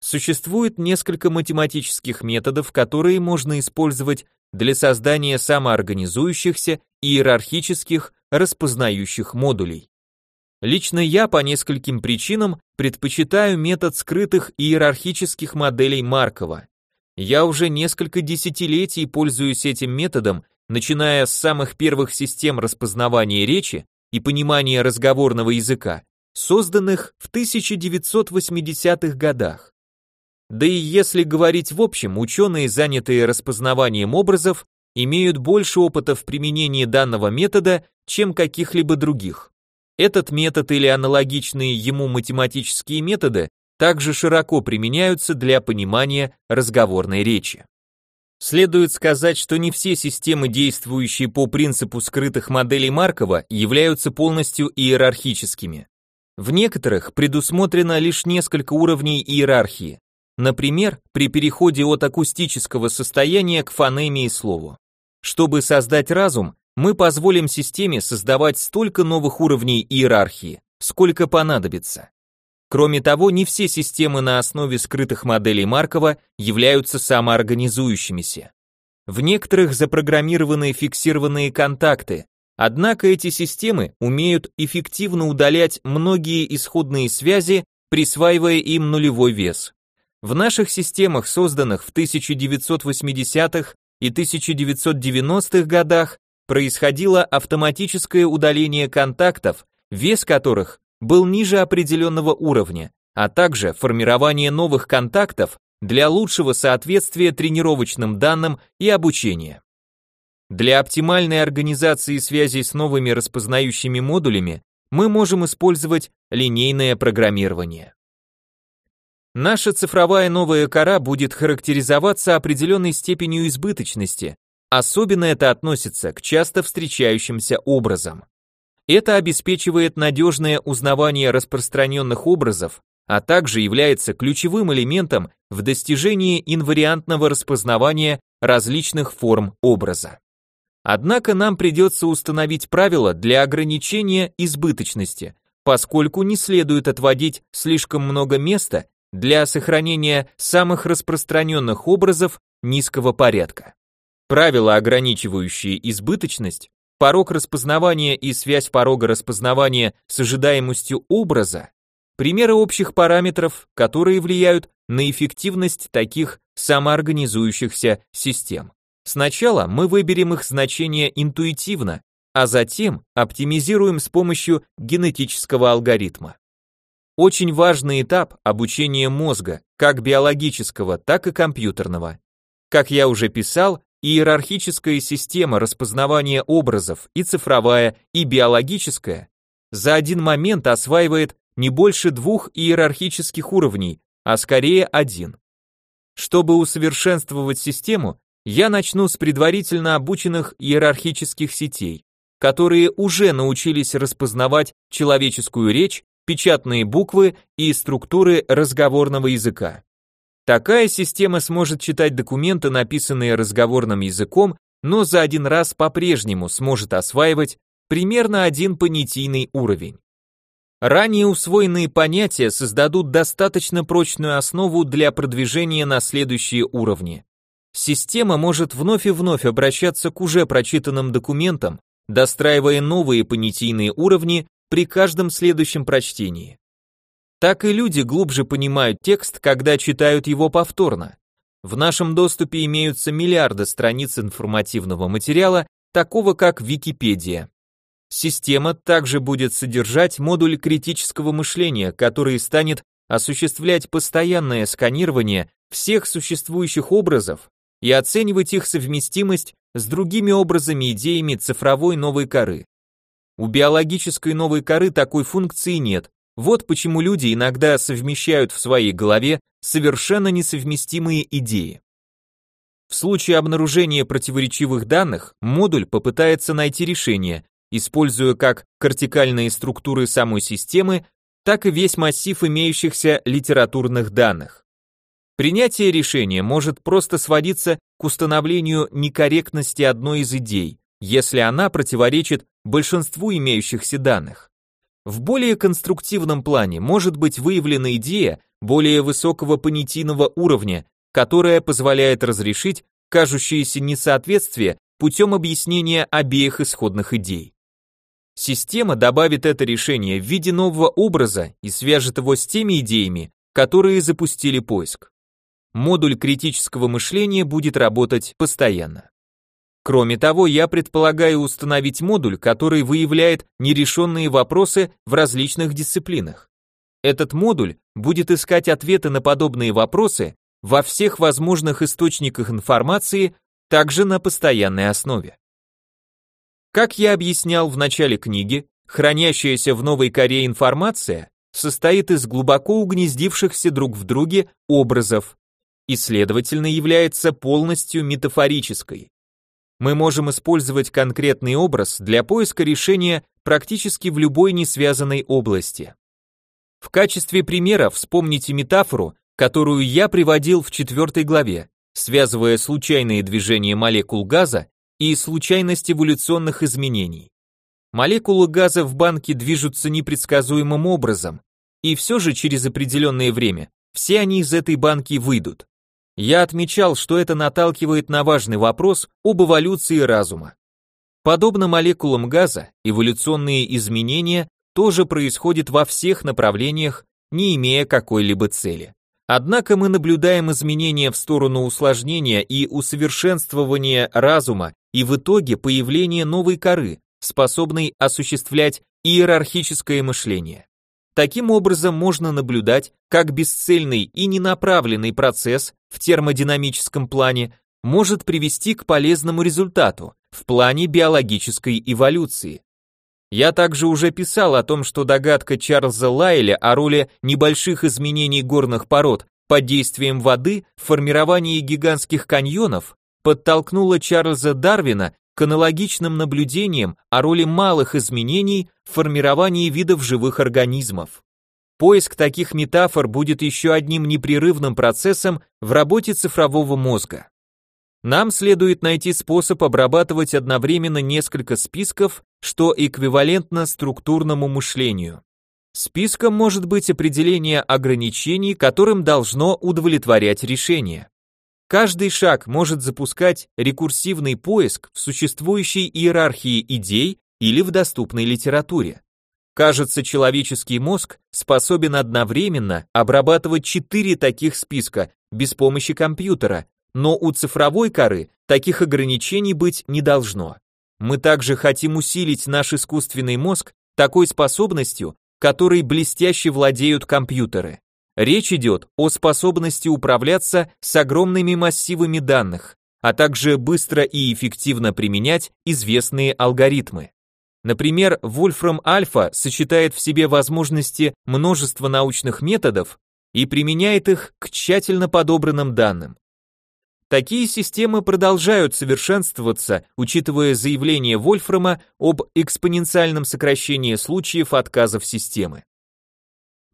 Существует несколько математических методов, которые можно использовать для создания самоорганизующихся иерархических распознающих модулей. Лично я по нескольким причинам предпочитаю метод скрытых иерархических моделей Маркова. Я уже несколько десятилетий пользуюсь этим методом, начиная с самых первых систем распознавания речи и понимания разговорного языка, созданных в 1980-х годах. Да и если говорить в общем, ученые, занятые распознаванием образов, имеют больше опыта в применении данного метода, чем каких-либо других. Этот метод или аналогичные ему математические методы также широко применяются для понимания разговорной речи. Следует сказать, что не все системы, действующие по принципу скрытых моделей Маркова, являются полностью иерархическими. В некоторых предусмотрено лишь несколько уровней иерархии. например, при переходе от акустического состояния к фонеме и слову. Чтобы создать разум, мы позволим системе создавать столько новых уровней иерархии, сколько понадобится. Кроме того, не все системы на основе скрытых моделей Маркова являются самоорганизующимися. В некоторых запрограммированы фиксированные контакты, однако эти системы умеют эффективно удалять многие исходные связи, присваивая им нулевой вес. В наших системах, созданных в 1980-х и 1990-х годах, происходило автоматическое удаление контактов, вес которых был ниже определенного уровня, а также формирование новых контактов для лучшего соответствия тренировочным данным и обучения. Для оптимальной организации связей с новыми распознающими модулями мы можем использовать линейное программирование. Наша цифровая новая кора будет характеризоваться определенной степенью избыточности, особенно это относится к часто встречающимся образам. Это обеспечивает надежное узнавание распространенных образов, а также является ключевым элементом в достижении инвариантного распознавания различных форм образа. Однако нам придется установить правила для ограничения избыточности, поскольку не следует отводить слишком много места для сохранения самых распространенных образов низкого порядка. Правила, ограничивающие избыточность, порог распознавания и связь порога распознавания с ожидаемостью образа, примеры общих параметров, которые влияют на эффективность таких самоорганизующихся систем. Сначала мы выберем их значение интуитивно, а затем оптимизируем с помощью генетического алгоритма. Очень важный этап обучения мозга, как биологического, так и компьютерного. Как я уже писал, иерархическая система распознавания образов и цифровая, и биологическая за один момент осваивает не больше двух иерархических уровней, а скорее один. Чтобы усовершенствовать систему, я начну с предварительно обученных иерархических сетей, которые уже научились распознавать человеческую речь, печатные буквы и структуры разговорного языка. Такая система сможет читать документы, написанные разговорным языком, но за один раз по-прежнему сможет осваивать примерно один понятийный уровень. Ранее усвоенные понятия создадут достаточно прочную основу для продвижения на следующие уровни. Система может вновь и вновь обращаться к уже прочитанным документам, достраивая новые понятийные уровни при каждом следующем прочтении. Так и люди глубже понимают текст, когда читают его повторно. В нашем доступе имеются миллиарды страниц информативного материала, такого как Википедия. Система также будет содержать модуль критического мышления, который станет осуществлять постоянное сканирование всех существующих образов и оценивать их совместимость с другими образами и идеями цифровой новой коры. У биологической новой коры такой функции нет, вот почему люди иногда совмещают в своей голове совершенно несовместимые идеи. В случае обнаружения противоречивых данных, модуль попытается найти решение, используя как кортикальные структуры самой системы, так и весь массив имеющихся литературных данных. Принятие решения может просто сводиться к установлению некорректности одной из идей, если она противоречит большинству имеющихся данных. В более конструктивном плане может быть выявлена идея более высокого понятийного уровня, которая позволяет разрешить кажущееся несоответствие путем объяснения обеих исходных идей. Система добавит это решение в виде нового образа и свяжет его с теми идеями, которые запустили поиск модуль критического мышления будет работать постоянно. Кроме того, я предполагаю установить модуль, который выявляет нерешенные вопросы в различных дисциплинах. Этот модуль будет искать ответы на подобные вопросы во всех возможных источниках информации, также на постоянной основе. Как я объяснял в начале книги, хранящаяся в новой коре информация состоит из глубоко угнездившихся друг в друге образов, и, следовательно, является полностью метафорической. Мы можем использовать конкретный образ для поиска решения практически в любой несвязанной области. В качестве примера вспомните метафору, которую я приводил в четвертой главе, связывая случайные движения молекул газа и случайность эволюционных изменений. Молекулы газа в банке движутся непредсказуемым образом, и все же через определенное время все они из этой банки выйдут. Я отмечал, что это наталкивает на важный вопрос об эволюции разума. Подобно молекулам газа, эволюционные изменения тоже происходят во всех направлениях, не имея какой-либо цели. Однако мы наблюдаем изменения в сторону усложнения и усовершенствования разума и в итоге появление новой коры, способной осуществлять иерархическое мышление. Таким образом можно наблюдать, как бесцельный и ненаправленный процесс в термодинамическом плане может привести к полезному результату в плане биологической эволюции. Я также уже писал о том, что догадка Чарльза Лайля о роли небольших изменений горных пород под действием воды в формировании гигантских каньонов подтолкнула Чарльза Дарвина к аналогичным наблюдениям о роли малых изменений в формировании видов живых организмов. Поиск таких метафор будет еще одним непрерывным процессом в работе цифрового мозга. Нам следует найти способ обрабатывать одновременно несколько списков, что эквивалентно структурному мышлению. Списком может быть определение ограничений, которым должно удовлетворять решение. Каждый шаг может запускать рекурсивный поиск в существующей иерархии идей или в доступной литературе. Кажется, человеческий мозг способен одновременно обрабатывать четыре таких списка без помощи компьютера, но у цифровой коры таких ограничений быть не должно. Мы также хотим усилить наш искусственный мозг такой способностью, которой блестяще владеют компьютеры. Речь идет о способности управляться с огромными массивами данных, а также быстро и эффективно применять известные алгоритмы. Например, Wolfram Alpha сочетает в себе возможности множества научных методов и применяет их к тщательно подобранным данным. Такие системы продолжают совершенствоваться, учитывая заявление Вольфрама об экспоненциальном сокращении случаев отказов системы.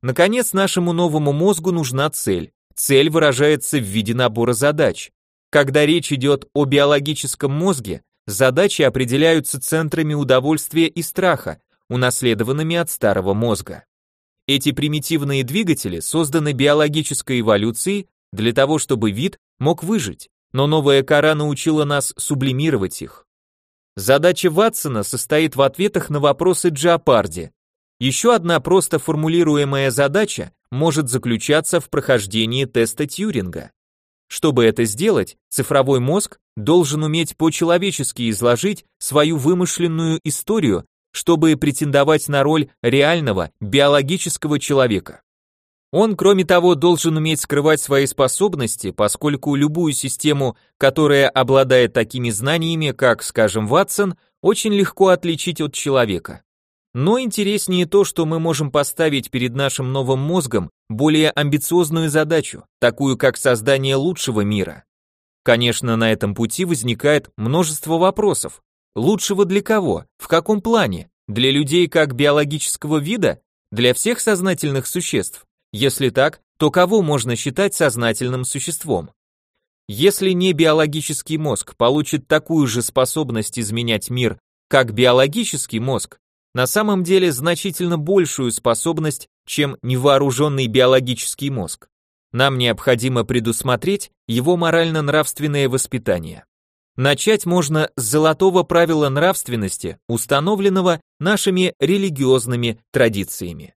Наконец, нашему новому мозгу нужна цель. Цель выражается в виде набора задач. Когда речь идет о биологическом мозге, задачи определяются центрами удовольствия и страха, унаследованными от старого мозга. Эти примитивные двигатели созданы биологической эволюцией для того, чтобы вид мог выжить, но новая кора научила нас сублимировать их. Задача Ватсона состоит в ответах на вопросы Джапарди, еще одна просто формулируемая задача может заключаться в прохождении теста Тьюринга. Чтобы это сделать, цифровой мозг должен уметь по-человечески изложить свою вымышленную историю, чтобы претендовать на роль реального биологического человека. Он, кроме того, должен уметь скрывать свои способности, поскольку любую систему, которая обладает такими знаниями, как, скажем, Ватсон, очень легко отличить от человека. Но интереснее то, что мы можем поставить перед нашим новым мозгом более амбициозную задачу, такую как создание лучшего мира. Конечно, на этом пути возникает множество вопросов. Лучшего для кого? В каком плане? Для людей как биологического вида? Для всех сознательных существ? Если так, то кого можно считать сознательным существом? Если не биологический мозг получит такую же способность изменять мир, как биологический мозг, на самом деле значительно большую способность, чем невооруженный биологический мозг. Нам необходимо предусмотреть его морально-нравственное воспитание. Начать можно с золотого правила нравственности, установленного нашими религиозными традициями.